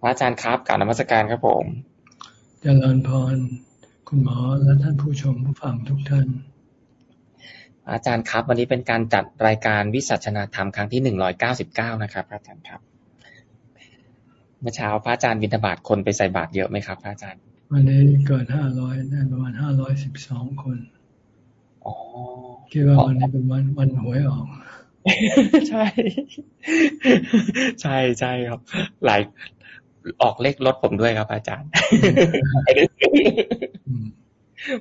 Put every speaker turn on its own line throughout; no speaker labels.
พระอาจารย์ครับกล่าวนมัสการครับผม
เจริญพร คุณหมอและท่านผู้ชมผู้ฟังทุกท่าน
อาจารย์ครับ วันนี้เป็นการจัดรายการวิสัชนาธรรมครั้งที่หนึ่งร้อยเก้าสิบเก้านะครับพระอาจารย์ครับ เมื่อเช้าพระอาจารย์บิณฑบาตคนไปใส่บาตรเยอะไหมครับ พระอาจารย์
วันนี้เกินห้าร้อยได้ประมาณห้าร้อยสิบสองคน
อ๋อ
คิดว่าวันนี้เป็นวันวันหวยออก
ใช่ ใช่ใช่ครับ หลาย ออกเลขรถผมด้วยครับ อาจารย์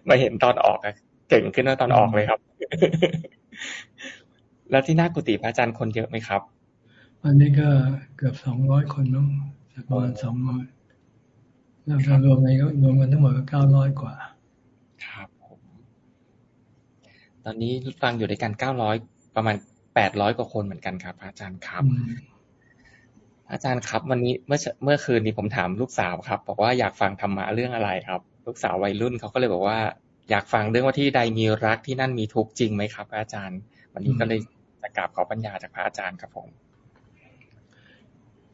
มาเห็นตอนออกอะเก่งขึ้นว่าตอนออกเลยครับ แล้วที่หน้ากุฏิพระอาจารย์คนเยอะไหมครับ
วันนี้ก็เกือบสองร้อยคนน้องประมาณสองร้อยแล้วรวมในก็รวมกันทั้งหมดก็เก้าร้อยกว่า
ครับผมตอนนี้ฟังอยู่ด้วยกันเก้าร้อยประมาณแปดร้อยกว่าคนเหมือนกันครับ อาจารย์ครับ อาจารย์ครับวันนี้เมื่อเมื่อคืนนี้ผมถามลูกสาวครับ บอกว่าอยากฟังธรรมะเรื่องอะไรครับ ลูกสาววัยรุ่นเขาก็เลยบอกว่า อยากฟังเรื่องว่าที่ใดมีรักที่นั่นมีทุกข์จริงไหมครับ อาจารย์ วันนี้ก็เลยจะกราบขอปัญญาจากพระอาจารย์ครับผม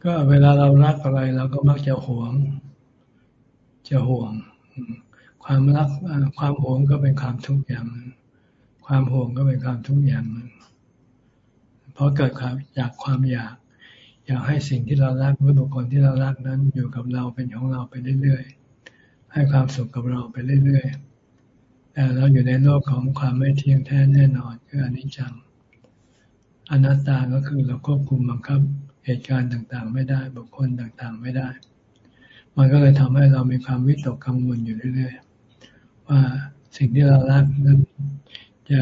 ก็เวลาเรารักอะไรเราก็มักจะหวง จะห่วง ความรักความหวงก็เป็นความทุกข์อย่างความห่วงก็เป็นความทุกข์อย่างหนึ่งเพราะเกิดความอยากความอยาก อยากให้สิ่งที่เรารักหรือบุคคลที่เรารักนั้นอยู่กับเราเป็นของเราไปเรื่อยๆ ให้ความสุขกับเราไปเรื่อยๆ แต่เราอยู่ในโลกของความไม่เที่ยงแท้แน่นอนคืออนิจจัง อนัตตาก็คือเราควบคุมบังคับเหตุการณ์ต่างๆ ไม่ได้บุคคลต่างๆ ไม่ได้ มันก็เลยทำให้เรามีความวิตกกังวลอยู่เรื่อยๆ ว่าสิ่งที่เรารักนั้นจะ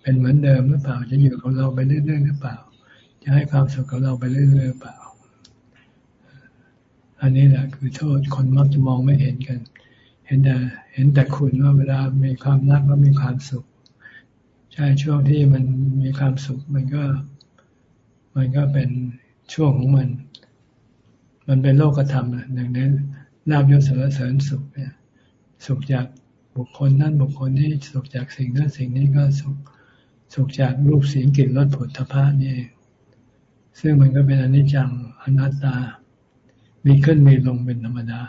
เป็นเหมือนเดิมหรือเปล่าจะอยู่กับเราไปเรื่อยๆหรือเปล่า จะให้ความสุขกับเราไปเรื่อยๆเปล่า อันนี้แหละคือโทษคนมักจะมองไม่เห็นกัน เห็นแต่เห็นแต่คุณว่าเวลามีความรักแล้วมีความสุข ใช่ช่วงที่มันมีความสุขมันก็ มันก็เป็นช่วงของมัน มันเป็นโลกธรรมหนึ่งนั้นลาบยศสารเสริญสุขเนี่ย สุขจากบุคคลนั้นบุคคลนี้สุขจากสิ่งนั้นสิ่งนี้ก็สุขสุขจากรูปเสียงกลิ่นรสผลทพะนี่เอง ซึ่งมันก็เป็นอนิจจังอนัตตา มีขึ้นมีลงเป็นธรรมดา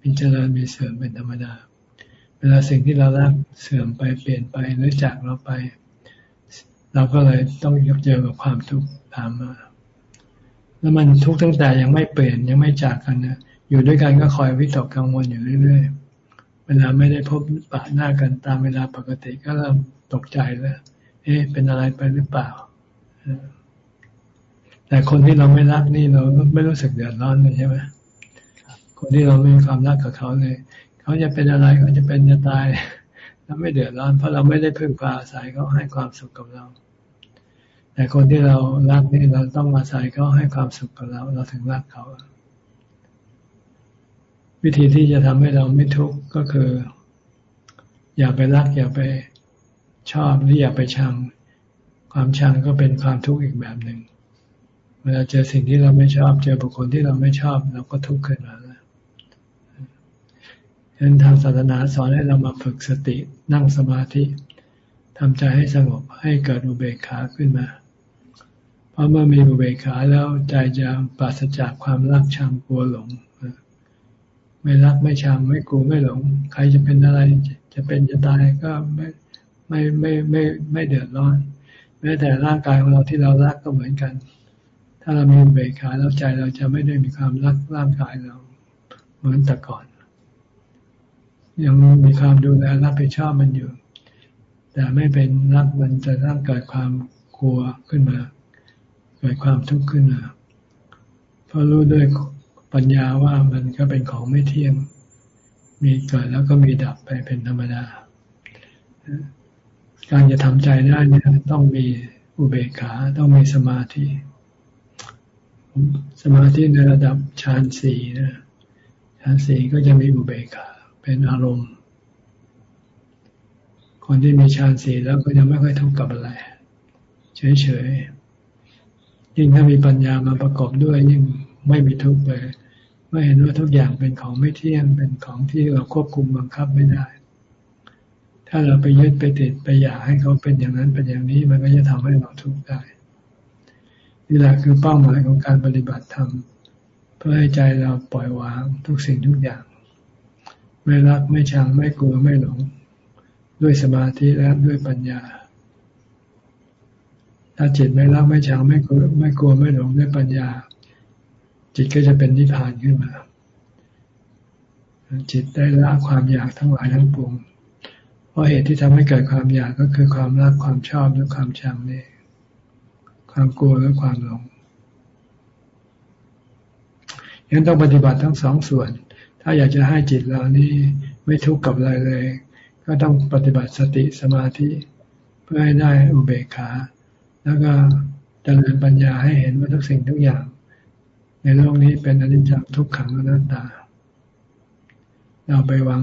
มีเจริญมีเสื่อมเป็นธรรมดา เวลาสิ่งที่เรารักเสื่อมไปเปลี่ยนไปหรือจากเราไป เราก็เลยต้องยกเจอกับความทุกข์ตามมาแล้วมันทุกข์ตั้งแต่ยังไม่เปลี่ยนยังไม่จากกันนะอยู่ด้วยกันก็คอยวิตกกังวลอยู่เรื่อยๆ เวลาไม่ได้พบปะหน้ากันตามเวลาปกติก็เริ่มตกใจแล้ว เอ๊ะ เป็นอะไรไปหรือเปล่า แต่คนที่เราไม่รักนี่เราไม่รู้สึกเดือดร้อนเลยใช่ไหมคนที่เราไม่มีความรักกับเขาเลย เขาจะเป็นอะไรเขาจะเป็นจะตายเราไม่เดือดร้อน เพราะเราไม่ได้พึ่งพาอาศัยเขาให้ความสุขกับเรา แต่คนที่เรารักนี่เราต้องอาศัยเขาให้ความสุขกับเรา เราถึงรักเขาวิธีที่จะทำให้เราไม่ทุกข์ก็คือ อย่าไปรัก อย่าไปชอบหรืออย่าไปชัง ความชังก็เป็นความทุกข์อีกแบบหนึ่ง เวลาเจอสิ่งที่เราไม่ชอบ เจอบุคคลที่เราไม่ชอบ เราก็ทุกข์ขึ้นมาแล้วฉะนั้นทางศาสนาสอนให้เรามาฝึกสตินั่งสมาธิทำใจให้สงบให้เกิดอุเบกขาขึ้นมา เพราะเมื่อมีอุเบกขาแล้วใจจะปราศจากความรักชังกลัวหลง ไม่รักไม่ชังไม่กลัวไม่หลง ใครจะเป็นอะไรจะเป็นจะตายก็ไม่ไม่ไม่ไม่ไม่เดือดร้อนแม้แต่ร่างกายของเราที่เรารักก็เหมือนกัน ถ้าเรามีเบกขาแล้วใจเราจะไม่ได้มีความรักร่างกายเรา เหมือนแต่ก่อน ยังมีความดูแลรับผิดชอบมันอยู่ แต่ไม่เป็นรักมันจะร่างเกิดความกลัวขึ้นมา เกิดความทุกข์ขึ้นมาเพราะรู้ด้วยปัญญาว่ามันก็เป็นของไม่เที่ยง มีเกิดแล้วก็มีดับไปเป็นธรรมดา การจะทำใจได้เนี่ยต้องมีอุเบกขา ต้องมีสมาธิ สมาธิในระดับฌานสี่นะฌานสี่ก็จะมีอุเบกขาเป็นอารมณ์ คนที่มีฌานสี่แล้วก็จะไม่ค่อยทุกข์กับอะไร เฉยๆ ยิ่งถ้ามีปัญญามาประกอบด้วย ยิ่งไม่มีทุกข์เลยไม่เห็นว่าทุกอย่างเป็นของไม่เที่ยงเป็นของที่เราควบคุมบังคับไม่ได้ ถ้าเราไปยึดไปติดไปอยากให้เขาเป็นอย่างนั้นเป็นอย่างนี้ มันก็จะทำให้เราทุกข์ได้ นี่แหละคือเป้าหมายของการปฏิบัติธรรม เพื่อให้ใจเราปล่อยวางทุกสิ่งทุกอย่าง ไม่รักไม่ชังไม่กลัวไม่หลง ด้วยสมาธิและด้วยปัญญา ถ้าจิตไม่รักไม่ชังไม่กลัวไม่กลัวไม่หลงด้วยปัญญา จิตก็จะเป็นนิพพานขึ้นมา จิตได้ละความอยากทั้งหลายทั้งปวงเพราะเหตุที่ทำให้เกิดความอยากก็คือความรักความชอบและความชังนี่ ความกลัวและความหลงยังต้องปฏิบัติทั้งสองส่วน ถ้าอยากจะให้จิตเรานี่ไม่ทุกข์กับอะไรเลย ก็ต้องปฏิบัติสติสมาธิ เพื่อให้ได้อุเบกขา แล้วก็เจริญปัญญาให้เห็นว่าทุกสิ่งทุกอย่าง ในโลกนี้เป็นอนิจจทุกขังอนัตตา เราไปหวัง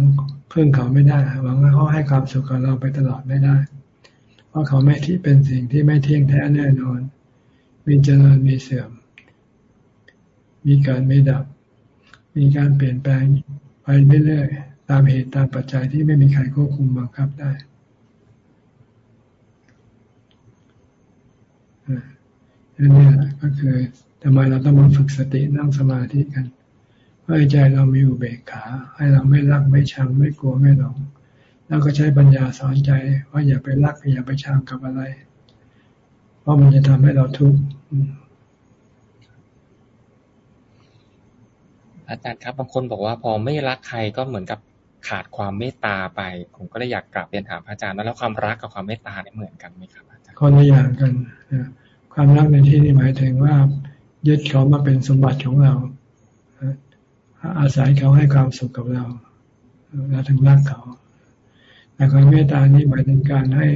พึ่งเขาไม่ได้ หวังว่าเขาให้ความสุขกับเราไปตลอดไม่ได้ เพราะเขาไม่ที่เป็นสิ่งที่ไม่เที่ยงแท้แน่นอน มีเจริญมีเสื่อม มีการไม่ดับ มีการเปลี่ยนแปลงไปเรื่อยๆตามเหตุตามปัจจัยที่ไม่มีใครควบคุมบังคับได้นี่แหละก็คือทำไมเราต้องมาฝึกสตินั่งสมาธิกันเพื่อให้ใจเรามีอุเบกขา ให้เราไม่รักไม่ชังไม่กลัวไม่หลง แล้วก็ใช้ปัญญาสอนใจว่าอย่าไปรักอย่าไปชังกับอะไร เพราะมันจะทำให้เราทุกข์
อาจารย์ครับบางคนบอกว่าพอไม่รักใครก็เหมือนกับขาดความเมตตาไป ผมก็เลยอยากกลับเรียนถามพระอาจารย์ว่าแล้วความรักกับความเมตตาเนี่ยเหมือนกันไหมครับอาจารย์
คนละอย่างกันความรักในที่นี้หมายถึงว่ายึดเขามาเป็นสมบัติของเราอาศัยเขาให้ความสุขกับเราเราถึงรักเขาแต่ความเมตตานี้หมายถึงการให้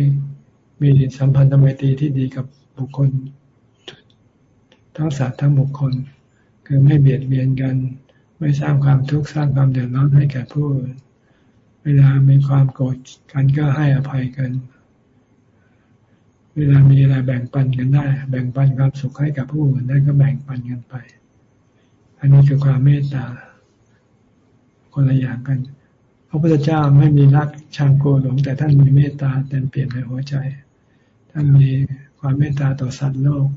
มีสัมพันธไมตรีที่ดีกับ บุคคล ทั้งสัตว์ทั้งบุคคล คือไม่เบียดเบียนกัน ไม่สร้างความทุกข์สร้างความเดือดร้อนให้แก่ผู้อื่นเวลามีความโกรธกันก็ให้อภัยกัน เวลามีอะไรแบ่งปันกันได้ แบ่งปันความสุขให้กับผู้อื่นได้ก็แบ่งปันกันไป อันนี้คือความเมตตา คนละอย่างกันพระพุทธเจ้าไม่มีรักชังโกหลงแต่ท่านมีเมตตาเต็มเปี่ยมในหัวใจ ท่านมี ความเมตตาต่อสัตว์โลก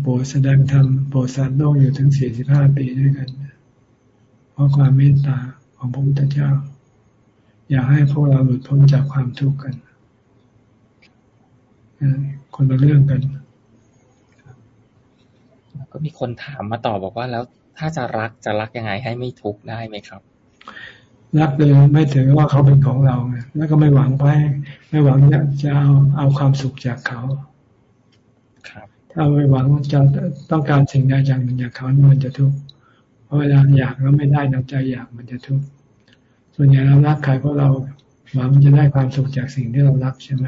โปรดแสดงธรรมโปรดสัตว์โลกอยู่ถึงสี่สิบห้าปีด้วยกัน เพราะความเมตตาของพระพุทธเจ้า อยากให้พวกเราหลุดพ้นจากความทุกข์กันคนละเรื่องกัน
ก็มีคนถามมาต่อบอกว่าแล้วถ้าจะรักจะรักยังไงให้ไม่ทุกข์ได้ไหมครับ
รักเลยไม่ถือว่าเขาเป็นของเราแล้วก็ไม่หวังไปไม่หวังจะเอาเอาความสุขจากเขาถ้าไปหวังจะต้องการสิ่งใดอย่างหนึ่งจากเขามันจะทุกข์เพราะเวลาอยากแล้วไม่ได้นังใจอยากมันจะทุกข์ส่วนใหญ่เรารักใครเพราะเราหวังจะได้ความสุขจากสิ่งที่เรารักใช่ไหม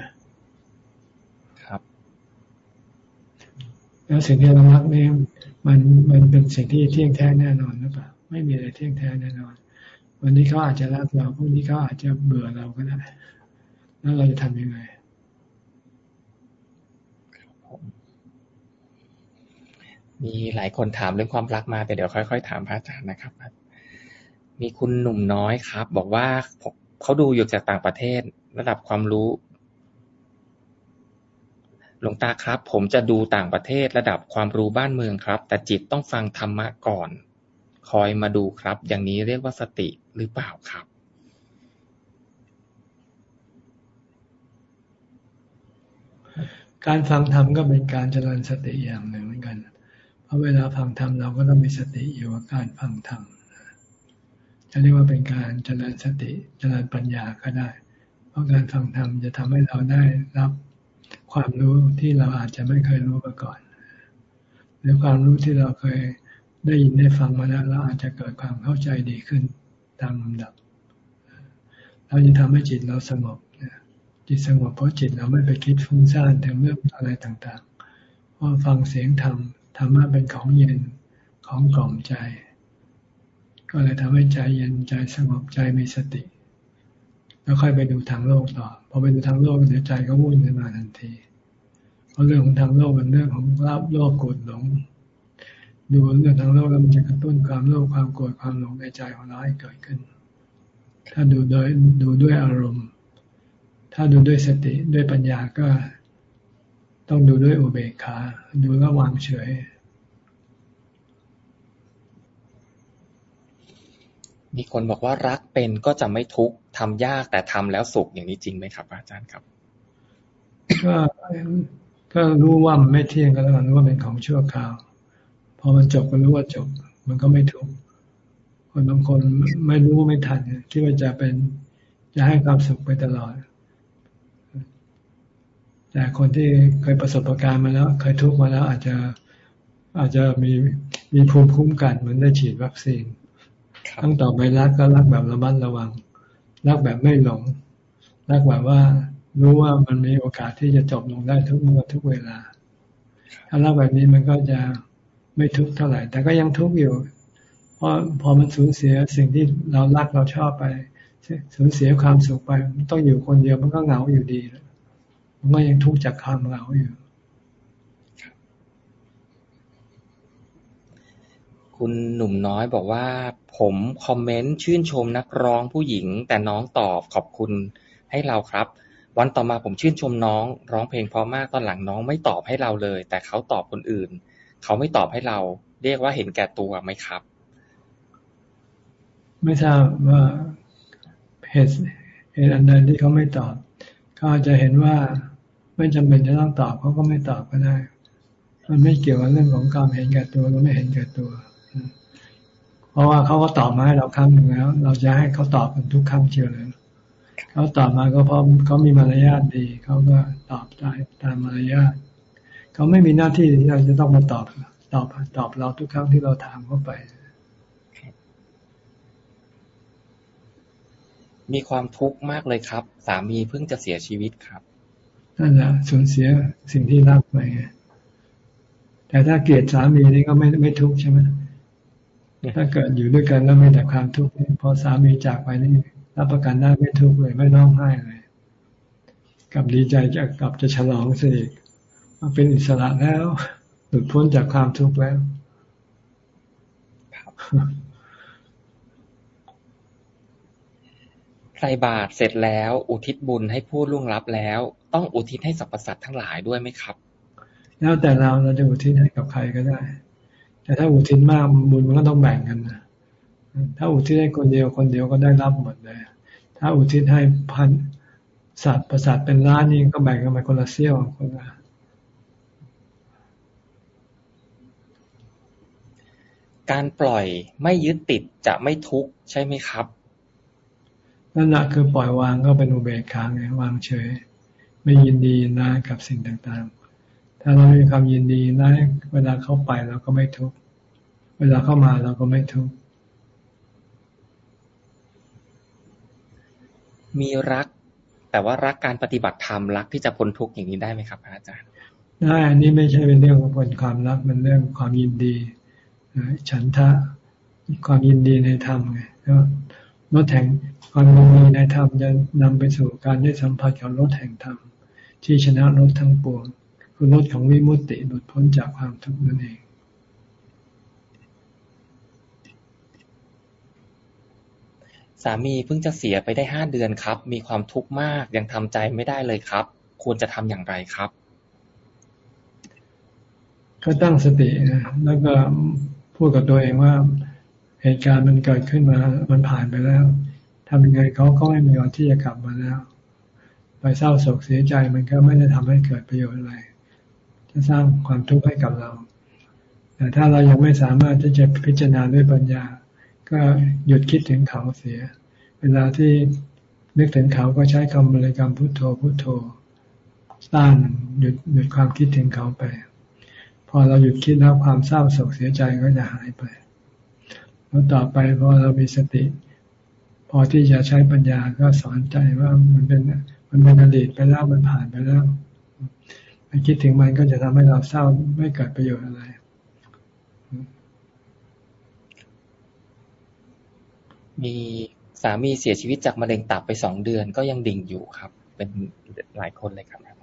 ครับ
แล้วสิ่งที่เรารักนี่มันมันเป็นสิ่งที่เที่ยงแท้แน่นอนหรือเปล่าไม่มีอะไรเที่ยงแท้แน่นอน วันนี้เขาอาจจะรักเราพรุ่งนี้เขาอาจจะเบื่อเราก็ได้ แล้วเราจะทำยังไง
มีหลายคนถามเรื่องความรักมาแต่เดี๋ยวค่อยๆถามพระอาจารย์นะครับ มีคุณหนุ่มน้อยครับ บอกว่าเขาดูอยู่จากต่างประเทศ ระดับความรู้หลวงตาครับ ผมจะดูต่างประเทศระดับความรู้บ้านเมืองครับ แต่จิตต้องฟังธรรมะก่อน คอยมาดูครับ อย่างนี้เรียกว่าสติหรือเปล่าครับ
การฟังธรรมก็เป็นการเจริญสติอย่างหนึ่งเหมือนกัน เพราะเวลาฟังธรรมเราก็ต้องมีสติอยู่กับการฟังธรรมจะเรียกว่าเป็นการเจริญสติเจริญปัญญาก็ได้ เพราะการฟังธรรมจะทำให้เราได้รับความรู้ที่เราอาจจะไม่เคยรู้มาก่อน หรือความรู้ที่เราเคย ได้ยินได้ฟังมาแล้วเราอาจจะเกิดความเข้าใจดีขึ้นตามลำดับเราจะทำให้จิตเราสงบจิตสงบเพราะจิตเราไม่ไปคิดฟุ้งซ่านถึงเรื่องอะไรต่างๆเพอฟังเสียงธรรมธรรมะเป็นของเย็นของกล่อมใจ ก็เลยทำให้ใจเย็นใจสงบใจมีสติ แล้วค่อยไปดูทางโลกต่อพอไปดูทางโลกเดี๋ยวใจก็วุ่นขึ้นมาทันที เพราะเรื่องของทางโลกเป็นเรื่องของลาบโลภโกรธหลง ดูเรื่องทางโลกแล้วมันจะกระตุ้นความโลภความโกรธความหลงในใจของเราให้เกิดขึ้น ถ้าดูโดยดูด้วยอารมณ์ ถ้าดูด้วยสติด้วยปัญญาก็ต้องดูด้วยอุเบกขา ดูแล้ววางเฉย
มีคนบอกว่ารักเป็นก็จะไม่ทุกข์ทำยากแต่ทำแล้วสุขอย่างนี้จริงไหมครับ อาจารย์ครับ
ก็ก็รู้ว่ามันไม่เที่ยงก็แล้วรู้ว่าเป็นของชั่วคราว พอมันจบก็รู้ว่าจบ มันก็ไม่ทุกข์คนบางคนไม่รู้ไม่ทันคิดว่าจะเป็นจะให้ความสุขไปตลอด แต่คนที่เคยประสบการณ์มาแล้ว เคยทุกข์มาแล้ว อาจจะอาจจะมีมีภูมิคุ้มกันเหมือนได้ฉีดวัคซีนตั้งต่อไปรักก็รักแบบระมัดระวัง รักแบบไม่หลง รักแบบว่ารู้ว่ามันมีโอกาสที่จะจบลงได้ทุกเมื่อทุกเวลา ถ้ารักแบบนี้มันก็จะ ไม่ทุกข์เท่าไหร่ แต่ก็ยังทุกข์อยู่ เพราะพอมันสูญเสียสิ่งที่เรารักเราชอบไป สูญเสียความสุขไป ต้องอยู่คนเดียวมันก็เหงาอยู่ดีมันก็ยังทุกข์จากความเหงาอยู่
คุณหนุ่มน้อยบอกว่า ผมคอมเมนต์ชื่นชมนักร้องผู้หญิง แต่น้องตอบขอบคุณให้เราครับวันต่อมาผมชื่นชมน้อง ร้องเพลงเพราะมากตอนหลังน้องไม่ตอบให้เราเลย แต่เขาตอบคนอื่น เขาไม่ตอบให้เรา เรียกว่าเห็นแก่ตัวไหมครับ
ไม่ทราบว่าเหตุเหตุอันใดที่เขาไม่ตอบเขาอาจจะเห็นว่าไม่จำเป็นจะต้องตอบเขาก็ไม่ตอบก็ได้ มันไม่เกี่ยวกับเรื่องของการเห็นแก่ตัวหรือไม่เห็นแก่ตัว เพราะว่าเขาก็ตอบมาให้เราครั้งหนึ่งแล้ว เราจะให้เขาตอบเป็นทุกครั้งเชียวเลยเขาตอบมาก็เพราะเขามีมารยาทดี เขาก็ตอบได้ตามมารยาท เขาไม่มีหน้าที่ที่เราจะต้องมาตอบ ตอบตอบเราทุกครั้งที่เราถามเขาไป
มีความทุกข์มากเลยครับ สามีเพิ่งจะเสียชีวิตครับ
นั่นแหละสูญเสียสิ่งที่รักไปแต่ถ้าเกลียดสามีนี่ก็ไม่ไม่ทุกข์ใช่ไหมถ้าเกิดอยู่ด้วยกันแล้วมีแต่ความทุกข์พอสามีจากไปนี่รับประกันได้ไม่ทุกข์เลยไม่ร้องไห้เลยกับดีใจจะกลับจะฉลองสิมา เป็นอิสระแล้ว หลุดพ้นจากความทุกข์แล้ว
ใส่บาตรเสร็จแล้ว อุทิศบุญให้ผู้ล่วงลับแล้ว ต้องอุทิศให้สรรพสัตว์ทั้งหลายด้วยไหมครับ
แล้วแต่เราเราจะอุทิศให้กับใครก็ได้ แต่ถ้าอุทิศมากบุญมันก็ต้องแบ่งกันนะถ้าอุทิศให้คนเดียวคนเดียวก็ได้รับหมดเลยถ้าอุทิศให้พันสัตว์ประสาทเป็นล้านนี่ก็แบ่งกันไปคนละเสี้ยวคนละ
การปล่อยไม่ยึดติดจะไม่ทุกข์ใช่ไหมครับ
นั่นแหละคือปล่อยวางก็เป็นอุเบกขาไงวางเฉย ไม่ยินดีนะกับสิ่งต่างๆ ถ้าเรามีความยินดีนะเวลาเข้าไปเราก็ไม่ทุกข์เวลาเข้ามาเราก็ไม่ทุกข์
มีรัก แต่ว่ารักการปฏิบัติธรรมรักที่จะพ้นทุกข์อย่างนี้ได้ไหมครับอาจารย์
ได้อันนี้ไม่ใช่เป็นเรื่องของความรักมันเรื่องความยินดี ฉันทะความยินดีในธรรมไงรถแห่งความยินดีในธรรมจะนำไปสู่การได้สัมผัสกับรถแห่งธรรมที่ชนะรถทั้งปวงคือรถของวิมุตติหลุดพ้นจากความทุกข์นั่นเอง
สามีเพิ่งจะเสียไปได้ห้าเดือนครับ มีความทุกข์มากยังทำใจไม่ได้เลยครับ ควรจะทำอย่างไรครับ
ก็ตั้งสตินะแล้วก็ พูดกับตัวเองว่าเหตุการณ์มันเกิดขึ้นมา มันผ่านไปแล้วทำยังไงเขาก็ไม่มีวันที่จะกลับมาแล้ว ไปเศร้าโศกเสียใจมันก็ไม่ได้ทำให้เกิดประโยชน์อะไร จะสร้างความทุกข์ให้กับเรา แต่ถ้าเรายังไม่สามารถที่จะพิจารณาด้วยปัญญา ก็หยุดคิดถึงเขาเสีย เวลาที่นึกถึงเขาก็ใช้คำบริกรรมพุทโธพุทโธต้านหยุดหยุดความคิดถึงเขาไป พอเราหยุดคิดแล้วความเศร้าโศกเสียใจก็จะหายไปแล้วต่อไปพอเรามีสติ พอที่จะใช้ปัญญาก็สอนใจว่ามันเป็นมันเป็นอดีตไปแล้วมันผ่านไปแล้วไปคิดถึงมันก็จะทำให้เราเศร้าไม่เกิดประโยชน์อะไร
มีสามีเสียชีวิตจากมะเร็งตับไปสองเดือนก็ยังดิ่งอยู่ครับ เป็นหลายคนเลยครับ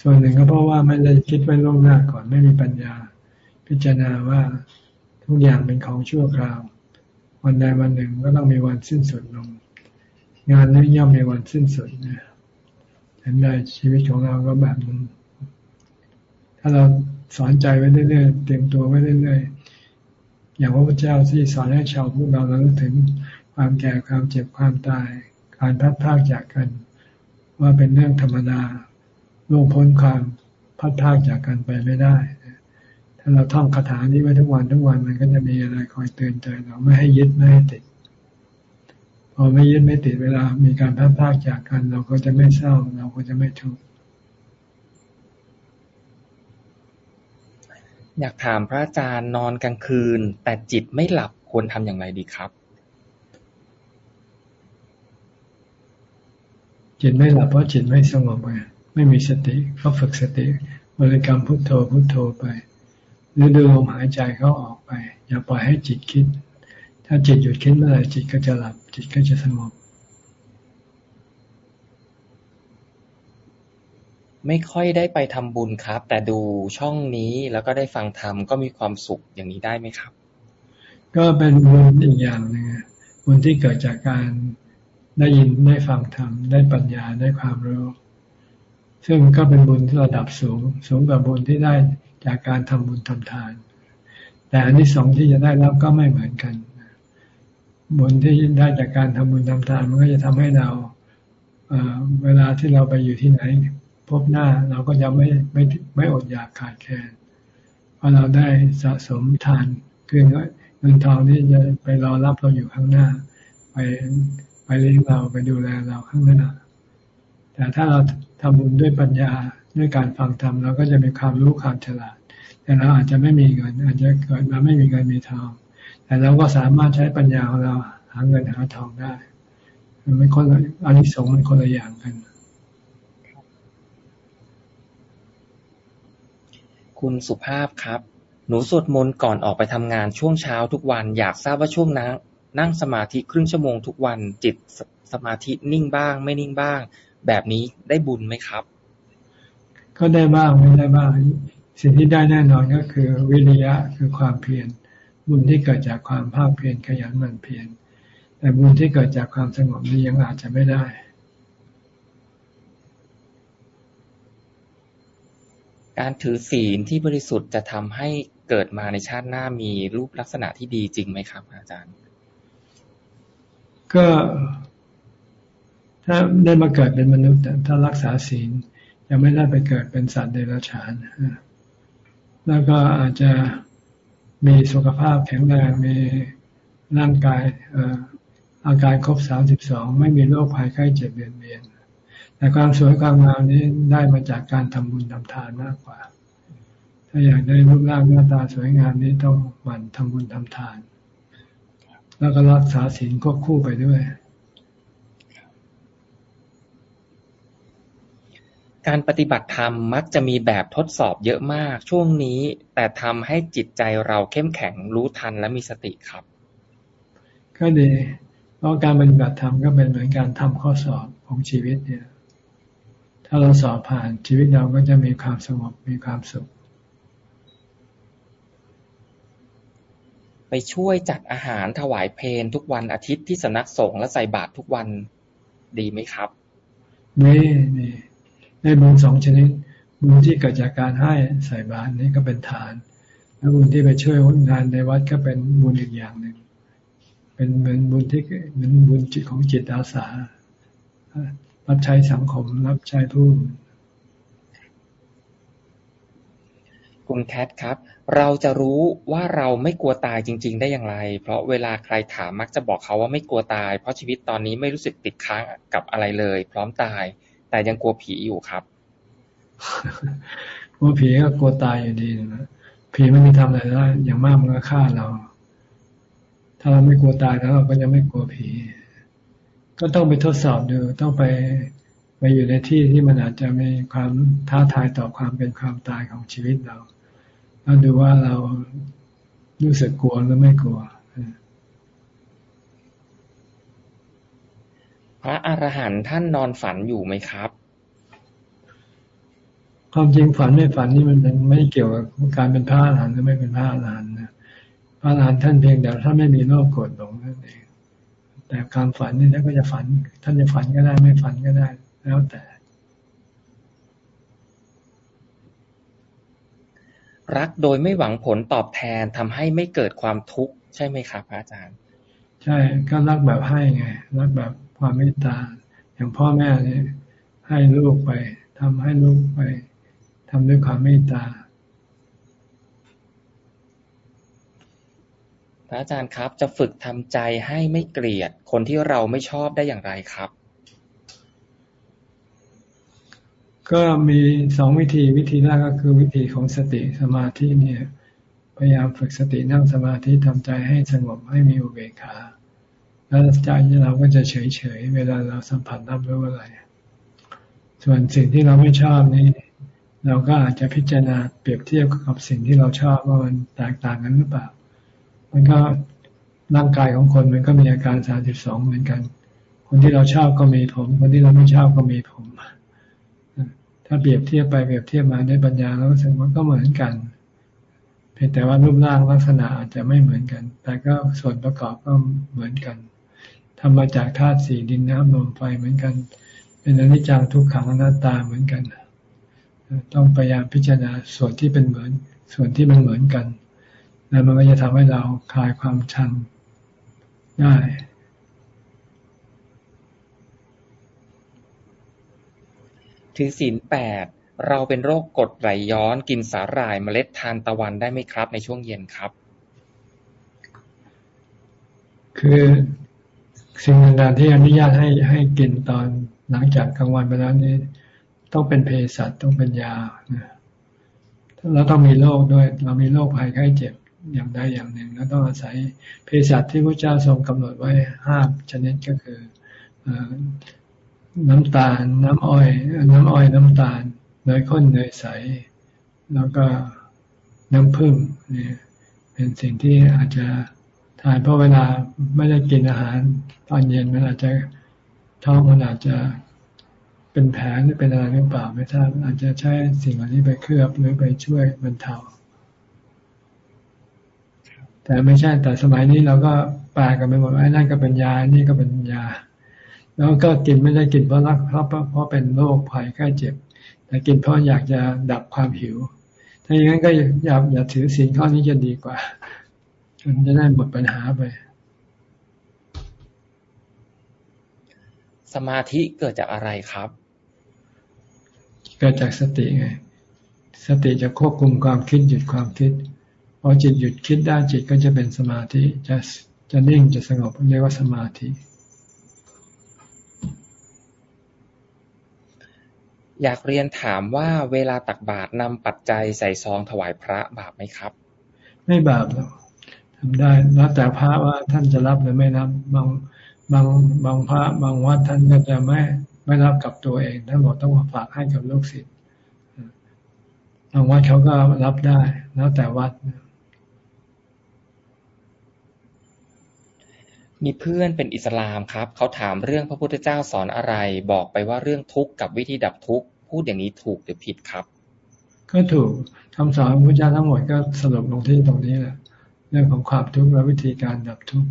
ส่วนหนึ่งก็เพราะว่าไม่ได้คิดไว้ล่วงหน้าก่อนไม่มีปัญญา พิจารณาว่าทุกอย่างเป็นของชั่วคราว วันใดวันหนึ่งก็ต้องมีวันสิ้นสุดลง งานนี้ย่อมมีวันสิ้นสุดนะเห็นได้ชีวิตของเราก็แบบนั้นถ้าเราสอนใจไว้เรื่อยๆเตรียมตัวไว้เรื่อยๆอย่างพระพุทธเจ้าที่สอนให้ชาวพุทธเราเราถึงความแก่ความเจ็บความตาย การพัดพากจากกัน ว่าเป็นเรื่องธรรมดา ล่วงพ้นความพัดพากจากกันไปไม่ได้ ถ้าเราท่องคาถานี้ไว้ทุกวันทุกวันมันก็จะมีอะไรคอยเตือนใจเราไม่ให้ยึดไม่ให้ติด พอไม่ยึดไม่ติดเวลา มีการพัดพากจากกัน เราก็จะไม่เศร้า เราก็จะไม่ทุกข์
อยากถามพระอาจารย์นอนกลางคืน แต่จิตไม่หลับควรทำอย่างไรดีครับ
จิตไม่หลับเพราะจิตไม่สงบไง ไม่มีสติก็ฝึกสติบริกรรมพุทโธพุทโธไป หรือดูลมหายใจเขาออกไป อย่าปล่อยให้จิตคิด ถ้าจิตหยุดคิดเมื่อไหร่จิตก็จะหลับ จิตก็จะสงบ
ไม่ค่อยได้ไปทำบุญครับ แต่ดูช่องนี้แล้วก็ได้ฟังธรรมก็มีความสุขอย่างนี้ได้ไหมครับ
ก็เป็นบุญอีกอย่างหนึ่งบุญที่เกิดจากการได้ยินได้ฟังธรรมได้ปัญญาได้ความรู้ ซึ่งก็เป็นบุญที่ระดับสูง สูงกว่าบุญที่ได้จากการทำบุญทำทาน แต่อันที่สองที่จะได้รับก็ไม่เหมือนกัน บุญที่ได้จากการทำบุญทำทาน มันก็จะทำให้เราเวลาที่เราไปอยู่ที่ไหน พบหน้าเราก็จะไม่ไม่ไม่อดอยากขาดแคลนเพราะเราได้สะสมทานคือเงินทองนี่จะไปรอรับเราอยู่ข้างหน้า ไปไปเลี้ยงเราไปดูแลเราข้างหน้า แต่ถ้าเราทำบุญด้วยปัญญาด้วยการฟังธรรมเราก็จะมีความรู้ความฉลาด แต่เราอาจจะไม่มีเงิน อาจจะเกิดมาไม่มีเงินมีทอง แต่เราก็สามารถใช้ปัญญาของเราหาเงินหาทองได้มันไม่คนอันนี้สงมันคนละอย่างกัน
คุณสุภาพครับ หนูสวดมนต์ก่อนออกไปทำงานช่วงเช้าทุกวัน อยากทราบว่าช่วงนั้นนั่งสมาธิครึ่งชั่วโมงทุกวันจิตสมาธินิ่งบ้าง ไม่นิ่งบ้าง แบบนี้ได้บุญไหมครับ
ก็ได้บ้างไม่ได้บ้างสิ่งที่ได้แน่นอนก็คือวิริยะคือความเพียรบุญที่เกิดจากความภาคเพียรขยันหมั่นเพียรแต่บุญที่เกิดจากความสงบนี้ยังอาจจะไม่ได้
การถือศีลที่บริสุทธิ์จะทำให้เกิดมาในชาติหน้ามีรูปลักษณะที่ดีจริงไหมครับ อาจารย์
ก็ ถ้าได้มาเกิดเป็นมนุษย์ถ้ารักษาศีลยังไม่ได้ไปเกิดเป็นสัตว์เดรัจฉานแล้วก็อาจจะมีสุขภาพแข็งแรงมีร่างกายอาการครบสามสิบสองไม่มีโรคภัยไข้เจ็บเบียดเบียนแต่ความสวยความงามนี้ได้มาจากการทำบุญทำทานมากกว่า ถ้าอยากได้รูปร่างหน้าตาสวยงามนี้ต้องหมั่นทำบุญทำทาน แล้วก็รักษาศีลควบคู่ไปด้วย
การปฏิบัติธรรมมักจะมีแบบทดสอบเยอะมากช่วงนี้ แต่ทำให้จิตใจเราเข้มแข็งรู้ทันและมีสติครับ
ก็ดี เพราะการปฏิบัติธรรมก็เป็นเหมือนการทำข้อสอบของชีวิตเนี่ย ถ้าเราสอบผ่านชีวิตเราก็จะมีความสงบมีความสุข
ไปช่วยจัดอาหารถวายเพลทุกวันอาทิตย์ที่สำนักสงฆ์และใส่บาตรทุกวันดีไหมครับ
นี่นี่ ได้บุญสองชนิด บุญที่เกิดจากการให้ใส่บาตรนี่ก็เป็นฐาน แล้วบุญที่ไปช่วยงานในวัดก็เป็นบุญอีกอย่างหนึ่ง เป็นเหมือนบุญที่เหมือนบุญจิตของจิตอาสา รับใช้สังคมรับใช้ผู้
คุณแคทครับ เราจะรู้ว่าเราไม่กลัวตายจริง ๆ ได้อย่างไร เพราะเวลาใครถามมักจะบอกเขาว่าไม่กลัวตาย เพราะชีวิตตอนนี้ไม่รู้สึกติดค้างกับอะไรเลย พร้อมตาย แต่ยังกลัวผีอยู่ครับ
กลัวผีก็กลัวตายอยู่ดีนะผีไม่มีทำอะไรได้อย่างมากมันก็ฆ่าเรา ถ้าเราไม่กลัวตายแล้วเราก็จะไม่กลัวผี ก็ต้องไปทดสอบดู ต้องไปไปอยู่ในที่ที่มันอาจจะมีความท้าทายต่อความเป็นความตายของชีวิตเรา แล้วดูว่าเรารู้สึกกลัวหรือไม่กลัว
พ ระอรหันต์ท่านนอนฝันอยู่ไหมครับ
ความจริงฝันไม่ฝันนี่มันไม่เกี่ยวกับการเป็นพระอรหันต์หรือไม่เป็นพระอรหันต์นะพระอรหันต์ท่านเพียงแต่ท่านไม่มีโลกโกรธหลงนั่นเองแต่ความฝันนี่ท่านก็จะฝัน ท่านจะฝันก็ได้ไม่ฝันก็ได้ แล้วแต่
รักโดยไม่หวังผลตอบแทนทำให้ไม่เกิดความทุกข์ใช่ไหมครับพระอาจารย์
ใช่ก็รักแบบให้ไงรักแบบ ความเมตตา อย่างพ่อแม่เนี่ยให้ลูกไปทำให้ลูกไปทำด้วยความเมตตา
พระอาจารย์ครับ จะฝึกทำใจให้ไม่เกลียด คนที่เราไม่ชอบได้อย่างไรครับ
ก็มีสองวิธีวิธีแรกก็คือวิธีของสติสมาธิเนี่ยพยายามฝึกสตินั่งสมาธิทำใจให้สงบให้มีอุเบกขา แล้วใจเราก็จะเฉยเฉยเวลาเราสัมผัสรับรู้อะไร ส่วนสิ่งที่เราไม่ชอบนี่เราก็อาจจะพิจารณาเปรียบเทียบกับสิ่งที่เราชอบว่ามันแตกต่างกันหรือเปล่า มันก็ร่างกายของคนมันก็มีอาการสามสิบสองเหมือนกัน คนที่เราชอบก็มีผม คนที่เราไม่ชอบก็มีผม ถ้าเปรียบเทียบไปเปรียบเทียบมาด้วยปัญญาแล้วรู้สึกมันก็เหมือนกัน เพียงแต่ว่ารูปร่างลักษณะอาจจะไม่เหมือนกัน แต่ก็ส่วนประกอบก็เหมือนกัน ทำมาจากธาตุสี่ดินน้ำลมไฟเหมือนกัน เป็นอนิจจังทุกขังอนัตตาเหมือนกัน ต้องพยายามพิจารณาส่วนที่เป็นเหมือน ส่วนที่มันเหมือนกัน แล้วมันก็จะทำให้เราคลายความชังได้
ถือศีลแปดเราเป็นโรคกรดไหลย้อนกินสาหร่ายเมล็ดทานตะวันได้ไหมครับ ในช่วงเย็นครับ
คือ สิ่งต่างๆที่อนุญาตให้ให้กินตอนหลังจากกลางวันไปแล้วนี่ต้องเป็นเภสัชต้องเป็นยาเราต้องมีโรคด้วย เรามีโรคภัยไข้เจ็บอย่างใดอย่างหนึ่ง แล้วต้องอาศัยเภสัชที่พระเจ้าทรงกำหนดไว้ห้ามชนิดก็คือน้ำตาล น้ำอ้อย น้ำอ้อยน้ำตาลเนยข้นเนยใส แล้วก็น้ำผึ้งเนี่ยเป็นสิ่งที่อาจจะ ทานเพราะเวลาไม่ได้กินอาหาร ตอนเย็นมันอาจจะท้องมันอาจจะเป็นแผลหรือเป็นอะไรหรือเปล่าไม่ทราบอาจจะใช้สิ่งเหล่านี้ไปเคลือบหรือไปช่วยบรรเทาแต่ไม่ใช่แต่สมัยนี้เราก็แปลกันไปหมดว่านั่นก็เป็นยานี่ก็เป็นยา แล้วก็กินไม่ได้กินเพราะรักเพราะเพราะเป็นโรคภัยไข้เจ็บ แต่กินเพราะอยากจะดับความหิว ถ้าอย่างนั้นก็อย่าอย่าถือสิ่งข้อนี้จะดีกว่า มันจะได้หมดปัญหาไป
สมาธิเกิดจากอะไรครับ
เกิดจากสติไง สติจะควบคุมความคิดหยุดความคิดพอจิตหยุดคิดได้จิตก็จะเป็นสมาธิจะจะนิ่งจะสงบเรียกว่าสมาธิ
อยากเรียนถามว่าเวลาตักบาตรนำปัจจัยใส่ซองถวายพระบาปไหมครับ
ไม่บาปหรอก ทำได้แล้วแต่พระว่าท่านจะรับหรือไม่รับบางบางบางพระบางวัดท่านก็จะไม่ไม่รับกับตัวเองท่านบอกต้องมาฝากให้กับลูกศิษย์บางวัดเขาก็รับได้ แล้วแต่วัด
มีเพื่อนเป็นอิสลามครับ เขาถามเรื่องพระพุทธเจ้าสอนอะไร บอกไปว่าเรื่องทุกข์กับวิธีดับทุกข์พูดอย่างนี้ถูกหรือผิดครับ
ก็ถูกคำสอนพระพุทธเจ้าทั้งหมดก็สรุปลงที่ตรงนี้แหละ เรื่องของความทุกข์และวิธีการดับทุกข์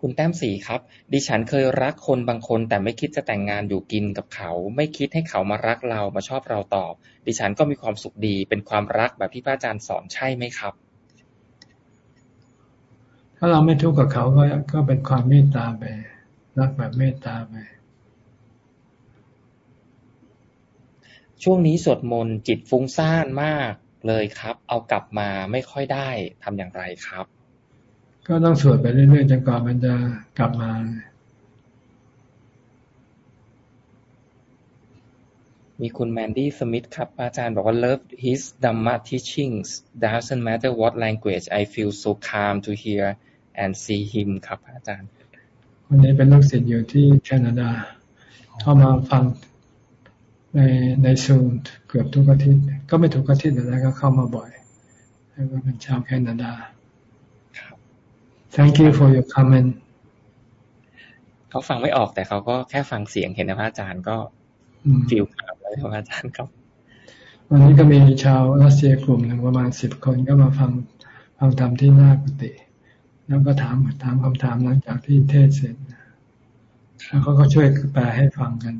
คุณแต้มสีครับ ดิฉันเคยรักคนบางคน แต่ไม่คิดจะแต่งงานอยู่กินกับเขา ไม่คิดให้เขามารักเรามาชอบเราตอบ ดิฉันก็มีความสุขดี เป็นความรักแบบที่พระอาจารย์สอนใช่ไหมครับ
ถ้าเราไม่ทุกข์กับเขาก็ก็เป็นความเมตตาไปรักแบบเมตตาไป
ช่วงนี้สวดมนต์จิตฟุ้งซ่านมากเลยครับ เอากลับมาไม่ค่อยได้ทำอย่างไรครับ
ก็ต้องสวดไปเรื่อยๆจนกว่ามันจะกลับมา
มีคุณแมนดี้สมิธครับ อาจารย์บอกว่า love his Dhamma teachings doesn't matter what language I feel so calm to hear and see him ครับ อาจารย์
วันนี้เป็นลูกศิษย์อยู่ที่แคนาดา เข้ามาฟัง ในในซูมเกือบทุกอาทิตย์ ก็ไม่ทุกอาทิตย์แล้วก็เข้ามาบ่อยแล้วก็เป็นชาวแคนาดา Thank you for your comment
เขาฟังไม่ออกแต่เขาก็แค่ฟังเสียงเห็นนะพระอาจารย์ก็ฟิลขาดเลยครับอาจารย์ครับ
วันนี้ก็มีชาวรัสเซียกลุ่มหนึ่งประมาณสิบคนก็มาฟังฟังธรรมที่หน้ากุฏิแล้วก็ถามถามคำถามหลังจากที่เทศเสร็จแล้วเขาก็ช่วยแปลให้ฟังกัน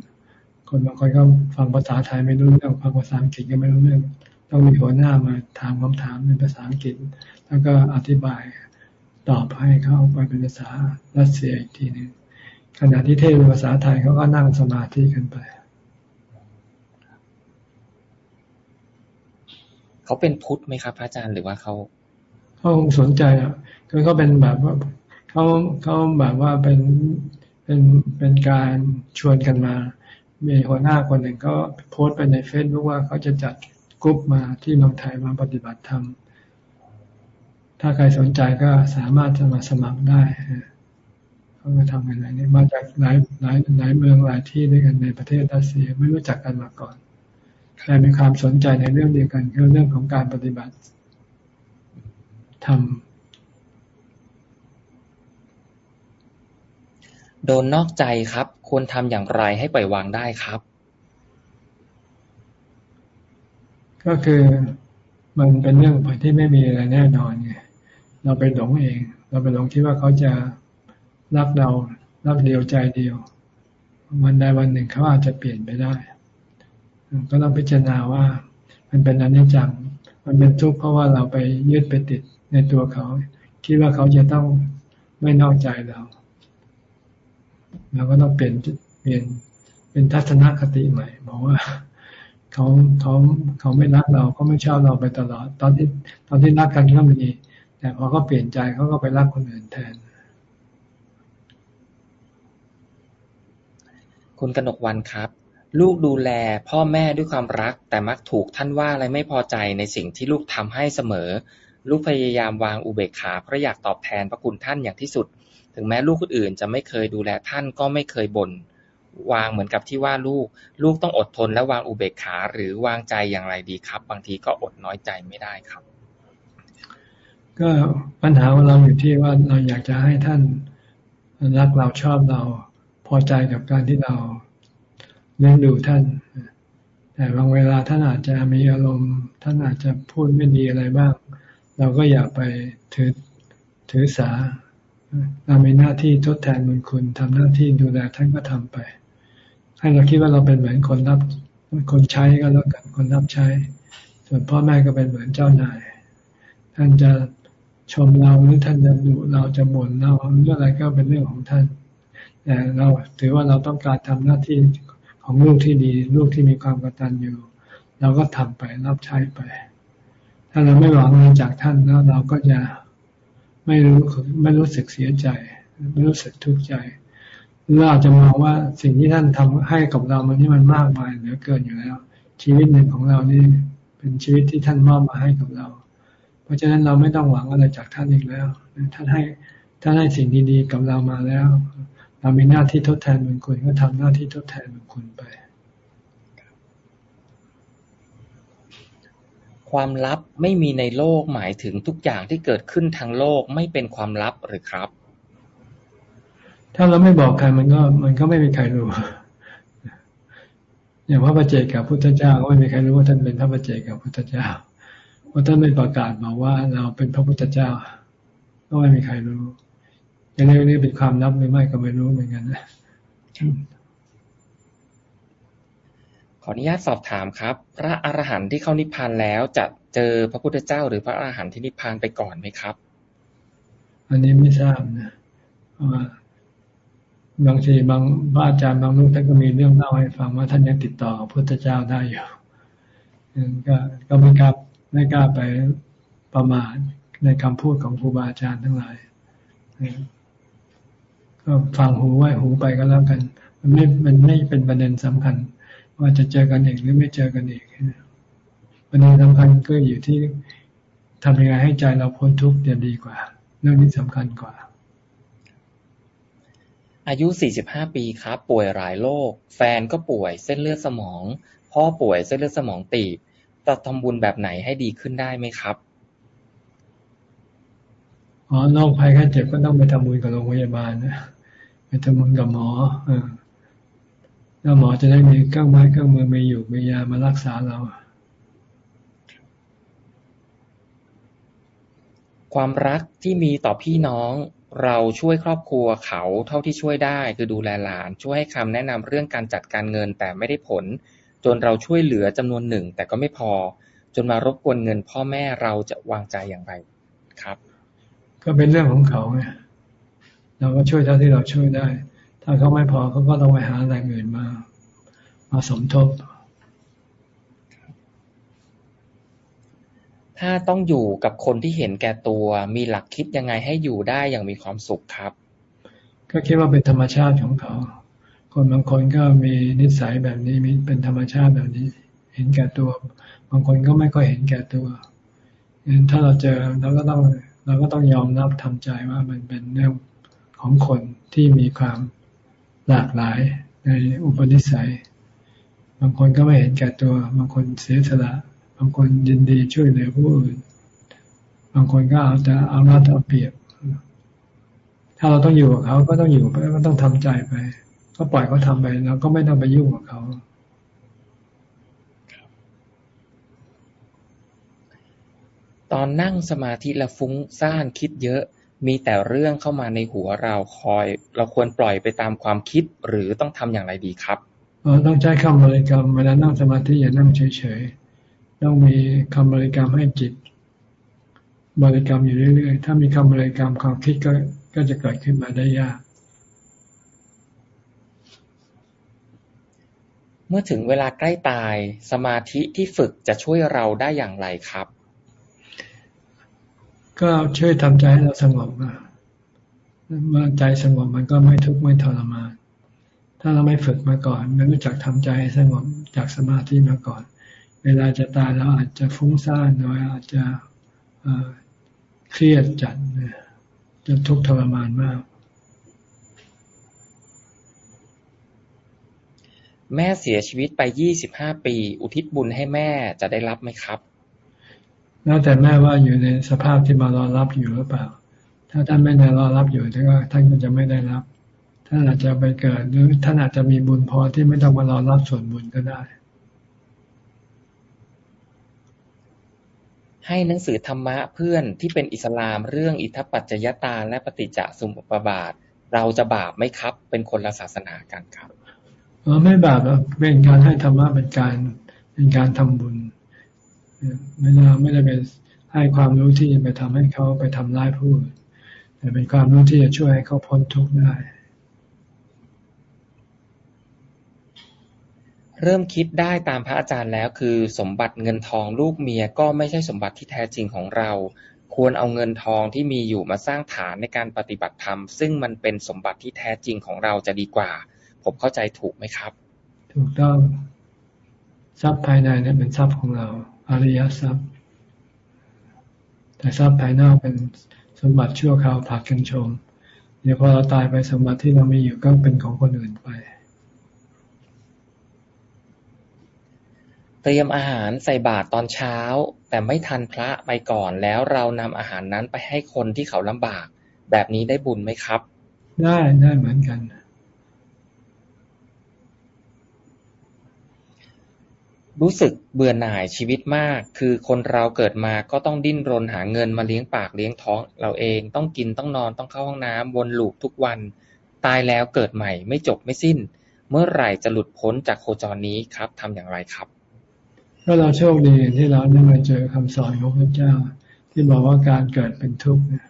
คนบางคนก็ฟังภาษาไทยไม่รู้เรื่องฟังภาษาอังกฤษก็ไม่รู้เรื่อง ต้องมีหัวหน้ามาถามคำถามในภาษาอังกฤษ แล้วก็อธิบายตอบให้เขาไปเป็นภาษารัสเซียอีกทีหนึ่งขณะที่เทศภาษาไทยเขาก็นั่งสมาธิกันไป
เขาเป็นพุทธไหมครับพระอาจารย์หรือว่าเขา
เขาคงสนใจอะคือเขาเป็นแบบว่าเขาเขาแบบว่าเป็นเป็นเป็นการชวนกันมา มีหัวหน้าคนหนึ่งก็โพสต์ไปในเฟซบุ๊กว่าเขาจะจัดกรุ๊ปมาที่เมืองไทยมาปฏิบัติธรรม ถ้าใครสนใจก็สามารถจะมาสมัครได้เขาก็ทำกันอะไรนี่มาจากหลายหลายหลายเมืองหลายที่ด้วยกันในประเทศรัสเซียไม่รู้จักกันมาก่อน แต่มีความสนใจในเรื่องเดียวกันคือเรื่องของการปฏิบัติธรรม
โดนนอกใจครับ ควรทำอย่างไรให้ปล่อยวางได้ครับ
ก็คือมันเป็นเรื่องที่ไม่มีอะไรแน่นอนไงเราไปหลงเอง เราไปหลงคิดว่าเขาจะรักเรารักเดียวใจเดียว วันใดวันหนึ่งเขาอาจจะเปลี่ยนไปได้ ก็ต้องพิจารณาว่า มันเป็นอนิจจังมันเป็นทุกข์เพราะว่าเราไปยึดไปติดในตัวเขา คิดว่าเขาจะต้องไม่นอกใจเรา เราก็ต้องเปลี่ยนเปลี่ยนเป็นทัศนคติใหม่บอกว่าเขาเขาเขาไม่รักเราเขาไม่ชอบเราไปตลอด ตอนที่ตอนที่รักกันก็มีแต่พอเขาเปลี่ยนใจเขาก็ไปรักคนอื่นแทน
คุณกนกวันครับ ลูกดูแลพ่อแม่ด้วยความรัก แต่มักถูกท่านว่าอะไรไม่พอใจในสิ่งที่ลูกทำให้เสมอ ลูกพยายามวางอุเบกขาเพราะอยากตอบแทนพระคุณท่านอย่างที่สุด ถึงแม้ลูกคนอื่นจะไม่เคยดูแลท่านก็ไม่เคยบน่นวางเหมือนกับที่ว่าลูก ลูกต้องอดทนและวางอุเบกขาหรือวางใจอย่างไรดีครับ บางทีก็อดน้อยใจไม่ได้ครับ
ก็ปัญหาของเราอยู่ที่ว่าเราอยากจะให้ท่านรักเราชอบเราพอใจกับการที่เราเลี้ยงดูท่าน แต่บางเวลาท่านอาจจะมีอารมณ์ ท่านอาจจะพูดไม่ดีอะไรบ้าง เราก็อย่าไปถือถือสา เรามีหน้าที่ทดแทนบุญคุณทำหน้าที่ดูแลท่านก็ทำไป ให้เราคิดว่าเราเป็นเหมือนคนรับคนใช้ก็แล้วกันคนรับใช้ ส่วนพ่อแม่ก็เป็นเหมือนเจ้านาย ท่านจะชมเราหรือท่านจะดุเราจะบ่นเราเรื่องอะไรก็เป็นเรื่องของท่าน แต่เราถือว่าเราต้องการทำหน้าที่ของลูกที่ดี ลูกที่มีความกตัญญูเราก็ทำไปรับใช้ไป ถ้าเราไม่หวังอะไรจากท่านแล้วเราก็จะ ไม่รู้ไม่รู้สึกเสียใจ ไม่รู้สึกทุกข์ใจเราอาจจะมองว่าสิ่งที่ท่านทำให้กับเรามันนี่มันมากมายเหลือเกินอยู่แล้ว ชีวิตหนึ่งของเรานี่เป็นชีวิตที่ท่านมอบมาให้กับเรา เพราะฉะนั้นเราไม่ต้องหวังอะไรจากท่านอีกแล้วท่านให้ท่านให้สิ่งดีๆกับเรามาแล้ว เรามีหน้าที่ทดแทนบุญคุณก็ทำหน้าที่ทดแทนบุญคุณไป
ความลับไม่มีในโลกหมายถึงทุกอย่างที่เกิดขึ้นทางโลกไม่เป็นความลับหรือครับ
ถ้าเราไม่บอกใครมันก็ มันก็ไม่มีใครรู้ อย่างพระประเจกับพุทธเจ้าก็ไม่มีใครรู้ว่าท่านเป็นพระประเจกับพุทธเจ้าเพราะท่านไม่ประกาศบอกว่าเราเป็นพระพุทธเจ้า ก็ไม่มีใครรู้อย่างนี้เป็นความลับหรือไม่ก็ไม่รู้เหมือนกันนะ
ขออนุญาตสอบถามครับ พระอรหันต์ที่เข้านิพพานแล้วจะเจอพระพุทธเจ้า หรือพระอรหันต์ที่นิพพานไปก่อนไหมครับ
อันนี้ไม่ทราบนะว่าบางทีบางพระอาจารย์บางรูปท่านก็มีเรื่องเล่าให้ฟังว่าท่านยังติดต่อพระพุทธเจ้าได้อยู่ก็ก็ไม่กล้าไม่กล้าไปประมาทในคำพูดของครูบาอาจารย์ทั้งหลายก็ฟังหูไว้หูไปก็แล้วกัน มันไม่มันไม่เป็นประเด็นสำคัญ ว่าจะเจอกันอีกหรือไม่เจอกันอีกประเด็นสำคัญก็อยู่ที่ทำยังไงให้ใจเราพ้นทุกข์จะดีกว่า เรื่องนี้สำคัญกว่า
อายุ 45 ปีครับ ป่วยหลายโรคแฟนก็ป่วยเส้นเลือดสมอง พ่อป่วยเส้นเลือดสมองตีบจะทำบุญแบบไหนให้ดีขึ้นได้ไหมครับ
อ๋อโรคภัยแค่เจ็บก็ต้องไปทำบุญกับโรงพยาบาลนะไปทำบุญกับหมอเออ แล้วหมอจะได้มีเครื่องไม้เครื่องมือมีอยู่มียามารักษาเรา
ความรักที่มีต่อพี่น้องเราช่วยครอบครัวเขาเท่าที่ช่วยได้ คือดูแลหลาน ช่วยให้คำแนะนำเรื่องการจัดการเงินแต่ไม่ได้ผล จนเราช่วยเหลือจำนวนหนึ่ง แต่ก็ไม่พอ จนมารบกวนเงินพ่อแม่เราจะวางใจอย่างไรครับ
ก็เป็นเรื่องของเขาไงเราก็ช่วยเท่าที่เราช่วยได้ ถ้าเขาไม่พอเขาก็ต้องไปหาแรงอื่นมา มาสมทบ
ถ้าต้องอยู่กับคนที่เห็นแก่ตัว มีหลักคิดยังไงให้อยู่ได้อย่างมีความสุขครับ
ก็คิดว่าเป็นธรรมชาติของเขา คนบางคนก็มีนิสัยแบบนี้มีเป็นธรรมชาติแบบนี้ เห็นแก่ตัว บางคนก็ไม่ค่อยเห็นแก่ตัวงั้นถ้าเราเจอเราก็ต้องเราก็ต้องยอมรับทำใจว่ามันเป็นเรื่องของคนที่มีความ หลากหลายในอุปนิสัย บางคนก็ไม่เห็นแก่ตัว บางคนเสียสละ บางคนยินดีช่วยเหลือผู้อื่น บางคนก็เอาแต่เอาหน้าเอาเปรียบ ถ้าเราต้องอยู่กับเขาก็ต้องอยู่ไปก็ต้องทำใจไป ก็ปล่อยเขาทาไปเราก็ไม่ต้องไปยุ่งกับเขา
ตอนนั่งสมาธิแล้วฟุ้งซ่านคิดเยอะ มีแต่เรื่องเข้ามาในหัวเราคอย เราควรปล่อยไปตามความคิดหรือต้องทำอย่างไรดีครับ
ต้องใช้คำบริกรรมเวลานั่งสมาธิอย่านั่งเฉยต้องมีคำบริกรรมให้จิต บริกรรมอยู่เรื่อยๆ ถ้ามีคำบริกรรมความคิดก็ก็จะเกิดขึ้นมาได้ยาก
เมื่อถึงเวลาใกล้ตายสมาธิที่ฝึกจะช่วยเราได้อย่างไรครับ
ก็ช่วยทำใจให้เราสงบเมื่อใจสงบมันก็ไม่ทุกข์ไม่ทรมาน ถ้าเราไม่ฝึกมาก่อน ไม่รู้จักทำใจให้สงบจากสมาธิมาก่อน เวลาจะตายเราอาจจะฟุ้งซ่านเราอาจจะเครียดจัดจะทุกข์ทรมานมาก
แม่เสียชีวิตไปยี่สิบห้าปี อุทิศบุญให้แม่จะได้รับไหมครับ
แล้วแต่แม่ว่าอยู่ในสภาพที่มารอรับอยู่หรือเปล่า ถ้าท่านไม่ได้รอรับอยู่ท่านก็ท่านก็จะไม่ได้รับ ท่านอาจจะไปเกิดหรือท่านอาจจะมีบุญพอที่ไม่ต้องมารอรับส่วนบุญก็ได้
ให้หนังสือธรรมะเพื่อนที่เป็นอิสลามเรื่องอิทัปปัจจยตาและปฏิจจสมุปบาท เราจะบาปไหมครับ เป็นคนละศาสนากันครับ
เออไม่บาปเป็นการให้ธรรมะเป็นการเป็นการทำบุญ ไม่ได้ไม่ได้เป็นให้ความรู้ที่จะไปทำให้เขาไปทำร้ายผู้แต่เป็นความรู้ที่จะช่วยให้เขาพ้นทุกข์ได้
เริ่มคิดได้ตามพระอาจารย์แล้ว คือสมบัติเงินทองลูกเมียก็ไม่ใช่สมบัติที่แท้จริงของเรา ควรเอาเงินทองที่มีอยู่มาสร้างฐานในการปฏิบัติธรรม ซึ่งมันเป็นสมบัติที่แท้จริงของเราจะดีกว่า ผมเข้าใจถูกไหมครับ
ถูกต้องทรัพย์ภายในเนี่ยเป็นทรัพย์ของเรา อริยทรัพย์ แต่ทรัพย์ภายนอกเป็นสมบัติชั่วคราวผักกันชม เดี๋ยวพอเราตายไปสมบัติที่เรามีอยู่ก็เป็นของคนอื่นไป
เตรียมอาหารใส่บาตรตอนเช้า แต่ไม่ทันพระไปก่อนแล้วเรานำอาหารนั้นไปให้คนที่เขาลำบาก แบบนี้ได้บุญไหมครับ
ได้ได้เหมือนกัน
รู้สึกเบื่อหน่ายชีวิตมาก คือคนเราเกิดมาก็ต้องดิ้นรนหาเงินมาเลี้ยงปากเลี้ยงท้องเราเอง ต้องกินต้องนอนต้องเข้าห้องน้ำวนลูปทุกวัน ตายแล้วเกิดใหม่ไม่จบไม่สิ้น เมื่อไหร่จะหลุดพ้นจากโคจรนี้ครับทำอย่างไรครับ
ก็เราโชคดีที่เราได้มาเจอคำสอนของพระเจ้า ที่บอกว่าการเกิดเป็นทุกข์เนี่ย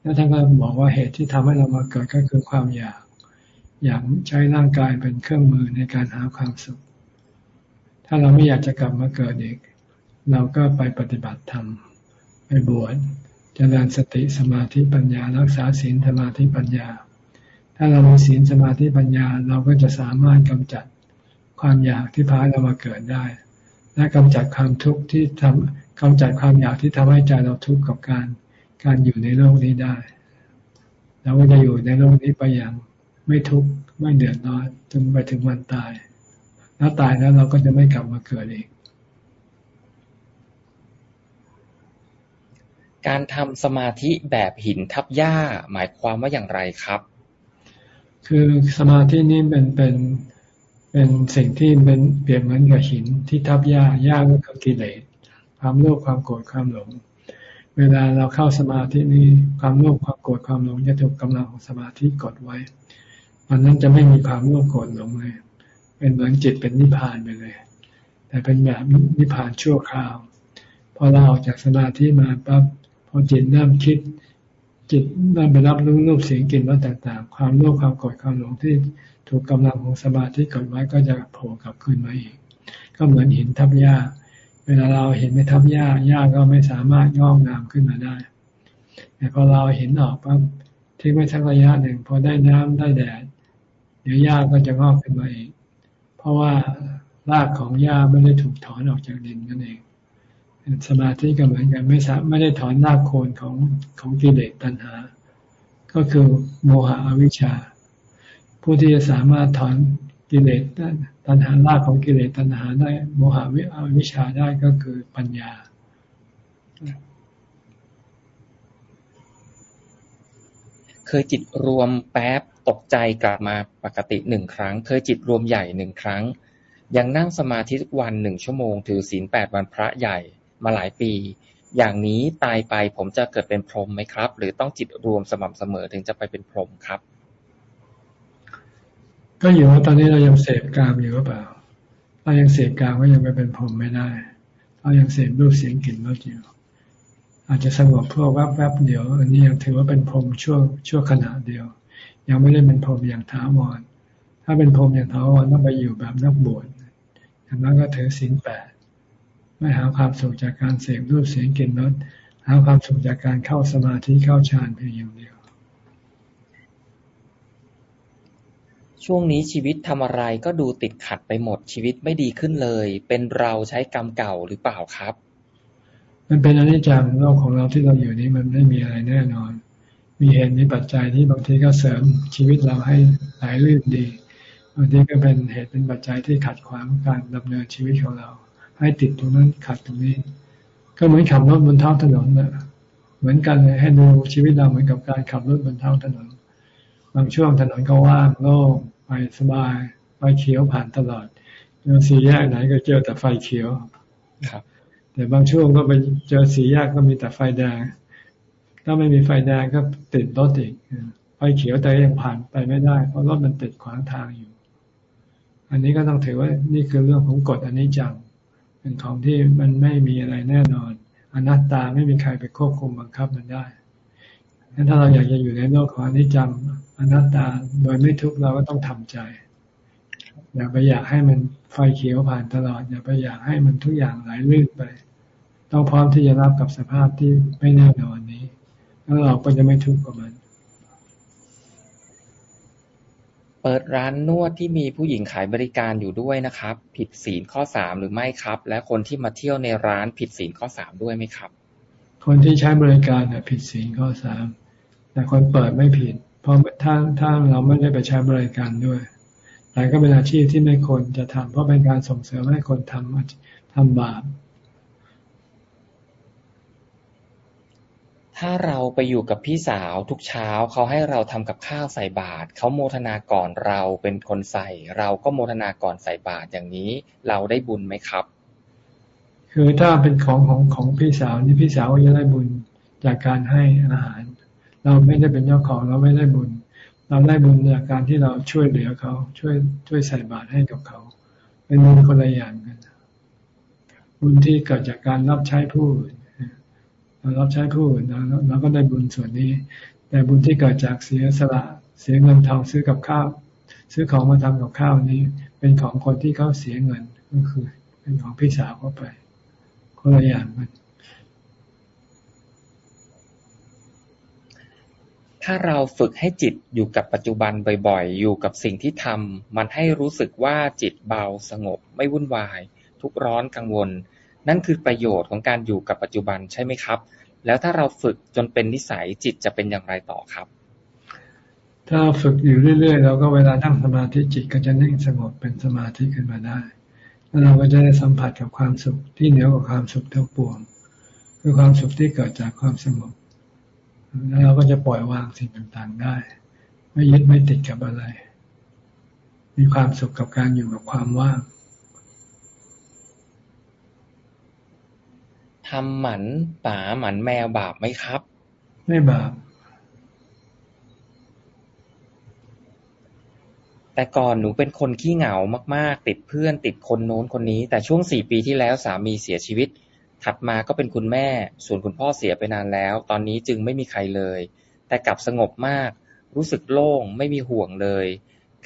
แล้วท่านก็บอกว่าเหตุที่ทำให้เรามาเกิดก็คือความอยาก อยากใช้ร่างกายเป็นเครื่องมือในการหาความสุข ถ้าเราไม่อยากจะกลับมาเกิดอีก เราก็ไปปฏิบัติธรรม ไปบวชเจริญสติสมาธิปัญญา รักษาศีลสมาธิปัญญา ถ้าเรามีศีลสมาธิปัญญา เราก็จะสามารถกำจัดความอยากที่พาเรามาเกิดได้ และกำจัดความทุกข์ที่ทำกำจัดความอยากที่ทำให้ใจเราทุกข์กับการการอยู่ในโลกนี้ได้เราก็จะอยู่ในโลกนี้ไปอย่างไม่ทุกข์ไม่เดือดร้อนจนไปถึงวันตาย แล้วตายแล้วเราก็จะไม่กลับมาเกิดอีก
การทำสมาธิแบบหินทับหญ้าหมายความว่าอย่างไรครับ
คือสมาธินี่เป็นเป็นเป็นสิ่งที่เป็นเปรียบเหมือนกับหินที่ทับหญ้าหญ้าก็คือกิเลสความโลภความโกรธความหลง เวลาเราเข้าสมาธินี้ความโลภความโกรธความหลงจะถูกกำลังของสมาธิกดไว้มันนั้นจะไม่มีความโลภโกรธหลงเลย เป็นเหมือนจิตเป็นนิพพานไปเลย แต่เป็นแบบนิพพานชั่วคราว พอเราออกจากสมาธิมาปั๊บพอจิตเริ่มคิด จิตเริ่มไปรับรู้รูปเสียงกลิ่นรสต่างๆ ความโลภความโกรธความหลงที่ถูกกำลังของสมาธิกดไว้ก็จะโผล่กลับคืนมาอีก ก็เหมือนหินทับหญ้า เวลาเราเห็นไม่ทับหญ้าหญ้าก็ไม่สามารถงอกงามขึ้นมาได้แต่พอเราเห็นออกปั๊บทิ้งไว้สักระยะหนึ่งพอได้น้ำได้แดดเดี๋ยวหญ้าก็จะงอกขึ้นมาอีก เพราะว่ารากของหญ้าไม่ได้ถูกถอนออกจากดินนั่นเองสมาธิก็เหมือนกันไม่สาไม่ได้ถอนรากโคนของของกิเลสตัณหา ก็คือโมหะอวิชชา ผู้ที่จะสามารถถอนกิเลสตัณหารากของกิเลสตัณหาได้โมหะวิอวิชชาได้ก็คือปัญญา
เคยจิตรวมแป๊บ ตกใจกลับมาปกติหนึ่งครั้ง เคยจิตรวมใหญ่หนึ่งครั้ง ยังนั่งสมาธิทุกวันหนึ่งชั่วโมง ถือศีลแปดวันพระใหญ่มาหลายปี อย่างนี้ตายไปผมจะเกิดเป็นพรหมไหมครับ หรือต้องจิตรวมสม่ำเสมอถึงจะไปเป็นพรหมครับ
ก็อยู่ว่าตอนนี้เรายังเสพกามอยู่หรือเปล่าเรายังเสพกามก็ยังไปเป็นพรหมไม่ได้เรายังเสพรูปเสียงกลิ่นรสอยู่อาจจะสงบเพื่อแวบๆเดียว อันนี้ยังถือว่าเป็นพรหมชั่วชั่วขณะเดียว ยังไม่ได้เป็นพรหมอย่างถาวร ถ้าเป็นพรหมอย่างถาวรต้องไปอยู่แบบนักบวชอย่างนั้นก็ถือศีลแปดไม่หาความสุขจากการเสพรูปเสียงกลิ่นรสหาความสุขจากการเข้าสมาธิเข้าฌานเพียงอย่างเดียว
ช่วงนี้ชีวิตทำอะไรก็ดูติดขัดไปหมดชีวิตไม่ดีขึ้นเลย เป็นเราใช้กรรมเก่าหรือเปล่าครับ
มันเป็นอนิจจังโลกของเราที่เราอยู่นี้มันไม่มีอะไรแน่นอน มีเหตุมีปัจจัยที่บางทีก็เสริมชีวิตเราให้ไหลลื่นดีบางทีก็เป็นเหตุเป็นปัจจัยที่ขัดขวางการดำเนินชีวิตของเรา ให้ติดตรงนั้นขัดตรงนี้ ก็เหมือนขับรถบนท้องถนนนะเหมือนกันเลยให้ดูชีวิตเราเหมือนกับการขับรถบนท้องถนน บางช่วงถนนก็ว่างโล่งไปสบายไฟเขียวผ่านตลอดเจอสีแยกไหนก็เจอแต่ไฟเขียว
ครับ
แต่บางช่วงก็ไปเจอสีแยกก็มีแต่ไฟแดง ถ้าไม่มีไฟแดงก็ติดรถอีกไฟเขียวแต่ยังผ่านไปไม่ได้ เพราะรถมันติดขวางทางอยู่ อันนี้ก็ต้องถือว่านี่คือเรื่องของกฎอันนี้จังเป็นของที่มันไม่มีอะไรแน่นอน อนัตตาไม่มีใครไปควบคุมบังคับมันได้งั้นถ้าเราอยากจะอยู่ในโลกของอนิจจังอนัตตาโดยไม่ทุกข์เราก็ต้องทำใจ อย่าไปอยากให้มันไฟเขียวผ่านตลอด อย่าไปอยากให้มันทุกอย่างไหลลื่นไป ต้องพร้อมที่จะรับกับสภาพที่ไม่แน่นอนนี้ แล้วเราก็จะไม่ทุกข์กับมัน
เปิดร้านนวดที่มีผู้หญิงขายบริการอยู่ด้วยนะครับ ผิดศีลข้อสามหรือไม่ครับ และคนที่มาเที่ยวในร้านผิดศีลข้อสามด้วยไหมครับ
คนที่ใช้บริการเนี่ยผิดศีลข้อสามแต่คนเปิดไม่ผิด เพราะถ้าถ้าเราไม่ได้ไปใช้บริการด้วยแต่ก็เป็นอาชีพที่ไม่ควรจะทำเพราะเป็นการส่งเสริมให้คนทำทำบาป
ถ้าเราไปอยู่กับพี่สาวทุกเช้า เขาให้เราทำกับข้าวใส่บาตรเขาโมทนาก่อนเราเป็นคนใส่ เราก็โมทนาก่อนใส่บาตรอย่างนี้ เราได้บุญไหมครับ
คือถ้าเป็นของของของพี่สาวนี่พี่สาวจะได้บุญจากการให้อาหาร เราไม่ได้เป็นเจ้าของเราไม่ได้บุญ เราได้บุญจากการที่เราช่วยเหลือเขาช่วยช่วยใส่บาตรให้กับเขา เป็นบุญคนละอย่างกันบุญที่เกิดจากการรับใช้ผู้อื่น เรารับใช้ผู้อื่นเราก็ได้บุญส่วนนี้ แต่บุญที่เกิดจากเสียสละเสียเงินทองซื้อกับข้าว ซื้อของมาทำกับข้าวนี้ เป็นของคนที่เขาเสียเงินก็คือ เป็นของพี่สาวเข้าไปคนละอย่างกัน
ถ้าเราฝึกให้จิตอยู่กับปัจจุบันบ่อยๆ อยู่กับสิ่งที่ทำ มันให้รู้สึกว่าจิตเบาสงบ ไม่วุ่นวาย ทุกร้อนกังวล นั่นคือประโยชน์ของการอยู่กับปัจจุบันใช่ไหมครับ แล้วถ้าเราฝึกจนเป็นนิสัยจิตจะเป็นอย่างไรต่อครับ
ถ้าฝึกอยู่เรื่อยๆเราก็เวลานั่งสมาธิจิตก็จะนิ่งสงบเป็นสมาธิขึ้นมาได้ แล้วเราก็จะได้สัมผัสกับความสุขที่เหนือกว่าความสุขทั้งปวง คือความสุขที่เกิดจากความสงบ แล้วเราก็จะปล่อยวางสิ่งต่างๆได้ ไม่ยึดไม่ติดกับอะไร มีความสุขกับการอยู่กับความว่าง
ทำหมันหมาหมันแมวบาปไหมครับ
ไม่บาป
แต่ก่อนหนูเป็นคนขี้เหงามากๆ ติดเพื่อนติดคนโน้นคนนี้ แต่ช่วงสี่ปีที่แล้วสามีเสียชีวิต ถัดมาก็เป็นคุณแม่ ส่วนคุณพ่อเสียไปนานแล้ว ตอนนี้จึงไม่มีใครเลย แต่กลับสงบมาก รู้สึกโล่งไม่มีห่วงเลย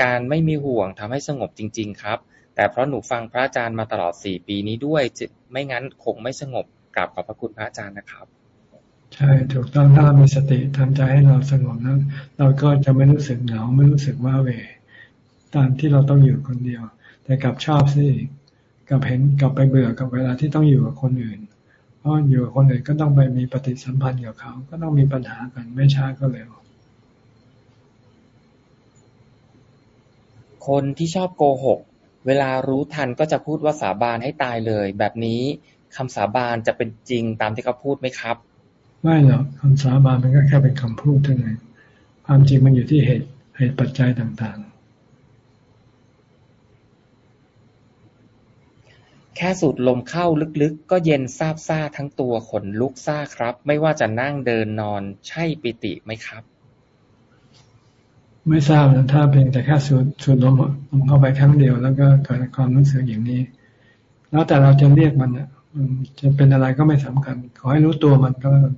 การไม่มีห่วงทำให้สงบจริง ๆ ครับแต่เพราะหนูฟังพระอาจารย์มาตลอดสี่ปีนี้ด้วยจึงไม่งั้นคงไม่สงบ กลับขอบพระคุณพระอาจารย์นะครับ
ใช่ถูกต้องถ้าเรามีสติทำใจให้เราสงบนั้นเราก็จะไม่รู้สึกเหงาไม่รู้สึกว่าเวตามที่เราต้องอยู่คนเดียว แต่กลับชอบสิกลับเห็นกลับไปเบื่อกับเวลาที่ต้องอยู่กับคนอื่น เพราะอยู่กับคนอื่นก็ต้องไปมีปฏิสัมพันธ์กับเขา ก็ต้องมีปัญหากันไม่ช้าก็เร็ว
คนที่ชอบโกหก เวลารู้ทันก็จะพูดว่าสาบานให้ตายเลย แบบนี้ คำสาบานจะเป็นจริงตามที่เขาพูดไหมครับ
ไม่หรอกคำสาบานมันก็แค่เป็นคำพูดเท่านั้นความจริงมันอยู่ที่เหตุเหตุปัจจัยต่างๆ
แค่สูดลมเข้าลึกๆ ก็เย็นซาบซ่าทั้งตัวขนลุกซ่าครับ ไม่ว่าจะนั่งเดินนอนใช่ปิติไหมครับ
ไม่ทราบนะถ้าเพียงแต่แค่สูดสูดลมลมเข้าไปครั้งเดียว แล้วก็เกิดความรู้สึกอย่างนี้ แล้วแต่เราจะเรียกมันอะมัน จะเป็นอะไรก็ไม่สำคัญ ขอให้รู้ตัวมันก็แล้วกัน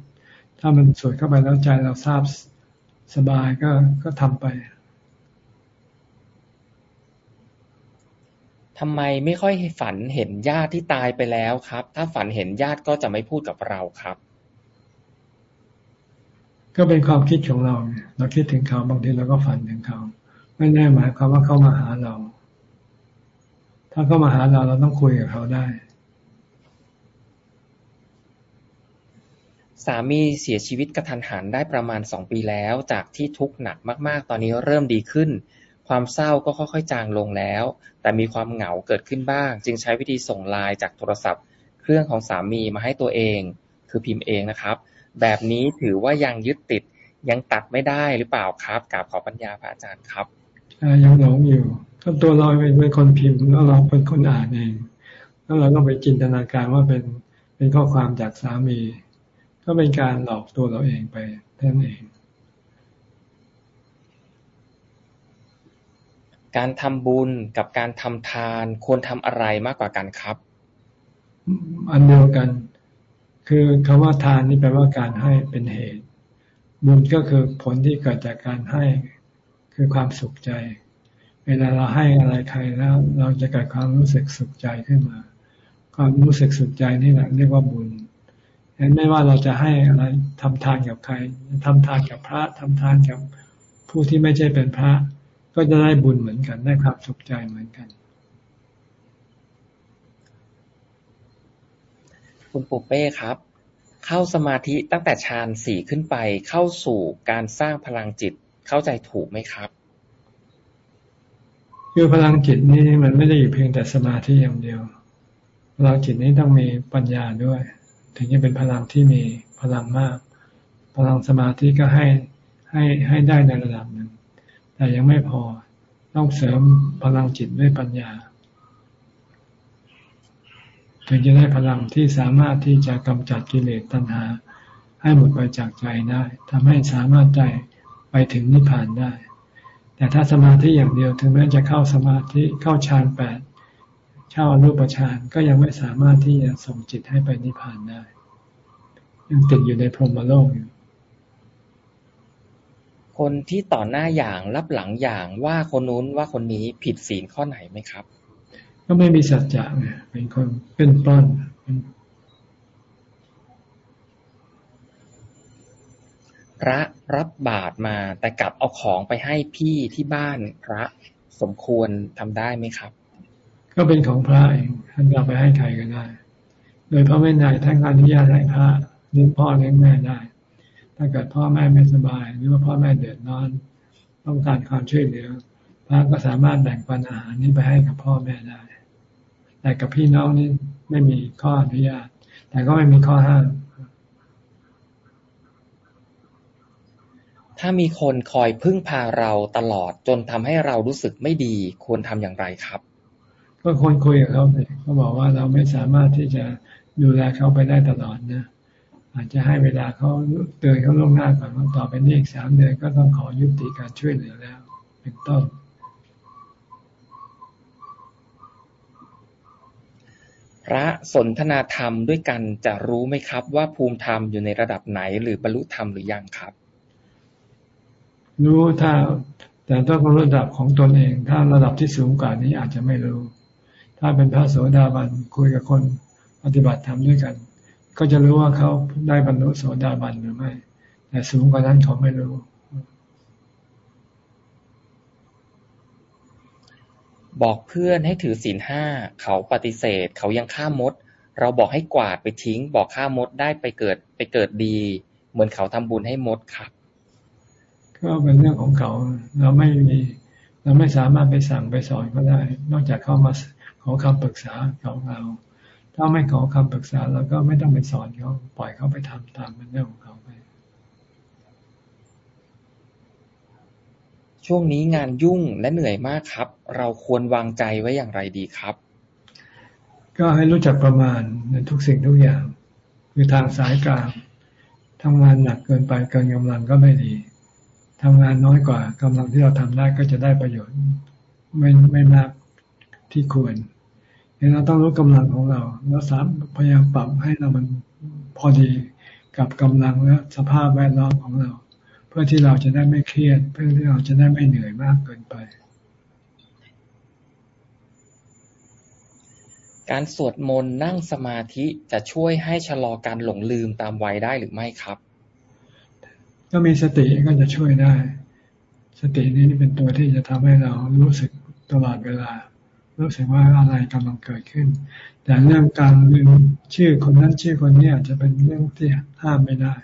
ถ้ามันสูดเข้าไปแล้วใจเราทราบสบายก็ก็ทำไป
ทำไมไม่ค่อยฝันเห็นญาติที่ตายไปแล้วครับ ถ้าฝันเห็นญาติก็จะไม่พูดกับเราครับ
ก็เป็นความคิดของเราเนี่ยเราคิดถึงเขาบางทีเราก็ฝันถึงเขา ไม่แน่หมายความว่าเขามาหาเรา ถ้าเขามาหาเราเราต้องคุยกับเขาได้
สามีเสียชีวิตกระทันหันได้ประมาณสองปีแล้ว จากที่ทุกข์หนักมาก ๆ ตอนนี้เริ่มดีขึ้น ความเศร้าก็ค่อย ๆ จางลงแล้ว แต่มีความเหงาเกิดขึ้นบ้าง จึงใช้วิธีส่งไลน์จากโทรศัพท์ เครื่องของสามีมาให้ตัวเอง คือพิมพ์เองนะครับ แบบนี้ถือว่ายังยึดติดยังตัดไม่ได้หรือเปล่าครับกราบขอปัญญาพระอาจารย์ครับ
ยังหลงอยู่ก็ตัวเราเป็นคนพิมพ์แล้วเราเป็นคนอ่านเอง แล้วเราก็ไปจินตนาการว่าเป็นเป็นข้อความจากสามี ก็เป็นการหลอกตัวเราเองไปแค่นั้นเอง
การทำบุญกับการทำทานควรทำอะไรมากกว่ากันครับ
อันเดียวกัน คือคำว่าทานนี่แปลว่าการให้เป็นเหตุ บุญก็คือผลที่เกิดจากการให้ คือความสุขใจ เวลาเราให้อะไรใครแล้ว เราจะเกิดความรู้สึกสุขใจขึ้นมา ความรู้สึกสุขใจนี่แหละเรียกว่าบุญ เห็นไม่ว่าเราจะให้อะไรทำทานกับใครทำทานกับพระทำทานกับผู้ที่ไม่ใช่เป็นพระ ก็จะได้บุญเหมือนกัน ได้ความสุขใจเหมือนกัน
คุณปูเป้ครับ เข้าสมาธิตั้งแต่ฌานสี่ขึ้นไป เข้าสู่การสร้างพลังจิตเข้าใจถูกไหมครับ
คือพลังจิตนี่มันไม่ได้อยู่เพียงแต่สมาธิอย่างเดียวพลังจิตนี้ต้องมีปัญญาด้วย ถึงจะเป็นพลังที่มีพลังมาก พลังสมาธิก็ให้ให้ให้ได้ในระดับหนึ่ง แต่ยังไม่พอต้องเสริมพลังจิตด้วยปัญญา ถึงจะได้พลังที่สามารถที่จะกำจัดกิเลสตัณหา ให้หมดไปจากใจได้ทำให้สามารถใจไปถึงนิพพานได้ แต่ถ้าสมาธิอย่างเดียวถึงแม้จะเข้าสมาธิเข้าฌานแปด เข้าอรูปฌานก็ยังไม่สามารถที่จะส่งจิตให้ไปนิพพานได้ ยังติดอยู่ในพรหมโลกอยู่
คนที่ต่อหน้าอย่างรับหลังอย่างว่าคนนู้นว่าคนนี้ผิดศีลข้อไหนไหมครับ
ก็ไม่มีสัจจะไงเป็นคนเป็นปล้นเป็น
พระรับบาตรมาแต่กลับเอาของไปให้พี่ที่บ้านพระสมควรทำได้ไหมครับ
ก็เป็นของพระเองท่านเอาไปให้ใครก็ได้ โดยพระแม่นายท่านอนุญาตให้พระเลี้ยงพ่อเลี้ยงแม่ได้ ถ้าเกิดพ่อแม่ไม่สบาย หรือว่าพ่อแม่เดือดร้อน ต้องการความช่วยเหลือพระก็สามารถแบ่งปันอาหารนี้ไปให้กับพ่อแม่ได้ แต่กับพี่น้องนี่ไม่มีข้ออนุญาต แต่ก็ไม่มีข้อห้าม
ถ้ามีคนคอยพึ่งพาเราตลอดจนทำให้เรารู้สึกไม่ดี ควรทำอย่างไรครับ
ก็ควรคุยกับเขาเลยเขาบอกว่าเราไม่สามารถที่จะดูแลเขาไปได้ตลอดนะอาจจะให้เวลาเขาเตือนเขาล่วงหน้าก่อนว่าต่อไปนี้อีกสามเดือนก็ต้องขอยุติการช่วยเหลือแล้ว เป็นต้น
พระสนทนาธรรมด้วยกันจะรู้ไหมครับ ว่าภูมิธรรมอยู่ในระดับไหน หรือบรรลุธรรมหรือยังครับ
รู้ถ้าแต่ต้องรู้ระดับของตนเอง ถ้าระดับที่สูงกว่านี้อาจจะไม่รู้ ถ้าเป็นพระโสดาบันคุยกับคนปฏิบัติธรรมด้วยกัน ก็จะรู้ว่าเขาได้บรรลุโสดาบันหรือไม่ แต่สูงกว่านั้นเขาไม่รู้
บอกเพื่อนให้ถือศีลห้าเขาปฏิเสธ เขายังฆ่ามด เราบอกให้กวาดไปทิ้ง บอกฆ่ามดได้ไปเกิดไปเกิดดี เหมือนเขาทำบุญให้มดครับ
ก็เป็นเรื่องของเขา เราไม่มี เราไม่สามารถไปสั่งไปสอนเขาได้ นอกจากเขามาข อคำปรึกษาของเราถ้าไม่ขอคำปรึกษาเราก็ไม่ต้องไปสอนเขาปล่อยเขาไปทำตามเป็นเรื่องของเขา
ช่วงนี้งานยุ่งและเหนื่อยมากครับ เราควรวางใจไว้อย่างไรดีครับ
ก็ให้รู้จักประมาณในทุกสิ่งทุกอย่าง คือทางสายกลางทำงานหนักเกินไปเกินกำลังก็ไม่ดีทำงานน้อยกว่ากำลังที่เราทำได้ก็จะได้ประโยชน์ ไม่ไม่มากที่ควร เราต้องรู้กำลังของเราแล้วสามพยายามปรับให้เรามันพอดีกับกำลังและสภาพแวดล้อมของเรา เพื่อที่เราจะได้ไม่เครียด เพื่อที่เราจะได้ไม่เหนื่อยมากเกินไป
การสวดมนต์นั่งสมาธิจะช่วยให้ชะลอการหลงลืมตามวัยได้หรือไม่ครับ
ก็มีสติก็จะช่วยได้ สตินี้เป็นตัวที่จะทำให้เรารู้สึกตลอดเวลา รู้สึกว่าอะไรกำลังเกิดขึ้น แต่เรื่องการลืมชื่อคนนั้นชื่อคนนี้อาจจะเป็นเรื่องที่ห้ามไม่ได้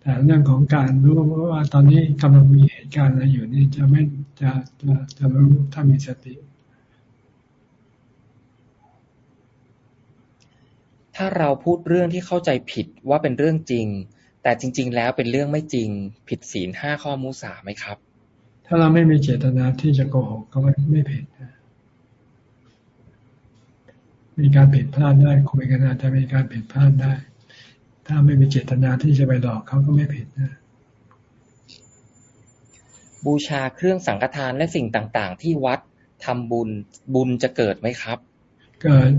แต่เรื่องของการรู้ว่าตอนนี้กำลังมีเหตุการณ์อะไรอยู่นี่จะไม่จะจะจะรู้ถ้ามีสติ
ถ้าเราพูดเรื่องที่เข้าใจผิดว่าเป็นเรื่องจริง แต่จริง ๆ แล้วเป็นเรื่องไม่จริง ผิดศีลห้าข้อมุสาไหมครับ
ถ้าเราไม่มีเจตนาที่จะโกหกก็ไม่ไม่ผิดมีการผิดพลาดได้คุยกันอาจจะมีการผิดพลาดได้ ถ้าไม่มีเจตนาที่จะไปหลอกเขาก็ไม่ผิดนะ
บูชาเครื่องสังฆทานและสิ่งต่าง ๆ ที่วัดทำบุญบุญจะเกิดไหมครับ
เกิด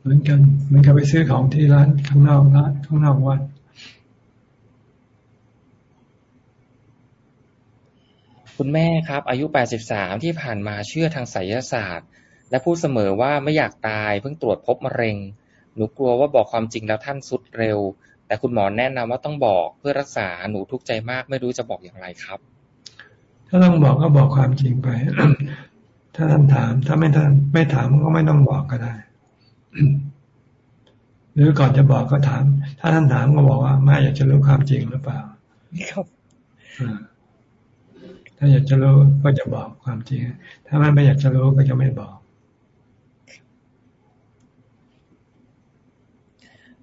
เหมือนกันเหมือนกับไปซื้อของที่ร้านข้างนอกร้านข้างนอกวัด
คุณแม่ครับ อายุ 83 ที่ผ่านมาเชื่อทางไสยศาสตร์ และพูดเสมอว่าไม่อยากตายเพิ่งตรวจพบมะเร็ง หนูกลัวว่าบอกความจริงแล้วท่านสุดเร็ว แต่คุณหมอแนะนำว่าต้องบอกเพื่อรักษาหนูทุกข์ใจมากไม่รู้จะบอกอย่างไรครับ
ถ้าต้องบอกก็บอกความจริงไป ถ้าท่านถาม ถ้าไม่ท่านไม่ถามก็ไม่ต้องบอกก็ได้หรือก่อนจะบอกก็ถาม ถ้าท่านถามก็บอกว่าแม่อยากจะรู้ความจริงหรือเปล่า
ครับ
ถ้าอยากจะรู้ก็จะบอกความจริง ถ้าไม่อยากจะรู้ก็จะไม่บอก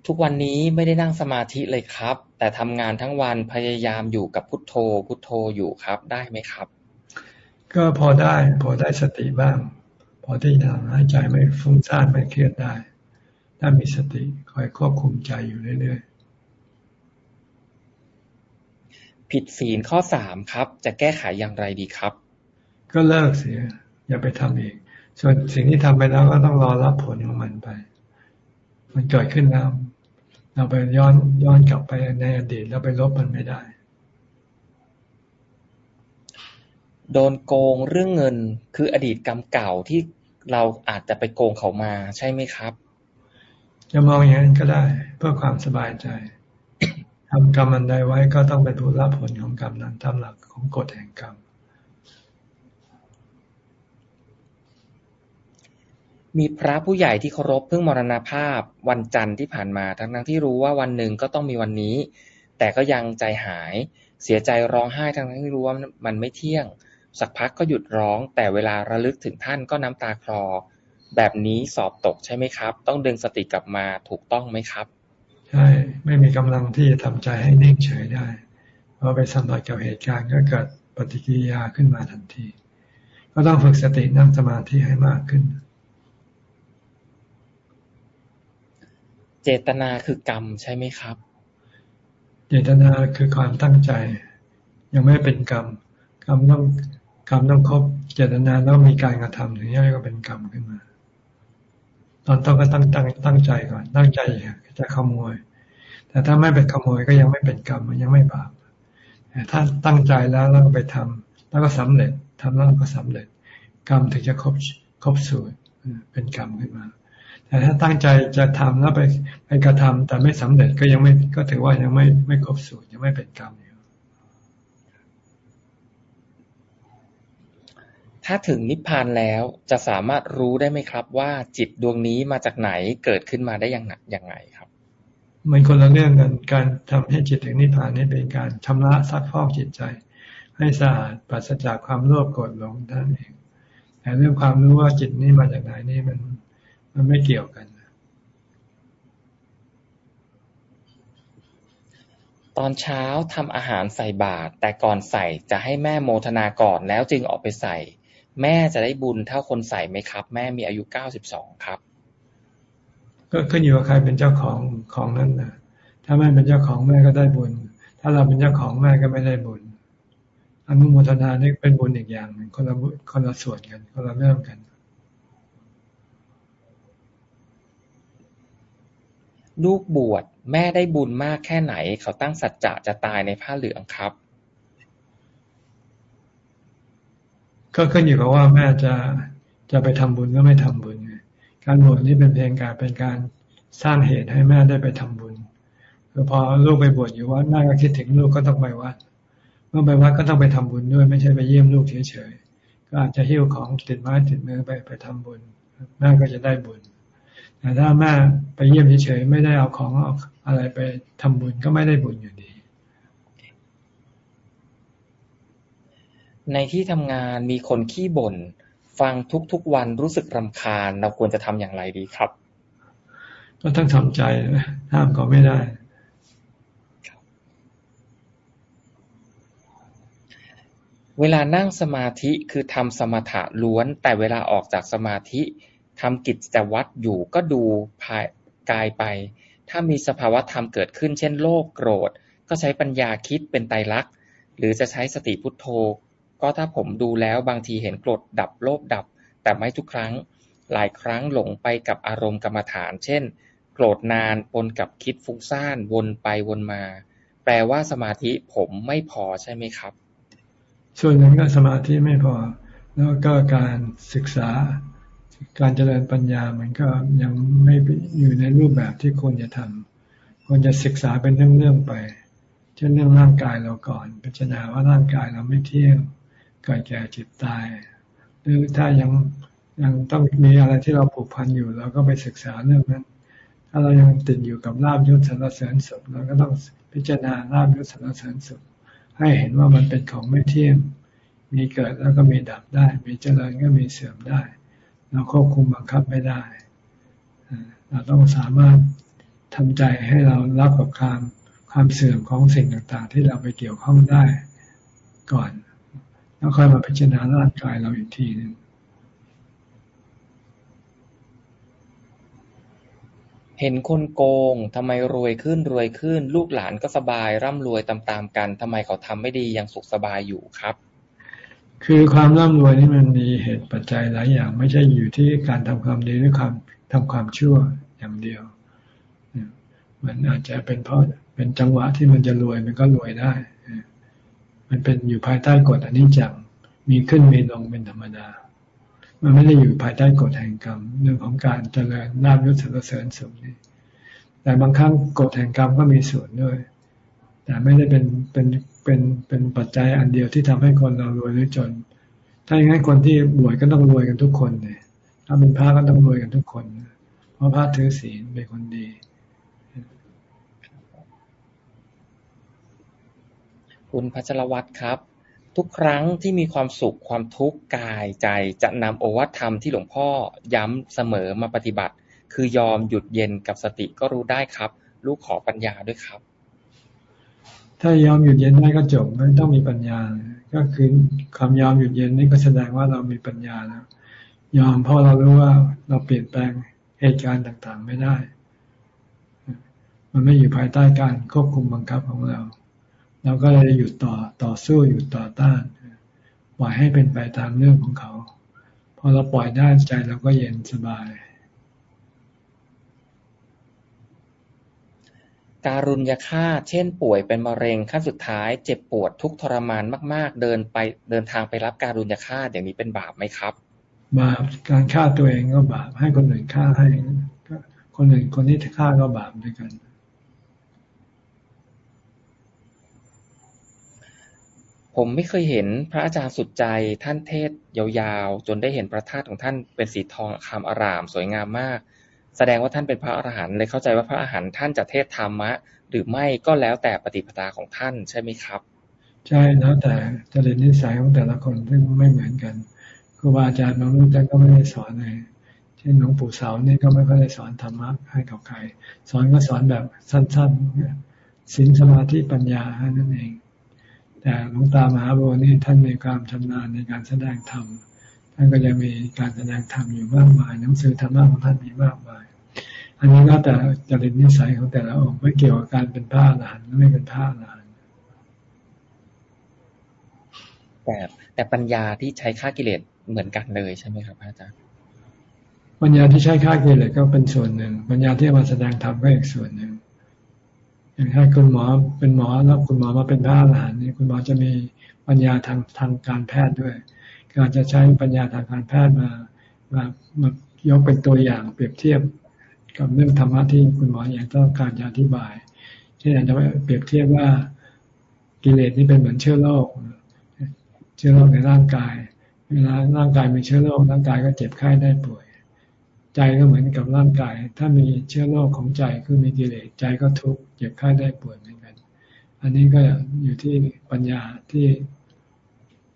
ทุกวันนี้ไม่ได้นั่งสมาธิเลยครับ แต่ทำงานทั้งวันพยายามอยู่กับพุทโธ พุทโธอยู่ครับ ได้ไหมครับ
ก็พอได้ พอได้สติบ้าง พอที่ทำให้ใจไม่ฟุ้งซ่านไม่เครียดได้ ถ้ามีสติคอยควบคุมใจอยู่เรื่อย
ๆ ผิดศีลข้อสามครับ จะแก้ไขอย่างไรดีครับ
ก็เลิกเสีย อย่าไปทำอีก ส่วนสิ่งที่ทำไปแล้วก็ต้องรอรับผลของมันไป มันเกิดขึ้นแล้วเราไปย้อนย้อนกลับไปในอดีตแล้วไปลบมันไม่ได้
โดนโกงเรื่องเงินคืออดีตกรรมเก่าที่เราอาจจะไปโกงเขามาใช่ไหมครับ
จะมองอย่างนั้นก็ได้ เพื่อความสบายใจ ทำกรรมอันใดไว้ก็ต้องเป็นผู้รับผลของกรรมนั้นตามหลักของกฎแห่งกรรม
มีพระผู้ใหญ่ที่เคารพเพิ่งมรณภาพวันจันทร์ที่ผ่านมา ทั้งทั้งที่รู้ว่าวันหนึ่งก็ต้องมีวันนี้ แต่ก็ยังใจหาย เสียใจร้องไห้ทั้งทั้งที่รู้ว่ามันไม่เที่ยง สักพักก็หยุดร้อง แต่เวลาระลึกถึงท่านก็น้ำตาคลอ แบบนี้สอบตกใช่ไหมครับ ต้องดึงสติกลับมาถูกต้องไหมครับ
ใช่ ไม่มีกำลังที่จะทำใจให้นิ่งเฉยได้พอไปสัมผัสกับเหตุการณ์ก็เกิดปฏิกิริยาขึ้นมาทันที ก็ต้องฝึกสตินั่งสมาธิให้มากขึ้น
เจตนาคือกรรมใช่ไหมครับ
เจตนาคือความตั้งใจ ยังไม่เป็นกรรม กรรมต้องกรรมต้องครบเจตนาต้องมีการกระทำถึงจะเรียกว่าเป็นกรรมขึ้นมา ตอนต้นก็ตั้งตั้งตั้งใจก่อน ตั้งใจ จะขโมย แต่ถ้าไม่เป็นขโมยก็ยังไม่เป็นกรรมมันยังไม่บาปแต่ถ้าตั้งใจแล้วแล้วก็ไปทำแล้วก็สำเร็จทำแล้วก็สำเร็จ กรรมถึงจะครบครบสูตรเป็นกรรมขึ้นมา แต่ถ้าตั้งใจจะทำแล้วไปไปกระทำแต่ไม่สำเร็จก็ยังไม่ก็ถือว่ายังไม่ไม่ครบสูตรยังไม่เป็นกรรมอยู่
ถ้าถึงนิพพานแล้วจะสามารถรู้ได้ไหมครับ ว่าจิตดวงนี้มาจากไหนเกิดขึ้นมาได้อย่างยังไงครับ
มันคนละเรื่องกันการทำให้จิตถึงนิพพานนี่เป็นการชำระซักฟอกจิตใจ ให้สะอาดปราศจากความโลภโกรธหลงนั่นเองแต่เรื่องความรู้ว่าจิตนี้มาจากไหนนี่มันมันไม่เกี่ยวกัน
ตอนเช้าทำอาหารใส่บาตรแต่ก่อนใส่จะให้แม่โมทนาก่อนแล้วจึงออกไปใส่ แม่จะได้บุญเท่าคนใส่ไหมครับ แม่มีอายุเก้าสิบสองครับ
ก็ขึ้นอยู่กับใครเป็นเจ้าของของนั้นนะถ้าแม่เป็นเจ้าของแม่ก็ได้บุญ ถ้าเราเป็นเจ้าของแม่ก็ไม่ได้บุญอนุโมทนานี่เป็นบุญอีกอย่างหนึ่งคนละคนละส่วนกันคนละเรื่องกัน
ลูกบวชแม่ได้บุญมากแค่ไหน เขาตั้งสัจจะจะตายในผ้าเหลืองครับ
ก็ขึ้นอยู่กับว่าแม่จะจะไปทำบุญก็ไม่ทำบุญ การบวชนี่เป็นเพียงการเป็นการสร้างเหตุให้แม่ได้ไปทำบุญคือพอลูกไปบวชอยู่วัดแม่ก็คิดถึงลูกก็ต้องไปวัด เมื่อไปวัดก็ต้องไปทำบุญด้วย ไม่ใช่ไปเยี่ยมลูกเฉยๆก็อาจจะหิ้วของติดไม้ติดมือไปไปทำบุญแม่ก็จะได้บุญแต่ถ้าแม่ไปเยี่ยมเฉยๆไม่ได้เอาของเอาอะไรไปทำบุญก็ไม่ได้บุญอยู่ดี
ในที่ทำงานมีคนขี้บ่น ฟังทุกๆวันรู้สึกรำคาญ เราควรจะทำอย่างไรดีครับ
ก็ต้องทำใจห้ามก็ไม่ได้
เวลานั่งสมาธิคือทำสมถะล้วน แต่เวลาออกจากสมาธิทำกิจวัตรอยู่ก็ดูภายกายไป ถ้ามีสภาวะธรรมเกิดขึ้น เช่นโลภโกรธ ก็ใช้ปัญญาคิดเป็นไตรลักษณ์หรือจะใช้สติพุทโธ ก็ถ้าผมดูแล้วบางทีเห็นโกรธดับโลภดับ แต่ไม่ทุกครั้ง หลายครั้งหลงไปกับอารมณ์กรรมฐาน เช่น โกรธนานปนกับคิดฟุ้งซ่านวนไปวนมา แปลว่าสมาธิผมไม่พอใช่ไหมครับ
ส่วนหนึ่งก็สมาธิไม่พอ แล้วก็การศึกษาการเจริญปัญญามันก็ยังไม่อยู่ในรูปแบบที่ควรจะทำควรจะศึกษาเป็นเรื่องๆไป เช่นเรื่องร่างกายเราก่อน พิจารณาว่าร่างกายเราไม่เที่ยง เกิดแก่เจ็บตาย หรือถ้ายังยังต้องมีอะไรที่เราผูกพันอยู่เราก็ไปศึกษาเรื่องนั้น ถ้าเรายังติดอยู่กับลาบยศสรรเสริญสุขเราก็ต้องพิจารณาลาบยศสรรเสริญสุขให้เห็นว่ามันเป็นของไม่เที่ยง มีเกิดแล้วก็มีดับได้ มีเจริญก็มีเสื่อมได้ เราควบคุมบังคับไม่ได้ เราต้องสามารถทำใจให้เรารับกับความความเสื่อมของสิ่งต่างๆ ที่เราไปเกี่ยวข้องได้ก่อน แล้วค่อยมาพิจารณาร่างกายเราอีกทีหนึ่ง
เห็นคนโกงทำไมรวยขึ้นรวยขึ้น ลูกหลานก็สบายร่ำรวยตามๆกันทำไมเขาทำไม่ดียังสุขสบายอยู่ครับ
คือความร่ำรวยนี่มันมีเหตุปัจจัยหลายอย่าง ไม่ใช่อยู่ที่การทำความดีหรือความทำความชั่วอย่างเดียว มันอาจจะเป็นเพราะเป็นจังหวะที่มันจะรวยมันก็รวยได้ มันเป็นอยู่ภายใต้กฎอนนี้จัง มีขึ้นมีลงเป็นธรรมดา มันไม่ได้อยู่ภายใต้กฎแห่งกรรม เรื่องของการเจริญนาบยศเสริญสุขนี่แต่บางครั้งกฎแห่งกรรมก็มีส่วนด้วย แต่ไม่ได้เป็นเป็นเป็นเป็นปัจจัยอันเดียวที่ทำให้คนเรารวยหรือจน ถ้าอย่างนั้นคนที่บวชก็ต้องรวยกันทุกคนเลยถ้าเป็นพระก็ต้องรวยกันทุกคน เพราะพระถือศีลเป็นคนดี
คุณพัชรวัตรครับ ทุกครั้งที่มีความสุขความทุกข์กายใจจะนำโอวัตธรรมที่หลวงพ่อย้ำเสมอมาปฏิบัติ คือยอมหยุดเย็นกับสติก็รู้ได้ครับ ลูกขอปัญญาด้วยครับ
ถ้ายอมหยุดเย็นได้ก็จบไม่ต้องมีปัญญา ก็คือความยอมหยุดเย็นนี่ก็แสดงว่าเรามีปัญญาแล้วยอมเพราะเรารู้ว่าเราเปลี่ยนแปลงเหตุการณ์ต่างๆ ไม่ได้ มันไม่อยู่ภายใต้การควบคุมบังคับของเรา เราก็เลยหยุดต่อต่อสู้หยุดต่อต้านปล่อยให้เป็นไปตามเรื่องของเขา พอเราปล่อยได้ใจเราก็เย็นสบาย
การุญยฆาตเช่นป่วยเป็นมะเร็งขั้นสุดท้าย เจ็บปวดทุกทรมานมาก ๆ เดินไปเดินทางไปรับการุญยฆาตอย่างนี้เป็นบาปไหมครับ
บาปการฆ่าตัวเองก็บาปให้คนอื่นฆ่าให้คนอื่นคนที่ฆ่าก็บาปด้วยกัน
ผมไม่เคยเห็นพระอาจารย์สุดใจ ท่านเทศยาวๆ จนได้เห็นพระธาตุของท่านเป็นสีทองคำอารามสวยงามมาก แสดงว่าท่านเป็นพระอรหันต์เลยเข้าใจว่าพระอรหันต์ท่านจะเทศธรรมะ หรือไม่ก็แล้วแต่ปฏิปทาของท่านใช่ไหมครับ
ใช่แล้วแต่จริตนิสัยของแต่ละคนซึ่งไม่เหมือนกันครูบาอาจารย์บางรูปท่านก็ไม่ได้สอนเลยเช่นหลวงปู่เสาเนี่ยก็ไม่ค่อยได้สอนธรรมะให้กับใคร สอนก็สอนแบบสั้นๆศีลสมาธิปัญญานั่นเอง แต่หลวงตามหาบัวนี่ท่านมีความชำนาญในการแสดงธรรมท่านก็จะมีการแสดงธรรมอยู่มากมาย หนังสือธรรมะของท่านมีมากมาย อันนี้ก็แต่จริตนิสัยของแต่ละองค์ไม่เกี่ยวกับการเป็นพระอรหันต์ไม่เป็นพระอรหันต์
แต่แต่ปัญญาที่ใช้ฆ่ากิเลสเหมือนกันเลยใช่ไหมครับอาจารย์
ปัญญาที่ใช้ฆ่ากิเลสก็เป็นส่วนหนึ่ง ปัญญาที่มาแสดงธรรมก็อีกส่วนหนึ่ง อย่างถ้คุณหมอเป็นหมอแล้วคุณหมอมาเป็นพระอรหันต์นี่คุณหมอจะมีปัญญาทางทางการแพทย์ด้วยการจะใช้ปัญญาทางการแพทย์มามามายกเป็นตัวอย่างเปรียบเทียบกับเรื่องธรรมะที่คุณหมออยากต้องการจะอธิบายเช่นอาจจะเปรียบเทียบว่ากิเลสนี่เป็นเหมือนเชื้อโรคเชื้อโรคในร่างกาย เวลาร่างกายมีเชื้อโรคร่างกายก็เจ็บไข้ได้ป่วย ใจก็เหมือนกับร่างกาย ถ้ามีเชื้อโรคของใจคือมีกิเลสใจก็ทุกข์เจ็บไข้ได้ป่วยเหมือนกัน อันนี้ก็อยู่ที่ปัญญาที่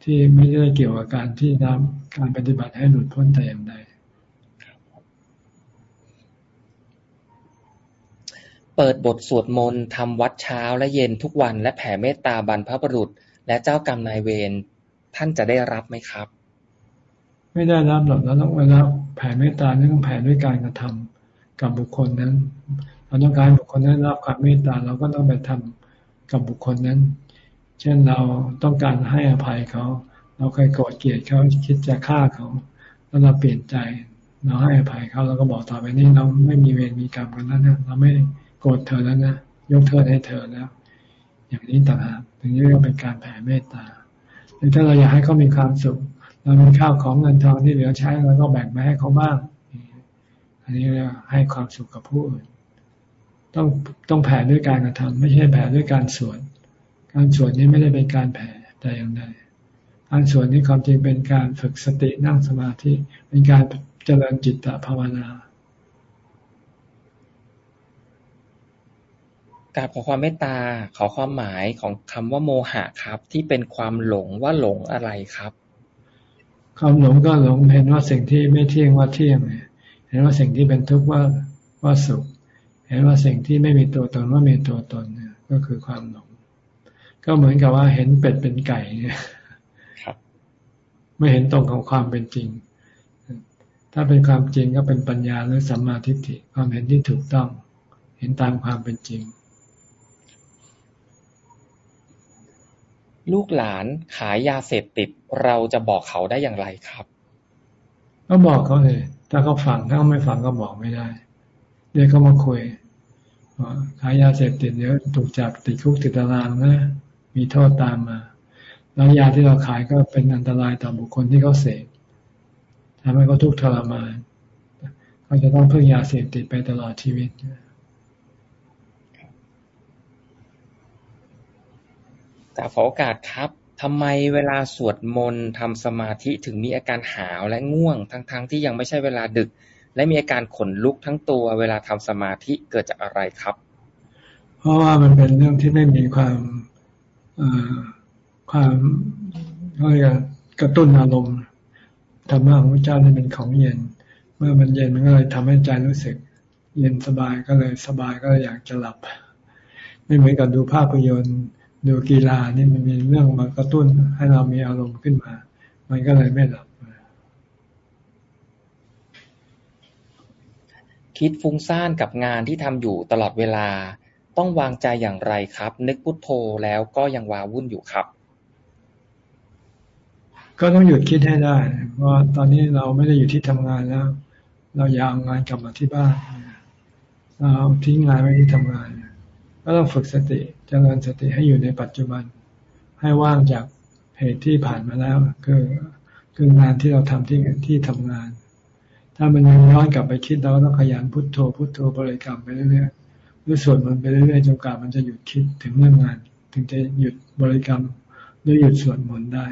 ที่ไม่ได้เกี่ยวกับการที่ทำการปฏิบัติให้หลุดพ้นแต่อย่างใด
เปิดบทสวดมนต์ทำวัดเช้าและเย็นทุกวัน และแผ่เมตตาบรรพบุรุษ และเจ้ากรรมนายเวรท่านจะได้รับไหมครับ
ไม่ได้รับหรอกเราต้องเวลาแผ่เมตตาต้องแผ่ด้วยการกระทำกับบุคคลนั้นเราต้องการบุคคลนั้นรับความเมตตาเราก็ต้องไปทำกับบุคคลนั้น เช่นเราต้องการให้อภัยเขา เราเคยโกรธเกลียดเขาคิดจะฆ่าเขาแล้วเราเปลี่ยนใจ เราให้อภัยเขาเราก็บอกต่อไปนี้เราไม่มีเวรมีกรรมกันแล้วนะเราไม่โกรธเธอแล้วนะยกโทษให้เธอแล้ว อย่างนี้ต่างหากถึงเรียกว่าเป็นการแผ่เมตตาหรือถ้าเราอยากให้เขามีความสุข เรามีข้าวของเงินทองที่เหลือใช้เราก็แบ่งไปให้เขาบ้าง อันนี้เรียกให้ความสุขกับผู้อื่น ต้องต้องแผ่ด้วยการกระทำไม่ใช่แผ่ด้วยการสวด การสวดนี้ไม่ได้เป็นการแผ่แต่อย่างใดการสวดนี้ความจริงเป็นการฝึกสตินั่งสมาธิเป็นการเจริญจิตตภาวนา
การขอความเมตตาขอความหมายของคำว่าโมหะครับ ที่เป็นความหลงว่าหลงอะไรครับ
ความหลงก็หลงเห็นว่าสิ่งที่ไม่เที่ยงว่าเที่ยง เห็นว่าสิ่งที่เป็นทุกข์ว่าว่าสุข เห็นว่าสิ่งที่ไม่มีตัวตนว่ามีตัวตนเนี่ยก็คือความหลง ก็เหมือนกับว่าเห็นเป็ดเป็นไก่เนี่ยไม่เห็นตรงของความเป็นจริง ถ้าเป็นความจริงก็เป็นปัญญาหรือสัมมาทิฏฐิความเห็นที่ถูกต้อง เห็นตามความเป็นจริง
ลูกหลานขายยาเสพติด เราจะบอกเขาได้อย่างไรครับ
ก็บอกเขาเลย ถ้าเขาฟังถ้าเขาไม่ฟังก็บอกไม่ได้เรียกเขามาคุยขายยาเสพติดเดี๋ยวถูกจับติดคุกติดตารางนะมีโทษตามมา แล้วยาที่เราขายก็เป็นอันตรายต่อบุคคลที่เขาเสพทำให้เขาทุกข์ทรมานเขาจะต้องพึ่งยาเสพติดไปตลอดชีวิต
แต่ขอโอกาสครับทำไมเวลาสวดมนต์ทำสมาธิถึงมีอาการหาวและง่วง ทั้งๆทที่ยังไม่ใช่เวลาดึก และมีอาการขนลุกทั้งตัวเวลาทำสมาธิเกิดจากอะไรครับ
เพราะว่ามันเป็นเรื่องที่ไม่มีความความก็เรียกกระตุ้นอารมณ์ธรรมะของพระเจ้านี่เป็นของเย็น เมื่อมันเย็นมันก็เลยทำให้ใจรู้สึก เย็นสบายก็เลยสบายก็เลยอยากจะหลับ ไม่เหมือนกับดูภาพยนตร์ ดูกีฬานี่มันมีเรื่องมากระตุ้นให้เรามีอารมณ์ขึ้นมา มันก็เลยไม่หลับ
คิดฟุ้งซ่านกับงานที่ทำอยู่ตลอดเวลา ต้องวางใจอย่างไรครับ นึกพุทโธแล้วก็ยังวาวุ่นอยู่ครับ
ก็ต้องหยุดคิดให้ได้เพราะตอนนี้เราไม่ได้อยู่ที่ทำงานแล้ว เราอยากงานกลับมาที่บ้านเราทิ้งงานไว้ที่ทำงาน ก็ต้องฝึกสติ จเจริญสติให้อยู่ในปัจจุบัน ให้ว่างจากเหตุที่ผ่านมาแล้ว คือคืองานที่เราทำที่ที่ทำงาน ถ้ามันยังย้อนกลับไปคิดเราต้องขยันพุทโธพุทโธบริกรรมไปเรื่อยๆด้วยส่วนมันไปเรื่อยๆจนกว่ามันจะหยุดคิดถึงเรื่องงาน ถึงจะหยุดบริกรรมหรือหยุดสวดมนต์ได้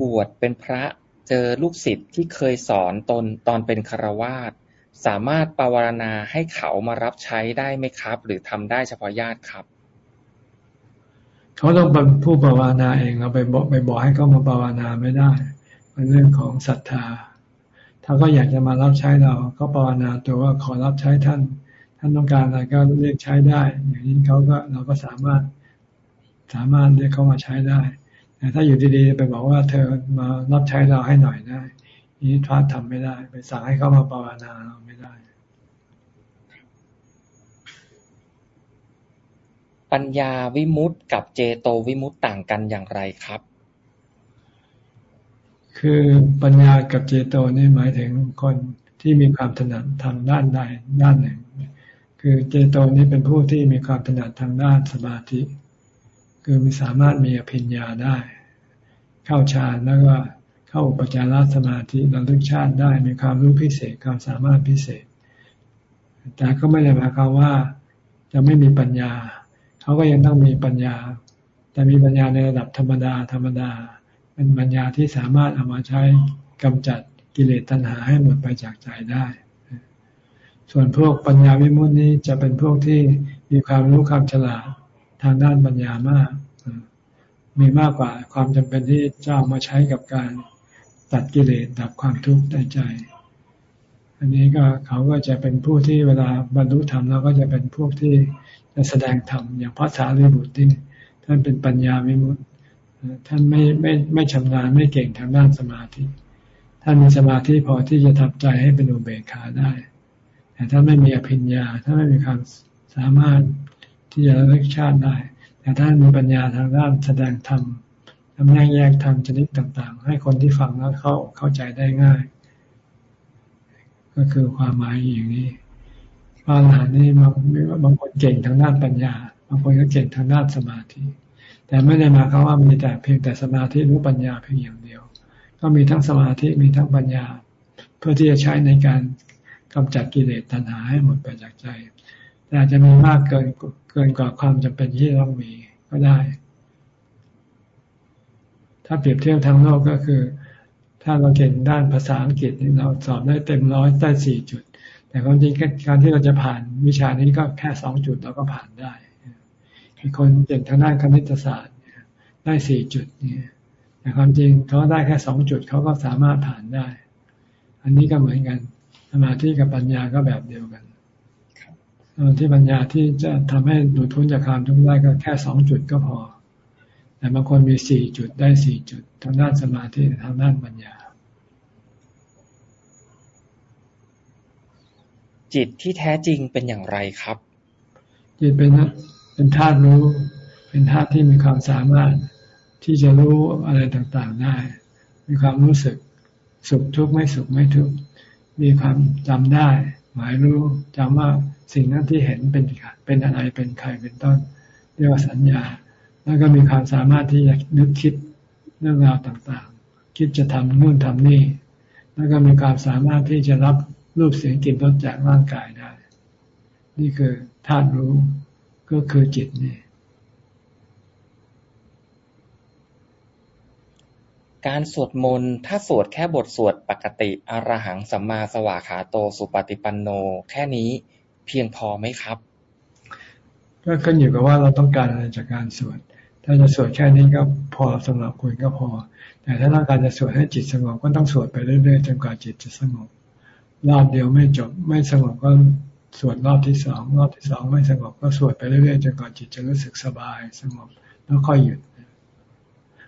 บวชเป็นพระเจอลูกศิษย์ที่เคยสอนตนตอนเป็นคารวาส สามารถปวารณาให้เขามารับใช้ได้ไหมครับ หรือทำได้เฉพาะญาติครับ
เขาต้องเป็นผู้ปวารณาเองเราไปบอกไปบอกให้เขามาปวารณาไม่ได้เป็นเรื่องของศรัทธา ถ้าก็อยากจะมารับใช้เราก็ปวารณาตัวว่าขอรับใช้ท่าน ท่านต้องการอะไรก็เรียกใช้ได้ อย่างนี้เขาก็เราก็สามารถสามารถเรียกเขามาใช้ได้แต่ถ้าอยู่ดีๆไปบอกว่าเธอมารับใช้เราให้หน่อยได้ นี้พระทำไม่ได้ ไปสั่งให้เขามาภาวนาเราไม่ได้
ปัญญาวิมุตต์กับเจโตวิมุตต์ต่างกันอย่างไรครับ
คือปัญญากับเจโตนี่หมายถึงคนที่มีความถนัดทางด้านใดด้านหนึ่ง คือเจโตนี่เป็นผู้ที่มีความถนัดทางด้านสมาธิ คือมีสามารถมีอภิญญาได้ เข้าฌานแล้วก็ เข้าอุปจารสมาธิระลึกชาติได้มีความรู้พิเศษความสามารถพิเศษ แต่ก็ไม่ได้หมายความว่าจะไม่มีปัญญา เขาก็ยังต้องมีปัญญา แต่มีปัญญาในระดับธรรมดา ธรรมดา เป็นปัญญาที่สามารถเอามาใช้กำจัดกิเลสตัณหาให้หมดไปจากใจได้ ส่วนพวกปัญญาวิมุตตินี้จะเป็นพวกที่มีความรู้ความฉลาดทางด้านปัญญามาก มีมากกว่าความจำเป็นที่จะเอามาใช้กับการ ตัดกิเลสดับความทุกข์ในใจ อันนี้ก็เขาก็จะเป็นผู้ที่เวลาบรรลุธรรมแล้วก็จะเป็นพวกที่จะแสดงธรรมอย่างพระสารีบุตรที่ท่านเป็นปัญญาวิมุตติท่านไม่ไม่ไม่ชำนาญไม่เก่งทางด้านสมาธิ ท่านมีสมาธิพอที่จะทำใจให้เป็นอุเบกขาได้ แต่ท่านไม่มีอภิญญาท่านไม่มีความสามารถที่จะเลิกชาติได้ แต่ท่านมีปัญญาทางด้านแสดงธรรม ทำแยกแยกทำชนิดต่างๆ ให้คนที่ฟังแล้วเข้าเข้าใจได้ง่าย ก็คือความหมายอย่างนี้พระอรหันต์นี่บางบางคนเก่งทางด้านปัญญา บางคนก็เก่งทางด้านสมาธิ แต่ไม่ได้มาเขาว่ามีแต่เพียงแต่สมาธิหรือปัญญาเพียงอย่างเดียว ก็มีทั้งสมาธิมีทั้งปัญญา เพื่อที่จะใช้ในการกำจัดกิเลสตัณหาให้หมดไปจากใจแต่อาจจะมีมากเกินเกินกว่าความจำเป็นที่ต้องมีก็ได้ ถ้าเปรียบเทียบทางโลกก็คือ ถ้าเราเก่งด้านภาษาอังกฤษเราสอบได้เต็มร้อยได้สี่จุด แต่ความจริงการที่เราจะผ่านวิชานี้ก็แค่สองจุดเราก็ผ่านได้มีคนเก่งทางด้านคณิตศาสตร์ได้สี่จุดเนี่ยแต่ความจริงเขาได้แค่สองจุดเขาก็สามารถผ่านได้ อันนี้ก็เหมือนกันสมาธิกับปัญญาก็แบบเดียวกันที่ปัญญาที่จะทำให้หลุดพ้นจากความทุกข์ได้ก็แค่สองจุดก็พอ แต่บางคนมีสี่จุดได้สี่จุด ทางด้านสมาธิทางด้านปัญญา
จิตที่แท้จริงเป็นอย่างไรครับ
จิตเป็นเป็นธาตุรู้ เป็นธาตุที่มีความสามารถที่จะรู้อะไรต่างๆได้ มีความรู้สึกสุขทุกข์ไม่สุขไม่ทุกข์มีความจำได้ หมายรู้จำว่าสิ่งนั้นที่เห็นเป็นเป็นอะไรเป็นใครเป็นต้น เรียกว่าสัญญา แล้วก็มีความสามารถที่จะนึกคิดเรื่องราวต่างๆ คิดจะทำนู่นทำนี่ แล้วก็มีความสามารถที่จะรับรูปเสียงกลิ่นรสจากร่างกายได้ นี่คือธาตุรู้ก็คือจิตนี่
การสวดมนต์ถ้าสวดแค่บทสวดปกติอรหังสัมมาสวากขาโตสุปฏิปันโน แค่นี้เพียงพอไหมครับ
ก็ขึ้นอยู่กับว่าเราต้องการอะไรจากการสวด ถ้าจะสวดแค่นี้ก็พอสำหรับคุณก็พอ แต่ถ้าต้องการจะสวดให้จิตสงบก็ต้องสวดไปเรื่อยๆจนกว่าจิตจะสงบ รอบเดียวไม่จบ ไม่สงบก็สวดรอบที่สองรอบที่สองไม่สงบก็สวดไปเรื่อยๆจนกว่าจิตจะรู้สึกสบายสงบ แล้วค่อยหยุด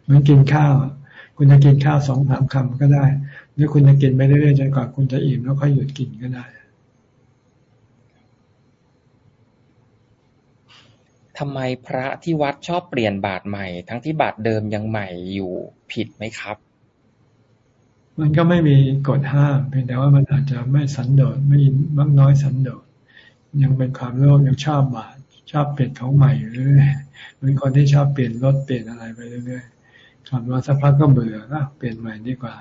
เหมือนกินข้าว คุณจะกินข้าวสองสามคำก็ได้ หรือคุณจะกินไปเรื่อยๆจนกว่าคุณจะอิ่มแล้วค่อยหยุดกินก็ได้
ทำไมพระที่วัดชอบเปลี่ยนบาทใหม่ ทั้งที่บาทเดิมยังใหม่อยู่ ผิดไหมครับ
มันก็ไม่มีกฎห้ามเพียงแต่ว่ามันอาจจะไม่สันโดษไม่มากน้อยสันโดษยังเป็นความโลภยังชอบบาทชอบเปลี่ยนของใหม่อยู่เรื่อยๆเป็นคนที่ชอบเปลี่ยนรถเปลี่ยนอะไรไปเรื่อยๆขับมาสักพักก็เบื่อก็เปลี่ยนใหม่ดีกว่า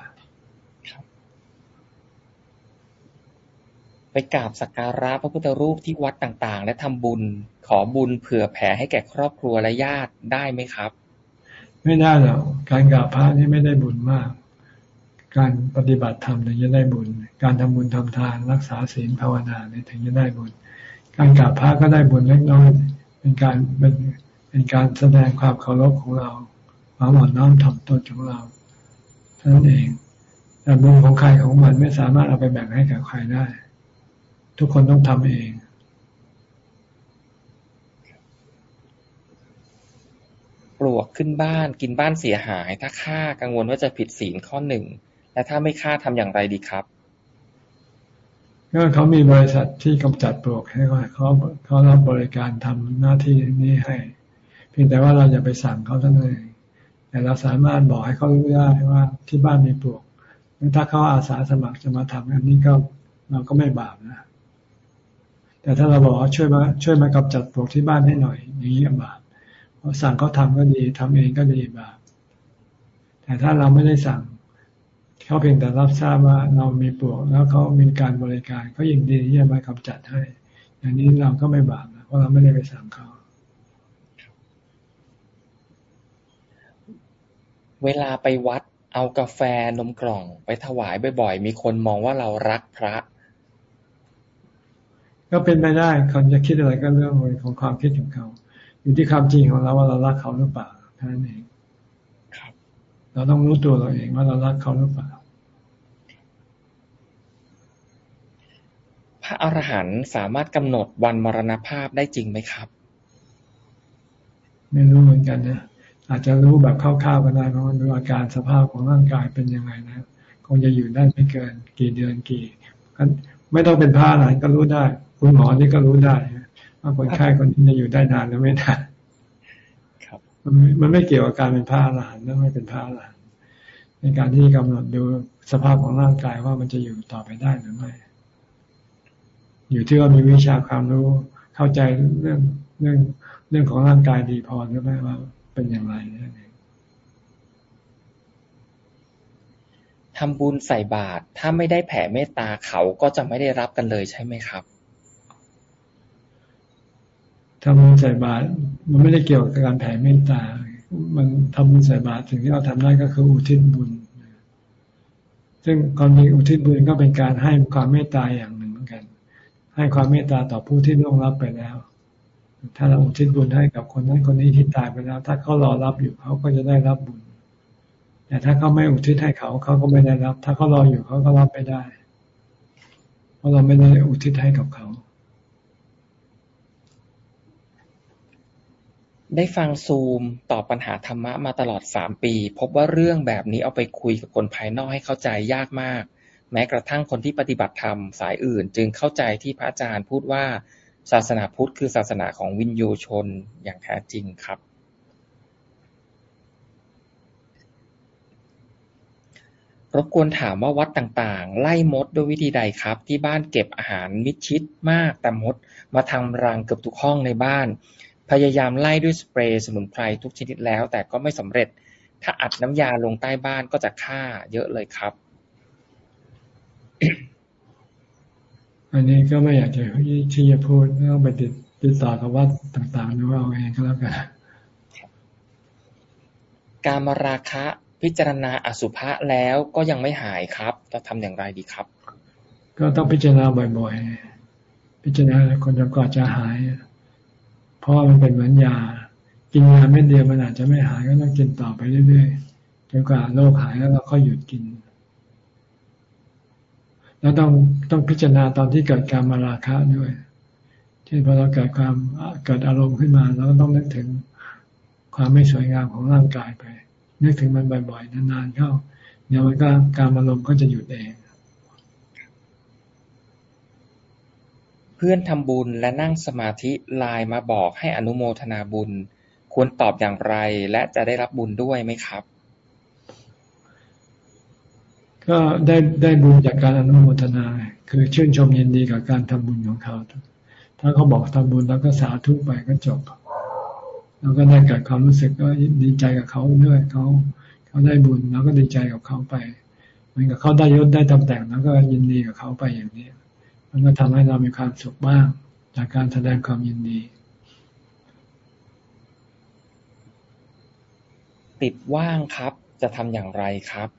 ไปกราบสักการะพระพุทธรูปที่วัดต่างๆ และทำบุญขอบุญเผื่อแผ่ให้แก่ครอบครัวและญาติได้ไหมครับ
ไม่ได้หรอกการกราบพระนี่ไม่ได้บุญมาก การปฏิบัติธรรมถึงจะได้บุญ การทำบุญทำทานรักษาศีลภาวนาเนี่ยถึงจะได้บุญ การกราบพระก็ได้บุญเล็กน้อยเป็นการเป็นเป็นการแสดงความเคารพของเราความอ่อนน้อมถ่อมตนของเราเท่านั้นเองแต่บุญของใครของมันไม่สามารถเอาไปแบ่งให้กับใครได้ ทุกคนต้องทำเอง
ปลวกขึ้นบ้านกินบ้านเสียหาย ถ้าฆ่ากังวลว่าจะผิดศีลข้อหนึ่ง และถ้าไม่ฆ่าทำอย่างไรดีครับ
ก็เขามีบริษัทที่กำจัดปลวกให้เขาเขารับบริการทำหน้าที่นี้ให้ เพียงแต่ว่าเราอย่าไปสั่งเขาเท่านั้นเองแต่เราสามารถบอกให้เขารู้ได้ว่าที่บ้านมีปลวกถ้าเขาอาสาสมัครจะมาทำอันนี้ก็เราก็ไม่บาปนะ แต่ถ้าเราบอกว่าช่วยมาช่วยมากำจัดปลวกที่บ้านให้หน่อยอย่างนี้บาปเพราะสั่งเขาทาก็ดีทำเองก็ดีบาปแต่ถ้าเราไม่ได้สั่งเขาเพียงแต่รับทราบว่าเรามีปลวกแล้วเขามีการบริการเขายินดีที่จะมากำจัดให้ อย่างนี้เราก็ไม่บาปนะเพราะเราไม่ได้ไปสั่งเขา
เวลาไปวัดเอากาแฟนมกล่อง ไปถวายบ่อยๆ มีคนมองว่าเรารักพระ
ก็เป็นไปได้คนจะคิดอะไรก็เรื่องของความคิดของเขา อยู่ที่ความจริงของเราว่าเรารักเขาหรือเปล่าแค่นั้นเองครับเราต้องรู้ตัวเราเองว่าเรารักเขาหรือเปล่า
พระอรหันต์สามารถกำหนดวันมรณภาพได้จริงไหมครับ
ไม่รู้เหมือนกันนะอาจจะรู้แบบคร่าวๆก็ได้เพราะว่าดูอาการสภาพของร่างกายเป็นยังไงนะคงจะอยู่ได้ไม่เกิน กี่เดือนกี่ไม่ต้องเป็นพระอรหันต์ก็รู้ได้ คุณหมอนี่ก็รู้ได้ว่าคนไข้คนนี้จะอยู่ได้นานหรือไม่นานครับ มันมันไม่เกี่ยวกับการเป็นพระอรหันต์นั่นไม่เป็นพระอรหันต์ในการที่กำหนดดูสภาพของร่างกายว่ามันจะอยู่ต่อไปได้หรือไม่ อยู่ที่ว่ามีวิชาความรู้เข้าใจเรื่องเรื่องเรื่องของร่างกายดีพอหรือไม่ว่าเป็นอย่างไรนั่นเอง
ทำบุญใส่บาตรถ้าไม่ได้แผ่เมตตาเขาก็จะไม่ได้รับกันเลยใช่ไหมครับ
ทำบุญใส่บาตรมันไม่ได้เกี่ยวกับการแผ่เมตตา มันทำบุญใส่บาตรสิ่งที่เราทำได้ก็คืออุทิศบุญ ซึ่งความจริงอุทิศบุญก็เป็นการให้ความเมตตาอย่างหนึ่งเหมือนกัน ให้ความเมตตาต่อผู้ที่ล่วงลับไปแล้ว ถ้าเราอุทิศบุญให้กับคนนั้นคนนี้ที่ตายไปแล้ว ถ้าเขารอรับอยู่เขาก็จะได้รับบุญ แต่ถ้าเขาไม่อุทิศให้เขาเขาก็ไม่ได้รับ ถ้าเขารออยู่เขาก็รับไม่ได้ เพราะเราไม่ได้อุทิศให้กับเขา
ได้ฟังซูมตอบปัญหาธรรมะมาตลอดสามปี พบว่าเรื่องแบบนี้เอาไปคุยกับคนภายนอกให้เข้าใจยากมาก แม้กระทั่งคนที่ปฏิบัติธรรมสายอื่น จึงเข้าใจที่พระอาจารย์พูดว่าศาสนาพุทธคือศาสนาของวินยูชนอย่างแท้จริงครับ รบกวนถามว่าวัดต่างๆ ไล่มดด้วยวิธีใดครับ ที่บ้านเก็บอาหารมิดชิดมากแต่มด มาทำรังเกือบทุกห้องในบ้าน พยายามไล่ด้วยสเปรย์สมุนไพรทุกชนิดแล้ว แต่ก็ไม่สำเร็จ ถ้าอัดน้ำยาลงใต้บ้านก็จะฆ่าเยอะเลยครับ
อันนี้ก็ไม่อยากจะที่จะพูดต้องไปติดติดต่อกับวัดต่างๆดูเอาเองก็แล้วกัน
การมาราคะพิจารณาอสุภะแล้วก็ยังไม่หายครับจะทำอย่างไรดีครับ
ก็ต้องพิจารณาบ่อยๆ พิจารณาคนจะก่อนจะหาย เพราะมันเป็นเหมือนยา กินยาเม็ดเดียวมันอาจจะไม่หายก็ต้องกินต่อไปเรื่อยๆจนกว่าโรคหายแล้วเราก็หยุดกิน แล้วต้องต้องพิจารณาตอนที่เกิดการมาราคะด้วย เช่นพอเราเกิดความเกิดอารมณ์ขึ้นมาเราก็ต้องนึกถึงความไม่สวยงามของร่างกายไป นึกถึงมันบ่อยๆนานๆเข้าเดี๋ยวมันก็การอารมณ์ก็จะหยุดเอง
พื่อนทำบุญและนั่งสมาธิไลน์มาบอกให้อนุโมทนาบุญ ควรตอบอย่างไร และจะได้รับบุญด้วยไหมครับ
ก็ได้ได้บุญจากการอนุโมทนา คือชื่นชมยินดีกับการทำบุญของเขาถ้าเขาบอกทำบุญแล้วก็สาธุไปก็จบเราก็ได้เกิดความรู้สึกก็ดีใจกับเขาด้วยเขาเขาได้บุญแล้วก็ดีใจกับเขาไปเหมือนกับเขาได้ยศได้ตำแหน่งแล้วก็ยินดีกับเขาไปอย่างนี้ มันก็ทำให้เรามีความสุขบ้างจากการแสดงความยินดี
ติดว่างครับ จะทำอย่างไรครับ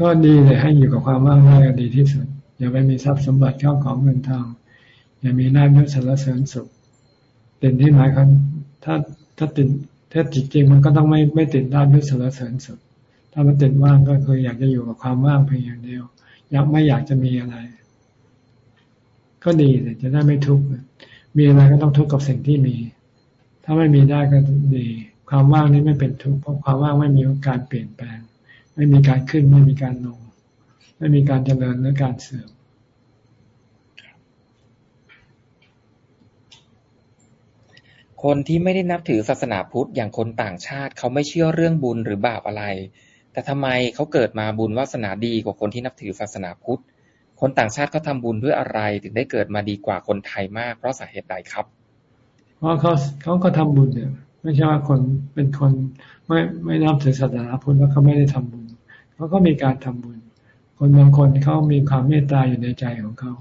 ก็ดีเลยให้อยู่กับความว่างได้ก็ดีที่สุด อย่าไปมีทรัพย์สมบัติเข้าของเงินทองอย่ามีหน้ายศสารเสริญสุขติดที่หมายความถ้าถ้าติดถ้าจิตจริงมันก็ต้องไม่ไม่ติดด้านยศสารเสริญสุขถ้ามันติดว่างก็คืออยากจะอยู่กับความว่างเพียงอย่างเดียว อยากไม่อยากจะมีอะไร ก็ดีเลยจะได้ไม่ทุกข์มีอะไรก็ต้องทุกข์กับสิ่งที่มี ถ้าไม่มีได้ก็ดี ความว่างนี้ไม่เป็นทุกข์เพราะความว่างไม่มีการเปลี่ยนแปลง ไม่มีการขึ้นไม่มีการลง ไม่มีการเจริญหรือการเสื่อม
คนที่ไม่ได้นับถือศาสนาพุทธอย่างคนต่างชาติ เขาไม่เชื่อเรื่องบุญหรือบาปอะไร แต่ทำไมเขาเกิดมาบุญวาสนาดีกว่าคนที่นับถือศาสนาพุทธ คนต่างชาติเขาทาบุญด้วยอะไรถึงได้เกิดมาดีกว่าคนไทยมากเพราะสาเหตุใดครับ
เพราะเขาเขาก็ทำบุญเนี่ย ไม่ใช่ว่าคนเป็นคนไม่ไม่นับถือศาสนาพุทธแล้วเขาไม่ได้ทำบุญเขาก็มีการทำบุญ คนบางคนเขามีความเมตตาอยู่ในใจของเขา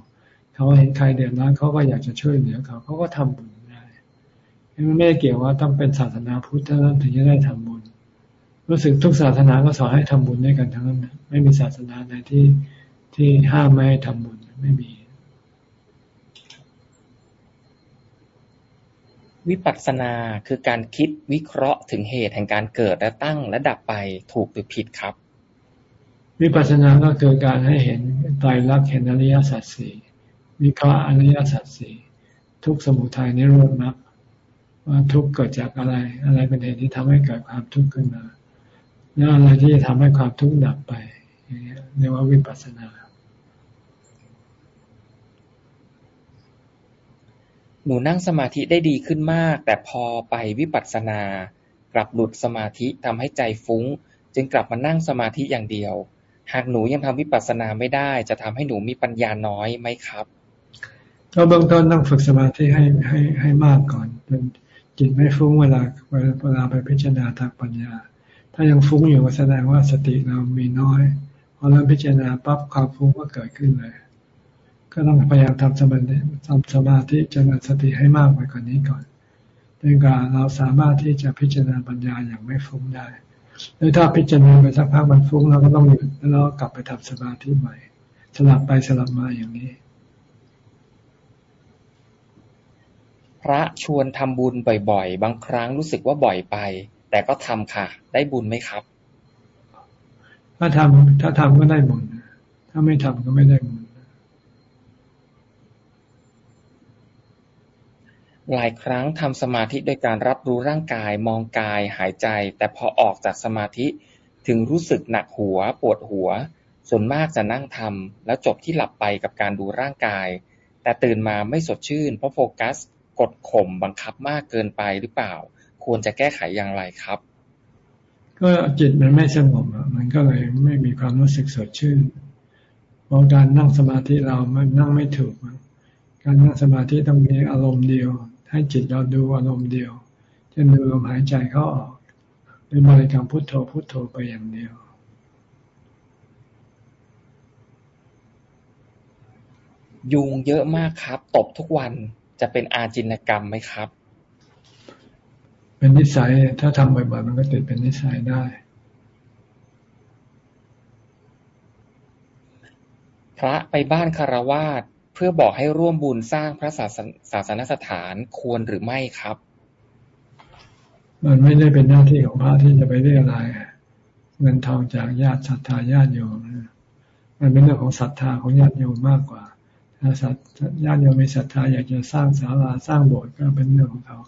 เขาเห็นใครเดือดร้อนเขาก็อยากจะช่วยเหลือเขาเขาก็ทำบุญได้มันไม่ได้เกี่ยวว่าต้องเป็นศาสนาพุทธเท่านั้นถึงจะได้ทำบุญ รู้สึกทุกศาสนาก็สอนให้ทำบุญด้วยกันทั้งนั้นไม่มีศาสนาไหนที่ที่ห้ามไม่ให้ทำบุญไม่มี
วิปัสสนาคือการคิดวิเคราะห์ถึงเหตุแห่งการเกิดและตั้งและดับไปถูกหรือผิดครับ
วิปัสสนาก็คือการให้เห็นไตรลักษณ์เห็นอริยสัจสี่วิเคราะห์อริยสัจสี่ทุกสมุทัยนิโรธมรรคว่าทุกเกิดจากอะไร อะไรเป็นเหตุที่ทำให้เกิดความทุกข์ขึ้นมา แล้วอะไรที่จะทำให้ความทุกข์ดับไปเรียกว่าวิปัสสนา
หนูนั่งสมาธิได้ดีขึ้นมาก แต่พอไปวิปัสสนากลับหลุดสมาธิทำให้ใจฟุ้ง จึงกลับมานั่งสมาธิอย่างเดียว หากหนูยังทำวิปัสสนาไม่ได้ จะทำให้หนูมีปัญญาน้อยไหมครับ
ก็เบื้องต้นต้องฝึกสมาธิให้ให้ให้มากก่อนจนจิตไม่ฟุ้งเวลาเวลาไปพิจารณาทางปัญญา ถ้ายังฟุ้งอยู่แสดงว่าสติเรามีน้อยพอเราพิจารณาปั๊บความฟุ้งก็เกิดขึ้นเลย ก็ต้องพยายามทำสมาธิทำสมาธิจนสติให้มากไปกว่านนี้ก่อนจนกว่าเราสามารถที่จะพิจารณาปัญญาอย่างไม่ฟุ้งได้หรือถ้าพิจารณาไปสักพักมันฟุ้งเราก็ต้องหยุดแล้วกลับไปทำสมาธิใหม่ สลับไปสลับมาอย่างนี้
พระชวนทำบุญบ่อยๆ บางครั้งรู้สึกว่าบ่อยไป แต่ก็ทำค่ะ ได้บุญไหมครับ
ถ้าทำถ้าทำก็ได้บุญถ้าไม่ทำก็ไม่ได้บุญ
หลายครั้งทำสมาธิโดยการรับรู้ร่างกายมองกายหายใจ แต่พอออกจากสมาธิถึงรู้สึกหนักหัว ปวดหัว ส่วนมากจะนั่งทำแล้วจบที่หลับไปกับการดูร่างกาย แต่ตื่นมาไม่สดชื่น เพราะโฟกัส กดข่มบังคับมากเกินไปหรือเปล่า ควรจะแก้ไขอย่างไรครับ
ก็จิตมันไม่สงบมันก็เลยไม่มีความรู้สึกสดชื่นเพราะการนั่งสมาธิเรามันนั่งไม่ถูก การนั่งสมาธิต้องมีอารมณ์เดียว ให้จิตเราดูอารมณ์เดียวจะดูลมหายใจเข้าออกหรือบริกรรมพุทโธพุทโธไปอย่างเดียว
ยุงเยอะมากครับ ตบทุกวันจะเป็นอาจินกรรมไหมครับ
เป็นนิสัย ถ้าทำบ่อยๆมันก็ติดเป็นนิสัยได้
พระไปบ้านคารวาสเพื่อบอกให้ร่วมบุญสร้างพระศาสนสถานควรหรือไม่ครับ
มันไม่ได้เป็นหน้าที่ของพระที่จะไปเรียอะไรเงินทองจากญาติศรัทธาญาติโยมมันเป็นเรื่องของศรัทธาของญาติโยมมากกว่าถ้าญาติโยมมีศรัทธาอยากจะสร้างศาลาสร้างโบสถ์ก็เป็นเรื่องของเขา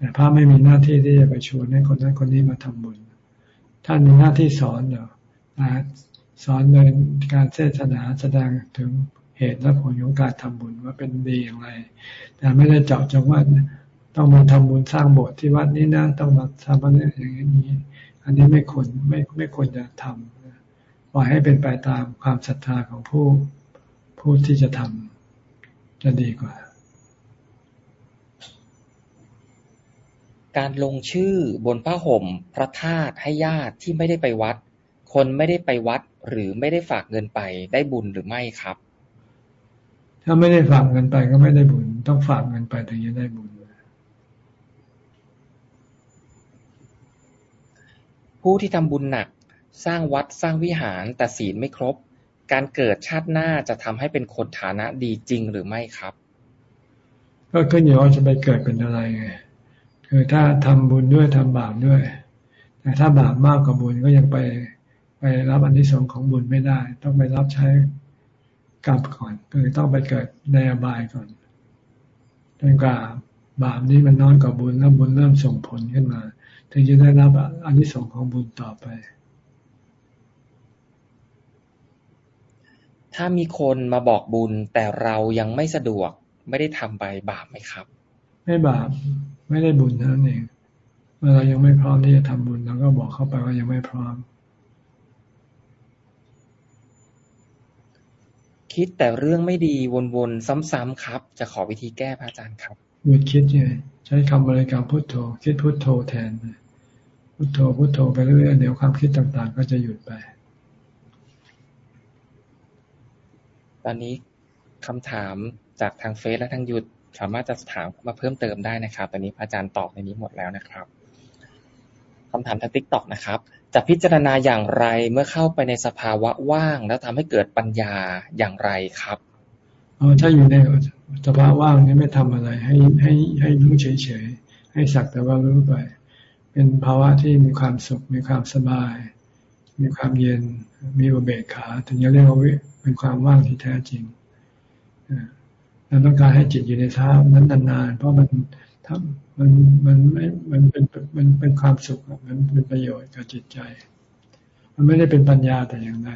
แต่พระไม่มีหน้าที่ที่จะไปชวนให้คนนั้นคนนี้มาทำบุญ ท่านมีหน้าที่สอนเนาะสอนในการเทศนาแสดงถึงเหตุและผลของการทำบุญว่าเป็นดีอย่างไร แต่ไม่ได้เจาะจงว่าต้องมาทำบุญสร้างโบสถ์ที่วัดนี้นะต้องมาทำอะไรอย่างนี้ อันนี้ไม่ควรไม่ไม่ควรจะทำปล่อยให้เป็นไปตามความศรัทธาของผู้ผู้ที่จะทำจะดีกว่า
การลงชื่อบนผ้าห่มพระธาตุให้ญาติที่ไม่ได้ไปวัด คนไม่ได้ไปวัดหรือไม่ได้ฝากเงินไปได้บุญหรือไม่ครับ
ถ้าไม่ได้ฝากเงินไปก็ไม่ได้บุญ ต้องฝากเงินไปถึงจะได้บุญ
ผู้ที่ทำบุญหนักสร้างวัดสร้างวิหารแต่ศีลไม่ครบ การเกิดชาติหน้าจะทำให้เป็นคนฐานะดีจริงหรือไม่ครับ
ก็ขึ้นอยู่ว่าจะไปเกิดเป็นอะไรไง คือถ้าทำบุญด้วยทำบาปด้วย แต่ถ้าบาปมากกว่าบุญก็ยังไปไปรับอนนิสงส์ของบุญไม่ได้ ต้องไปรับใช้กรรมก่อนคือต้องไปเกิดในอบายก่อนจนกว่าบาปนี้มันน้อยกว่าบุญแล้วบุญเริ่มส่งผลขึ้นมา ถึงจะได้รับอนนิสงส์ของบุญต่อไป
ถ้ามีคนมาบอกบุญแต่เรายังไม่สะดวกไม่ได้ทำไปบาปไหมครับ
ไม่บาป ไม่ได้บุญเท่านั้นเองเมื่อเรายังไม่พร้อมที่จะทำบุญเราก็บอกเข้าไปว่ายังไม่พร้อม
คิดแต่เรื่องไม่ดีวนๆซ้ำๆครับ จะขอวิธีแก้พระอาจารย์ครับ
หยุดคิดเลยใช้คำบริกรรมพุทโธ คิดพุทโธแทนพุทโธพุทโธไปเรื่อยๆเดี๋ยวความคิดต่างๆ ก็จะหยุดไป
ตอนนี้คำถามจากทางเฟซและทางยูทูบ สามารถจะถามมาเพิ่มเติมได้นะครับ ตอนนี้อาจารย์ตอบในนี้หมดแล้วนะครับคำถามทาง TikTok นะครับ จะพิจารณาอย่างไรเมื่อเข้าไปในสภาวะว่าง แล้วทำให้เกิดปัญญาอย่างไรครับ
อ๋อถ้าอยู่ในสภาวะว่างนี่ไม่ทำอะไร ให้ให้ให้รู้เฉยๆให้สักแต่ว่ารู้ไป เป็นภาวะที่มีความสุข มีความสบาย มีความเย็น มีอุเบกขา ถึงจะเรียกว่าเป็นความว่างที่แท้จริงอ่า เราต้องการให้จิตอยู่ในท่านั้นนานๆ เพราะมันทำมันมันไม่มันเป็นมันเป็นความสุขมันเป็นประโยชน์กับจิตใจ มันไม่ได้เป็นปัญญาแต่อย่างใด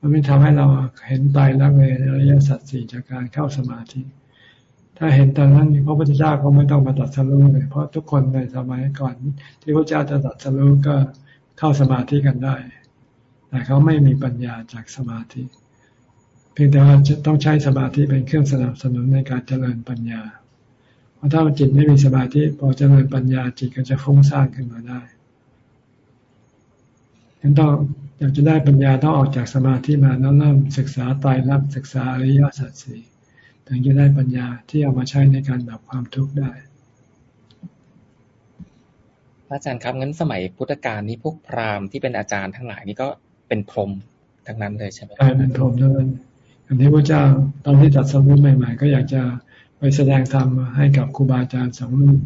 มันไม่ทำให้เราเห็นตายรักในอริยสัจสี่จากการเข้าสมาธิ ถ้าเห็นตอนนั้นพระพุทธเจ้าก็ไม่ต้องมาตัดสรุปเลย เพราะทุกคนในสมัยก่อน ที่พระเจ้าจะตัดสรุปก็เข้าสมาธิกันได้ แต่เขาไม่มีปัญญาจากสมาธิเพียงแต่ว่าจะต้องใช้สมาธิเป็นเครื่องสนับสนุนในการเจริญปัญญา เพราะถ้าจิตไม่มีสมาธิพอเจริญปัญญาจิตก็จะฟุ้งซ่านขึ้นมาได้ฉะนั้นต้องอยากจะได้ปัญญาต้องออกจากสมาธิมาแล้วเริ่มศึกษาตายรักศึกษาอริยสัจสี่ถึงจะได้ปัญญาที่เอามาใช้ในการดับความทุกข์ได้
อาจารย์ครับงั้นสมัยพุทธกาลนี้พวกพราหมณ์ที่เป็นอาจารย์ทั้งหลายนี่ก็เป็นพรหมทั้งนั้นเลยใช่ไหม
ใช่เป็นพรหมทั้งนั้น อันนี้พระเจ้าตอนที่จัดสมุนใหม่ ๆ ก็อยากจะไปแสดงธรรมให้กับครูบาอาจารย์สองรุ่น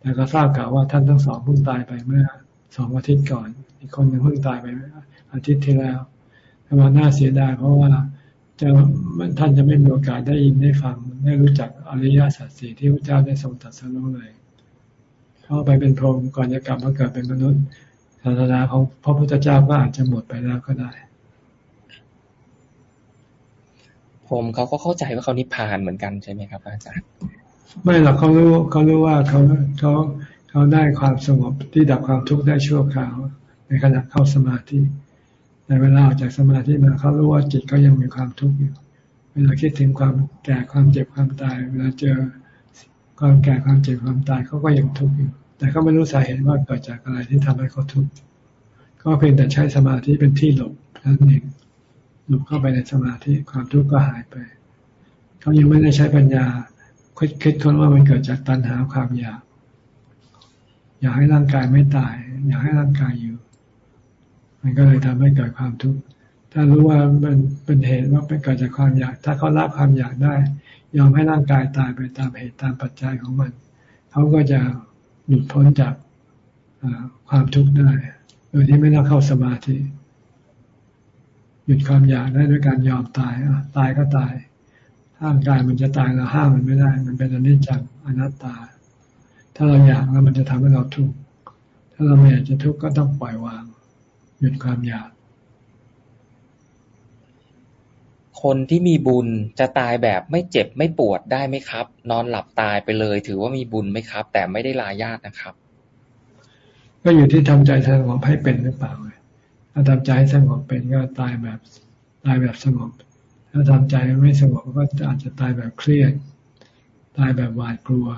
แต่ก็ทราบข่าวว่าท่านทั้งสองเพิ่งตายไปเมื่อสองอาทิตย์ก่อน อีกคนหนึ่งเพิ่งตายไปอาทิตย์ที่แล้วทำมาน่าเสียดายเพราะว่าจะท่านจะไม่มีโอกาสได้ยินได้ฟังได้รู้จักอริยสัจสี่ที่พระเจ้าได้ทรงตรัสรู้เลย เข้าไปเป็นพรหมก่อนจะกลับมาเกิดเป็นมนุษย์ศาสนาของพระพุทธเจ้าก็อาจจะหมดไปแล้วก็ได้
ผ มเขาก็เข้าใจว่าเขานิพพานเหมือนกันใช่ไหมครับ อาจารย์
ไม่หรอกเขารู้เขารู้ว่าเขาเขาเขาได้ความสงบที่ดับความทุกข์ได้ชั่วคราว ในขณะเข้าสมาธิในเวลาออกจากสมาธิมาเขารู้ว่าจิตก็ยังมีความทุกข์อยู่ เวลาคิดถึงความแก่ความเจ็บความตาย เวลาเจอความแก่ความเจ็บความตายเขาก็ยังทุกข์อยู่ แต่เขาไม่รู้สาเหตุว่าเกิดจากอะไรที่ทำให้เขาทุกข์ก็เพียงแต่ใช้สมาธิเป็นที่หลบนั่นเอง หลุดเข้าไปในสมาธิความทุกข์ก็หายไป เขายังไม่ได้ใช้ปัญญาคิดคิดคนว่ามันเกิดจากตัณหาความอยาก อยากให้ร่างกายไม่ตาย อยากให้ร่างกายอยู่ มันก็เลยทำให้เกิดความทุกข์ถ้ารู้ว่ามันเป็นเหตุว่าเป็นเกิดจากความอยาก ถ้าเขาละความอยากได้ ยอมให้ร่างกายตายไปตามเหตุตามปัจจัยของมัน เขาก็จะหลุดพ้นจากความทุกข์ได้ โดยที่ไม่ต้องเข้าสมาธิ หยุดความอยากได้ด้วยการยอมตายตายก็ตาย ห้ามกายมันจะตายเราห้ามมันไม่ได้ มันเป็นอนิจจังอนัตตา ถ้าเราอยากแล้วมันจะทำให้เราทุกข์ถ้าเราไม่อยากจะทุกข์ก็ต้องปล่อยวาง หยุดความอยาก
คนที่มีบุญจะตายแบบไม่เจ็บไม่ปวดได้ไหมครับ นอนหลับตายไปเลย ถือว่ามีบุญไหมครับ แต่ไม่ได้ลาญาตินะครับ
ก็อยู่ที่ทำใจสงบให้เป็นหรือเปล่า ถ้าทำใจสงบเป็นก็ตายแบบตายแบบสงบ ถ้าทำใจไม่สงบก็อาจจะตายแบบเครียด ตายแบบหวาดกลัว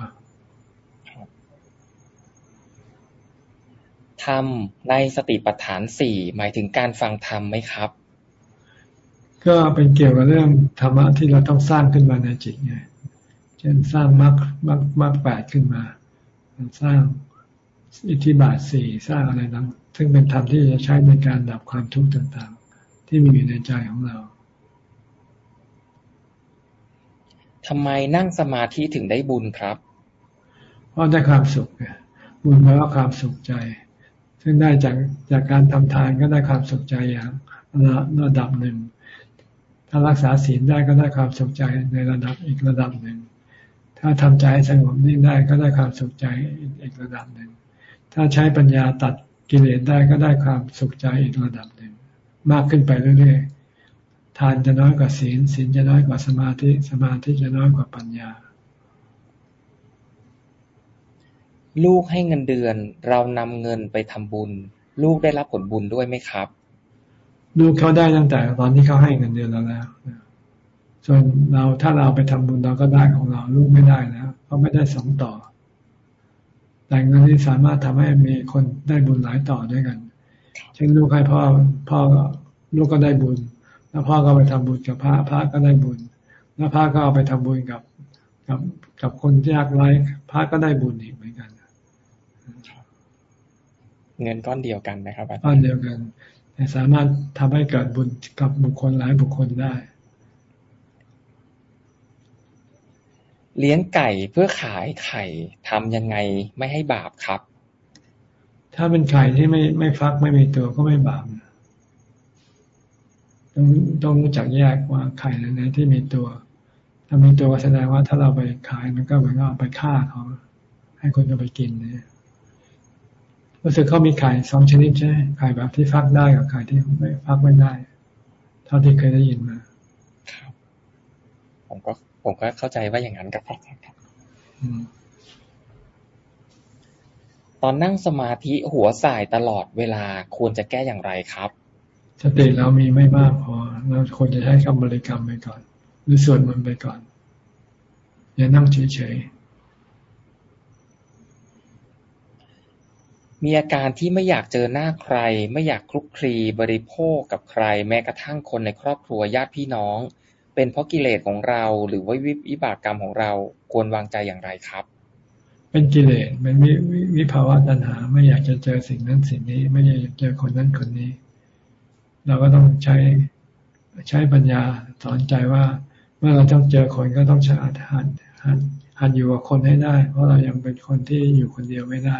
ธรรมในสติปัฏฐานสี่หมายถึงการฟังธรรมไหมครับ
ก็เป็นเกี่ยวกับเรื่องธรรมะที่เราต้องสร้างขึ้นมาในจิตไงเช่นสร้างมรรคมรรคมรรคแปดขึ้นมา สร้าง อิทธิบาทสี่สร้างอะไรนั้นซึ่งเป็นธรรมที่จะใช้ในการดับความทุกข์ต่างๆ ที่มีอยู่ในใจของเรา
ทำไมนั่งสมาธิถึงได้บุญครับ
เพราะได้ความสุขบุญแปลว่าความสุขใจ ซึ่งได้จากจากการทำทานก็ได้ความสุขใจอย่างระดับหนึ่ง ถ้ารักษาศีลได้ก็ได้ความสุขใจในระดับอีกระดับหนึ่ง ถ้าทำใจสงบนิ่งได้ก็ได้ความสุขใจอีกระดับหนึ่ง ถ้าใช้ปัญญาตัดกิเลสได้ก็ได้ความสุขใจอีกระดับหนึ่ง มากขึ้นไปเรื่อยๆ ทานจะน้อยกว่าศีล ศีลจะน้อยกว่าสมาธิ สมาธิจะน้อยกว่าปัญญา
ลูกให้เงินเดือน เรานำเงินไปทำบุญ ลูกได้รับผลบุญด้วยไหมครับ
ลูกเขาได้ตั้งแต่ตอนที่เขาให้เงินเดือนเราแล้วส่วนเราถ้าเราไปทำบุญเราก็ได้ของเรา ลูกไม่ได้นะเขาไม่ได้สองต่อ แต่เงินนี้สามารถทำให้มีคนได้บุญหลายต่อด้วยกัน เช่นลูกให้พ่อพ่อลูกก็ได้บุญ แล้วพ่อก็ไปทำบุญกับพระพระก็ได้บุญ แล้วพระก็เอาไปทำบุญกับกับกับคนยากไร้พระก็ได้บุญอีกเหมือนกัน
เงินก้อนเดียวกันนะครับ
ก้อนเดียวกันแต่สามารถทำให้เกิดบุญกับบุคคลหลายบุคคลได้
เลี้ยงไก่เพื่อขายไข่ทำยังไงไม่ให้บาปครับ
ถ้าเป็นไข่ที่ไม่ไม่ฟักไม่มีตัวก็ไม่บาปต้องต้องรู้จักแยกว่าไข่ไหนที่มีตัว ถ้ามีตัวแสดงว่าถ้าเราไปขายมันก็เหมือนกับไปฆ่าเขาให้คนเอาไปกินเนี่ยรู้สึกเขามีไข่สองชนิดใช่ไหมไข่แบบที่ฟักได้กับไข่ที่ไม่ฟักไม่ได้ เท่าที่เคยได้ยินมา
ครับผมก็ ผมก็เข้าใจว่าอย่างนั้นครับครับตอนนั่งสมาธิหัวสายตลอดเวลาควรจะแก้อย่างไรครับ
สติเรามีไม่มากพอเราควรจะใช้คำบริกรรมไปก่อน หรือสวดมนต์ไปก่อน อย่านั่งเฉยๆ
มีอาการที่ไม่อยากเจอหน้าใคร ไม่อยากคลุกคลีบริโภคกับใคร แม้กระทั่งคนในครอบครัวญาติพี่น้อง เป็นเพราะกิเลสของเราหรือว่าวิบากกรรมของเราควรวางใจอย่างไรครับ
เป็นกิเลสเป็นวิวิภาวะตัณหา ไม่อยากจะเจอสิ่งนั้นสิ่งนี้ ไม่อยากจะเจอคนนั้นคนนี้ เราก็ต้องใช้ใช้ปัญญาสอนใจว่า เมื่อเราต้องเจอคนก็ต้องใช้หัดหัดหัดอยู่กับคนให้ได้ เพราะเรายังเป็นคนที่อยู่คนเดียวไม่ได้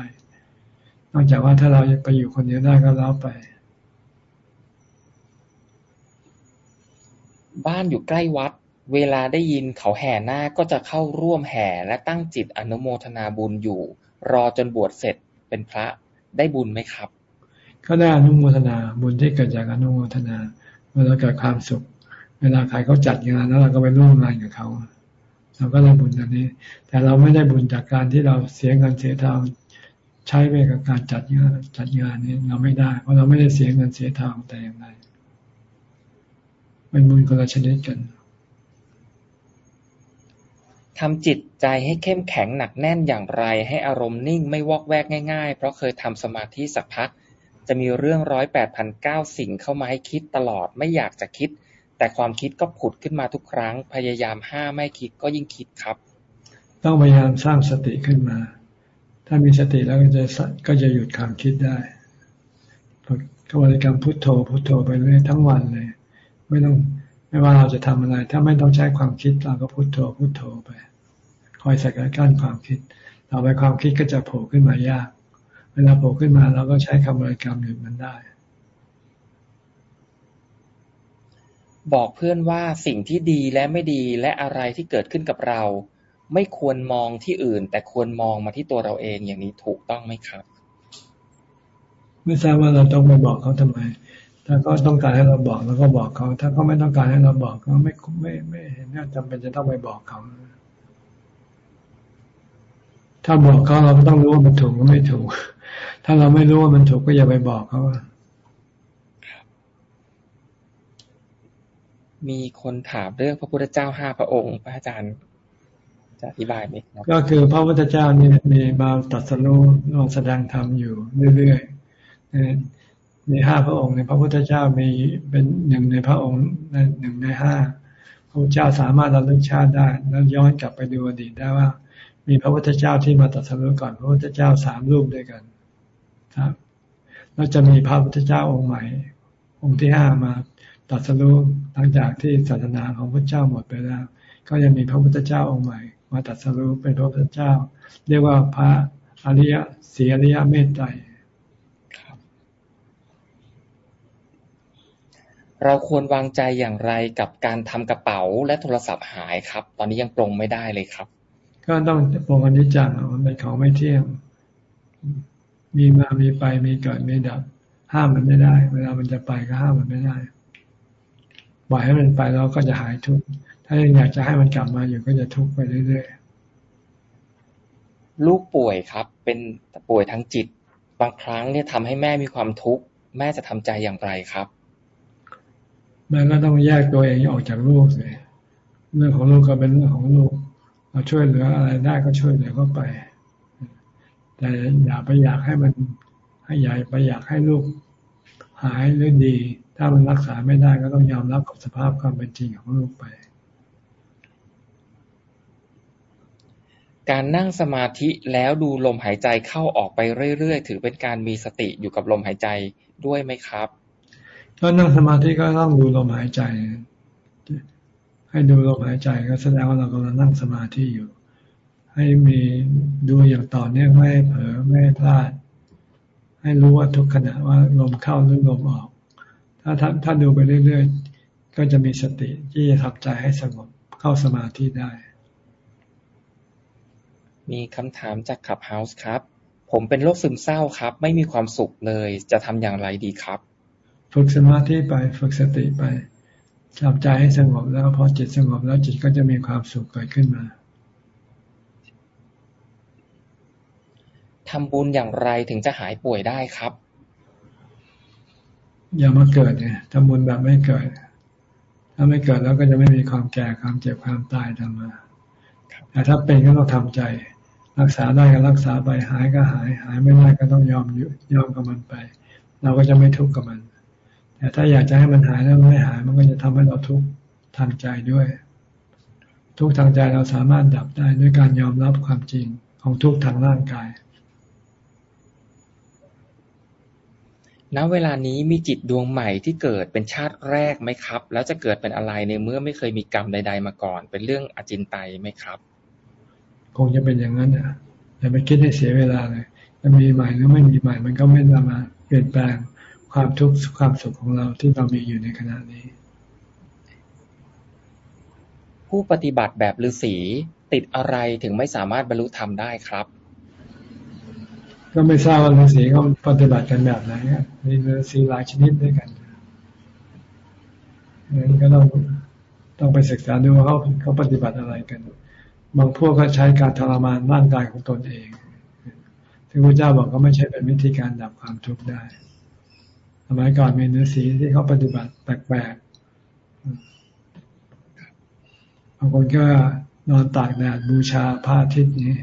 นอกจากว่าถ้าเราไปอยู่คนเดียวได้ก็แล้วไป
บ้านอยู่ใกล้วัด เวลาได้ยินเขาแห่หน้าก็จะเข้าร่วมแห่และตั้งจิตอนุโมทนาบุญอยู่ รอจนบวชเสร็จเป็นพระได้บุญไหมครับ
ก็ได้อนุโมทนาบุญที่เกิดจากอนุโมทนาเวลาเกิดความสุข เวลาใครเขาจัดงานแล้วเราก็ไปร่วมงานกับเขาเราก็ได้บุญอันนี้ แต่เราไม่ได้บุญจากการที่เราเสียเงินเสียทองใช้ไปกับการจัดงานจัดงานนี้เราไม่ได้ เพราะเราไม่ได้เสียเงินเสียทองแต่อย่างไร เป็นบุญคนละชนิดกัน
ทำจิตใจให้เข้มแข็งหนักแน่นอย่างไร ให้อารมณ์นิ่งไม่วอกแวกง่ายๆ เพราะเคยทำสมาธิสักพัก จะมีเรื่องร้อยแปดพันเก้าสิ่งเข้ามาให้คิดตลอดไม่อยากจะคิด แต่ความคิดก็ผุดขึ้นมาทุกครั้ง พยายามห้ามไม่คิดก็ยิ่งคิดครับ
ต้องพยายามสร้างสติขึ้นมา ถ้ามีสติแล้วก็จะก็จะหยุดความคิดได้กบริกรรมพุทโธพุทโธไปเรื่อยทั้งวันเลย ไม่ต้องไม่ว่าเราจะทำอะไร ถ้าไม่ต้องใช้ความคิดเราก็พุทโธพุทโธไป คอยสักการกั้นความคิดต่อไปความคิดก็จะโผล่ขึ้นมายาก เวลาโผล่ขึ้นมาเราก็ใช้คำบริกรรมหยุดมันได้
บอกเพื่อนว่าสิ่งที่ดีและไม่ดีและอะไรที่เกิดขึ้นกับเรา ไม่ควรมองที่อื่น แต่ควรมองมาที่ตัวเราเองอย่างนี้ถูกต้องไหมครับ
ไม่ทราบว่าเราต้องไปบอกเขาทำไม ถ้าเขาต้องการให้เราบอกเราก็บอกเขา ถ้าเขาไม่ต้องการให้เราบอกก็ไม่ไม่ไม่เห็นจำเป็นจะต้องไปบอกเขา ถ้าบอกเขาเราก็ต้องรู้ว่ามันถูกหรือไม่ถูก ถ้าเราไม่รู้ว่ามันถูกก็อย่าไปบอกเขา
มีคนถามเรื่องพระพุทธเจ้าห้าพระองค์พระอาจารย์จะอธิบายไหมครับ
ก็คือพระพุทธเจ้านี่มีมาตัดสรุลงแสดงธรรมอยู่เรื่อยๆ มีห้าพระองค์ในพระพุทธเจ้ามีเป็นหนึ่งในพระองค์หนึ่งในห้าพระพุทธเจ้าสามารถระลึกชาติได้ แล้วย้อนกลับไปดูอดีตได้ว่า มีพระพุทธเจ้าที่มาตัดสรุก่อนพระพุทธเจ้าสามรูปด้วยกันครับแล้วจะมีพระพุทธเจ้าองค์ใหม่ องค์ที่ห้ามาตัดสรุหลังจากที่ศาสนาของพระเจ้าหมดไปแล้ว ก็ยังมีพระพุทธเจ้าองค์ใหม่ มาตัดสรุเป็นพระพุทธเจ้า เรียกว่าพระอริยสีอริยเมตไตร
เราควรวางใจอย่างไรกับการทำกระเป๋าและโทรศัพท์หายครับ ตอนนี้ยังปรงไม่ได้เลยครับ
ก็ต้องปรงอนิจจังมันเป็นของไม่เที่ยง มีมามีไปมีเกิดมีดับ ห้ามมันไม่ได้ เวลามันจะไปก็ห้ามมันไม่ได้ปล่อยให้มันไปแล้วก็จะหายทุกข์ถ้ายังอยากจะให้มันกลับมาอยู่ก็จะทุกข์ไปเรื่อย
ๆลูกป่วยครับ เป็นป่วยทั้งจิต บางครั้งเนี่ยทำให้แม่มีความทุกข์แม่จะทำใจอย่างไรครับ
แม่ก็ต้องแยกตัวเองออกจากลูกเลยเรื่องของลูกก็เป็นเรื่องของลูกเราช่วยเหลืออะไรได้ก็ช่วยเหลือก็ไป แต่อย่าไปอยากให้มันให้ใหญ่ไปอยากให้ลูกหายหรือดี ถ้ามันรักษาไม่ได้ก็ต้องยอมรับกับสภาพความเป็นจริงของลูกไป
การนั่งสมาธิแล้วดูลมหายใจเข้าออกไปเรื่อยๆ ถือเป็นการมีสติอยู่กับลมหายใจด้วยไหมครับ
ก็นั่งสมาธิก็ต้องดูลมหายใจ ให้ดูลมหายใจก็แสดงว่าเรากำลังนั่งสมาธิอยู่ ให้มีดูอย่างต่อเนื่องไม่เผลอไม่พลาด ให้รู้ว่าทุกขณะว่าลมเข้าหรือลมออก ถ้าถ้าถ้าดูไปเรื่อยๆ ก็จะมีสติที่จะทำใจให้สงบเข้าสมาธิได้
มีคำถามจากขับเฮาส์ครับ ผมเป็นโรคซึมเศร้าครับ ไม่มีความสุขเลย จะทำอย่างไรดีครับ
ฝึกสมาธิไปฝึกสติไปทำใจให้สงบแล้วพอจิตสงบแล้วจิตก็จะมีความสุขเกิดขึ้นมา
ทำบุญอย่างไรถึงจะหายป่วยได้ครับ
อย่ามาเกิดเนี่ยทำบุญแบบไม่เกิด ถ้าไม่เกิดแล้วก็จะไม่มีความแก่ความเจ็บความตายทำมาแต่ถ้าเป็นก็ต้องทำใจ รักษาได้ก็รักษาไปหายก็หาย หายไม่ได้ก็ต้องยอมยอมกับมันไป เราก็จะไม่ทุกข์กับมัน แต่ถ้าอยากจะให้มันหายแล้วไม่หาย มันก็จะทำให้เราทุกข์ทางใจด้วย ทุกทางใจเราสามารถดับได้ด้วยการยอมรับความจริงของทุกทางร่างกาย
ณ เวลานี้มีจิตดวงใหม่ที่เกิดเป็นชาติแรกไหมครับ แล้วจะเกิดเป็นอะไรในเมื่อไม่เคยมีกรรมใด ๆ มาก่อน เป็นเรื่องอจินไตยไหมครับ
คงจะเป็นอย่างนั้นนะอย่าไปคิดให้เสียเวลาเลยจะมีใหม่หรือไม่มีใหม่ มันก็ไม่ได้มาเปลี่ยนแปลง ความทุกข์ความสุขของเราที่เรามีอยู่ในขณะนี้
ผู้ปฏิบัติแบบฤาษีติดอะไรถึงไม่สามารถบรรลุธรรมได้ครับ
ก็ไม่ทราบว่าฤาษีเขาปฏิบัติกันแบบไหนมีฤาษีหลายชนิดด้วยกันนั้นก็ต้องต้องไปศึกษาดูว่าเขาเขาปฏิบัติอะไรกัน บางพวกก็ใช้การทรมานร่างกายของตนเองที่พระเจ้าบอกก็ไม่ใช่เป็นวิธีการดับความทุกข์ได้ สมัยก่อนมีฤาษีที่เขาปฏิบัติแปลกๆบางคนก็นอนตากแดดบูชาพระอาทิตย์นี้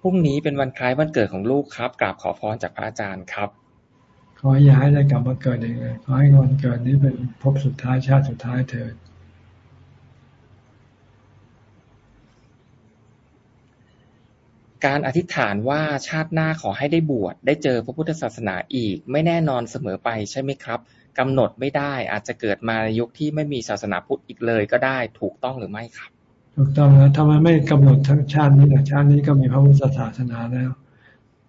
พรุ่งนี้เป็นวันคล้ายวันเกิดของลูกครับกราบขอพรจากพระอาจารย์ครับ
ขออย่าให้ได้กลับมาเกิดอีกเลยขอให้วันเกิดนี้เป็นพบสุดท้ายชาติสุดท้ายเถิด
การอธิษฐานว่าชาติหน้าขอให้ได้บวช ได้เจอพระพุทธศาสนาอีก ไม่แน่นอนเสมอไปใช่ไหมครับ กำหนดไม่ได้ อาจจะเกิดมาในยุคที่ไม่มีศาสนาพุทธอีกเลยก็ได้ ถูกต้องหรือไม่ครับ
ถูกต้องแล้วทำไมไม่กำหนดทั้งชาตินี้แต่ชาตินี้ก็มีพระพุทธศาสนาแล้ว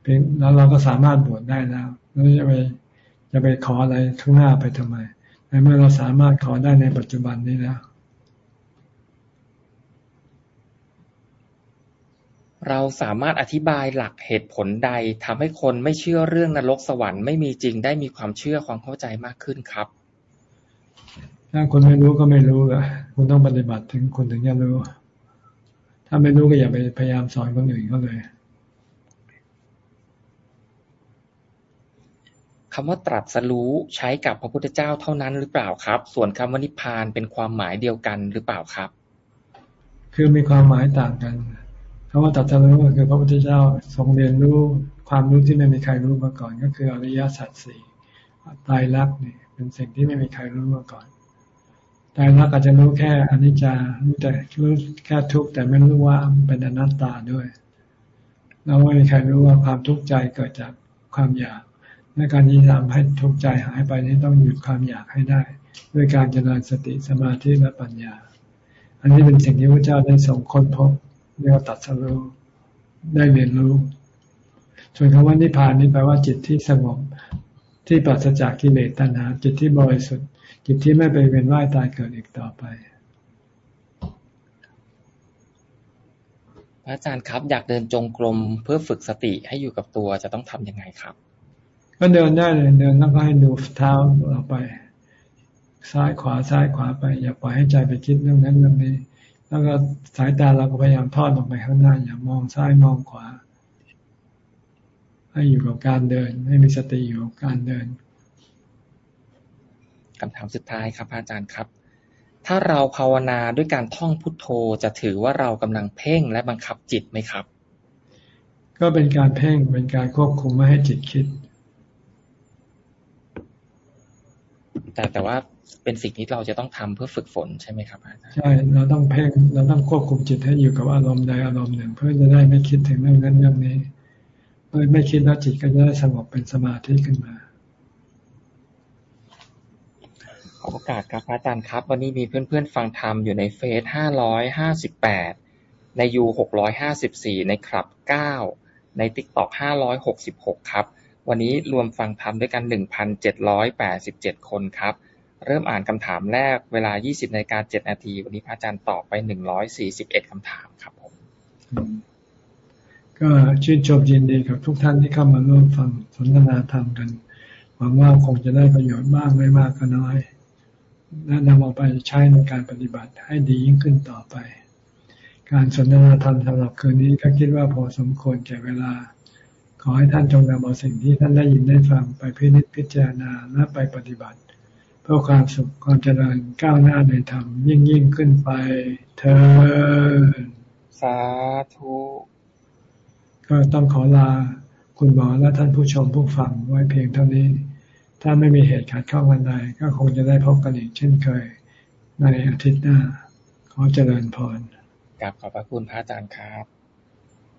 เพียงแล้วเราก็สามารถบวชได้แล้วแล้วจะไปจะไปขออะไรข้างหน้าไปทำไมในเมื่อเราสามารถขอได้ในปัจจุบันนี้แล้ว
เราสามารถอธิบายหลักเหตุผลใดทำให้คนไม่เชื่อเรื่องนรกสวรรค์ไม่มีจริงได้มีความเชื่อความเข้าใจมากขึ้นครับ
ถ้าคนไม่รู้ก็ไม่รู้ละคุณต้องปฏิบัติถึงคุณถึงจะรู้ ถ้าไม่รู้ก็อย่าไปพยายามสอนคนอื่นเขาเลย
คำว่าตรัสรู้ใช้กับพระพุทธเจ้าเท่านั้นหรือเปล่าครับ ส่วนคำว่านิพพานเป็นความหมายเดียวกันหรือเปล่าครับ
คือมีความหมายต่างกัน คำว่าตรัสรู้ก็คือพระพุทธเจ้าทรงเรียนรู้ความรู้ที่ไม่มีใครรู้มาก่อน ก็คืออริยสัจสี่ตายรักนี่เป็นสิ่งที่ไม่มีใครรู้มาก่อนตายรักอาจจะรู้แค่อนิจจารู้แต่รู้แค่ทุกข์แต่ไม่รู้ว่าเป็นอนัตตาด้วย แล้วไม่มีใครรู้ว่าความทุกข์ใจเกิดจากความอยากในการที่ทำให้ทุกข์ใจหายไปนี้ต้องหยุดความอยากให้ได้ ด้วยการเจริญสติสมาธิและปัญญา อันนี้เป็นสิ่งที่พระเจ้าได้ส่งค้นพบ เรียกว่าตัดสรู้ได้เรียนรู้ ส่วนคำว่านิพพานนี่แปลว่าจิตที่สงบที่ปราศจากกิเลสตัณหา จิตที่บริสุทธิ์ จิตที่ไม่ไปเวียนว่ายตายเกิดอีกต่อไป
พระอาจารย์ครับ อยากเดินจงกรมเพื่อฝึกสติให้อยู่กับตัวจะต้องทํำยังไงครับ
ก็เดินได้เลยเดินแล้วก็ให้ดูเท้าเราไป ซ้ายขวาซ้ายขวาไป อย่าปล่อยให้ใจไปคิดเรื่องนั้นเรื่องนี้ แล้วก็สายตาเราก็พยายามทอดลงไปข้างหน้า อย่ามองซ้ายมองขวา ให้อยู่กับการเดิน ให้มีสติอยู่กับการเดิน
คำถามสุดท้ายครับอาจารย์ครับ ถ้าเราภาวนาด้วยการท่องพุทโธจะถือว่าเรากำลังเพ่งและบังคับจิตไหมครับ
ก็เป็นการเพ่งเป็นการควบคุมไม่ให้จิตคิด
แต่แต่ว่า เป็นสิ่งที่เราจะต้องทำเพื่อฝึกฝนใช่ไหมครับอาจารย์
ใช่เราต้องเพ่งเราต้องควบคุมจิตให้อยู่กับอารมณ์ใดอารมณ์หนึ่ง เพื่อจะได้ไม่คิดถึงเรื่องนั้นเรื่องนี้เมื่อไม่คิดแล้วจิตก็จะได้สงบเป็นสมาธิขึ้นมา
ขอโอกาสครับอาจารย์ครับ วันนี้มีเพื่อนๆฟังธรรมอยู่ในเฟซห้าร้อยห้าสิบแปดในยูหกร้อยห้าสิบสี่ในคลับเก้าในติ๊กต็อกห้าร้อยหกสิบหกครับ วันนี้รวมฟังธรรมด้วยกัน1,787คนครับ เริ่มอ่านคำถามแรกเวลา 20นาฬิกา7นาที วันนี้พระอาจารย์ตอบไป 141 คำถามครับผม
ก็ชื่นชมยินดีกับทุกท่านที่เข้ามาร่วมฟังสนทนาธรรมกัน หวังว่าคงจะได้ประโยชน์บ้างไม่มากก็น้อย และนำเอาไปใช้ในการปฏิบัติให้ดียิ่งขึ้นต่อไป การสนทนาธรรมสำหรับคืนนี้ก็คิดว่าพอสมควรแก่เวลาขอให้ท่านจงนำเอาสิ่งที่ท่านได้ยินได้ฟังไปพิจิตพิจารณาและไปปฏิบัติ พื่อความสุขความเจริญก้าวหน้าในธรรมยิ่งยิ่งขึ้นไป เธอ
สาธุ
ก็ต้องขอลาคุณหมอและท่านผู้ชมผู้ฟังไว้เพียงเท่านี้ ถ้าไม่มีเหตุขัดข้องวันใดก็คงจะได้พบกันอีกเช่นเคย ในอาทิตย์หน้า ขอเจริญพร
กับขอบพระคุณพระอาจารย์ครับ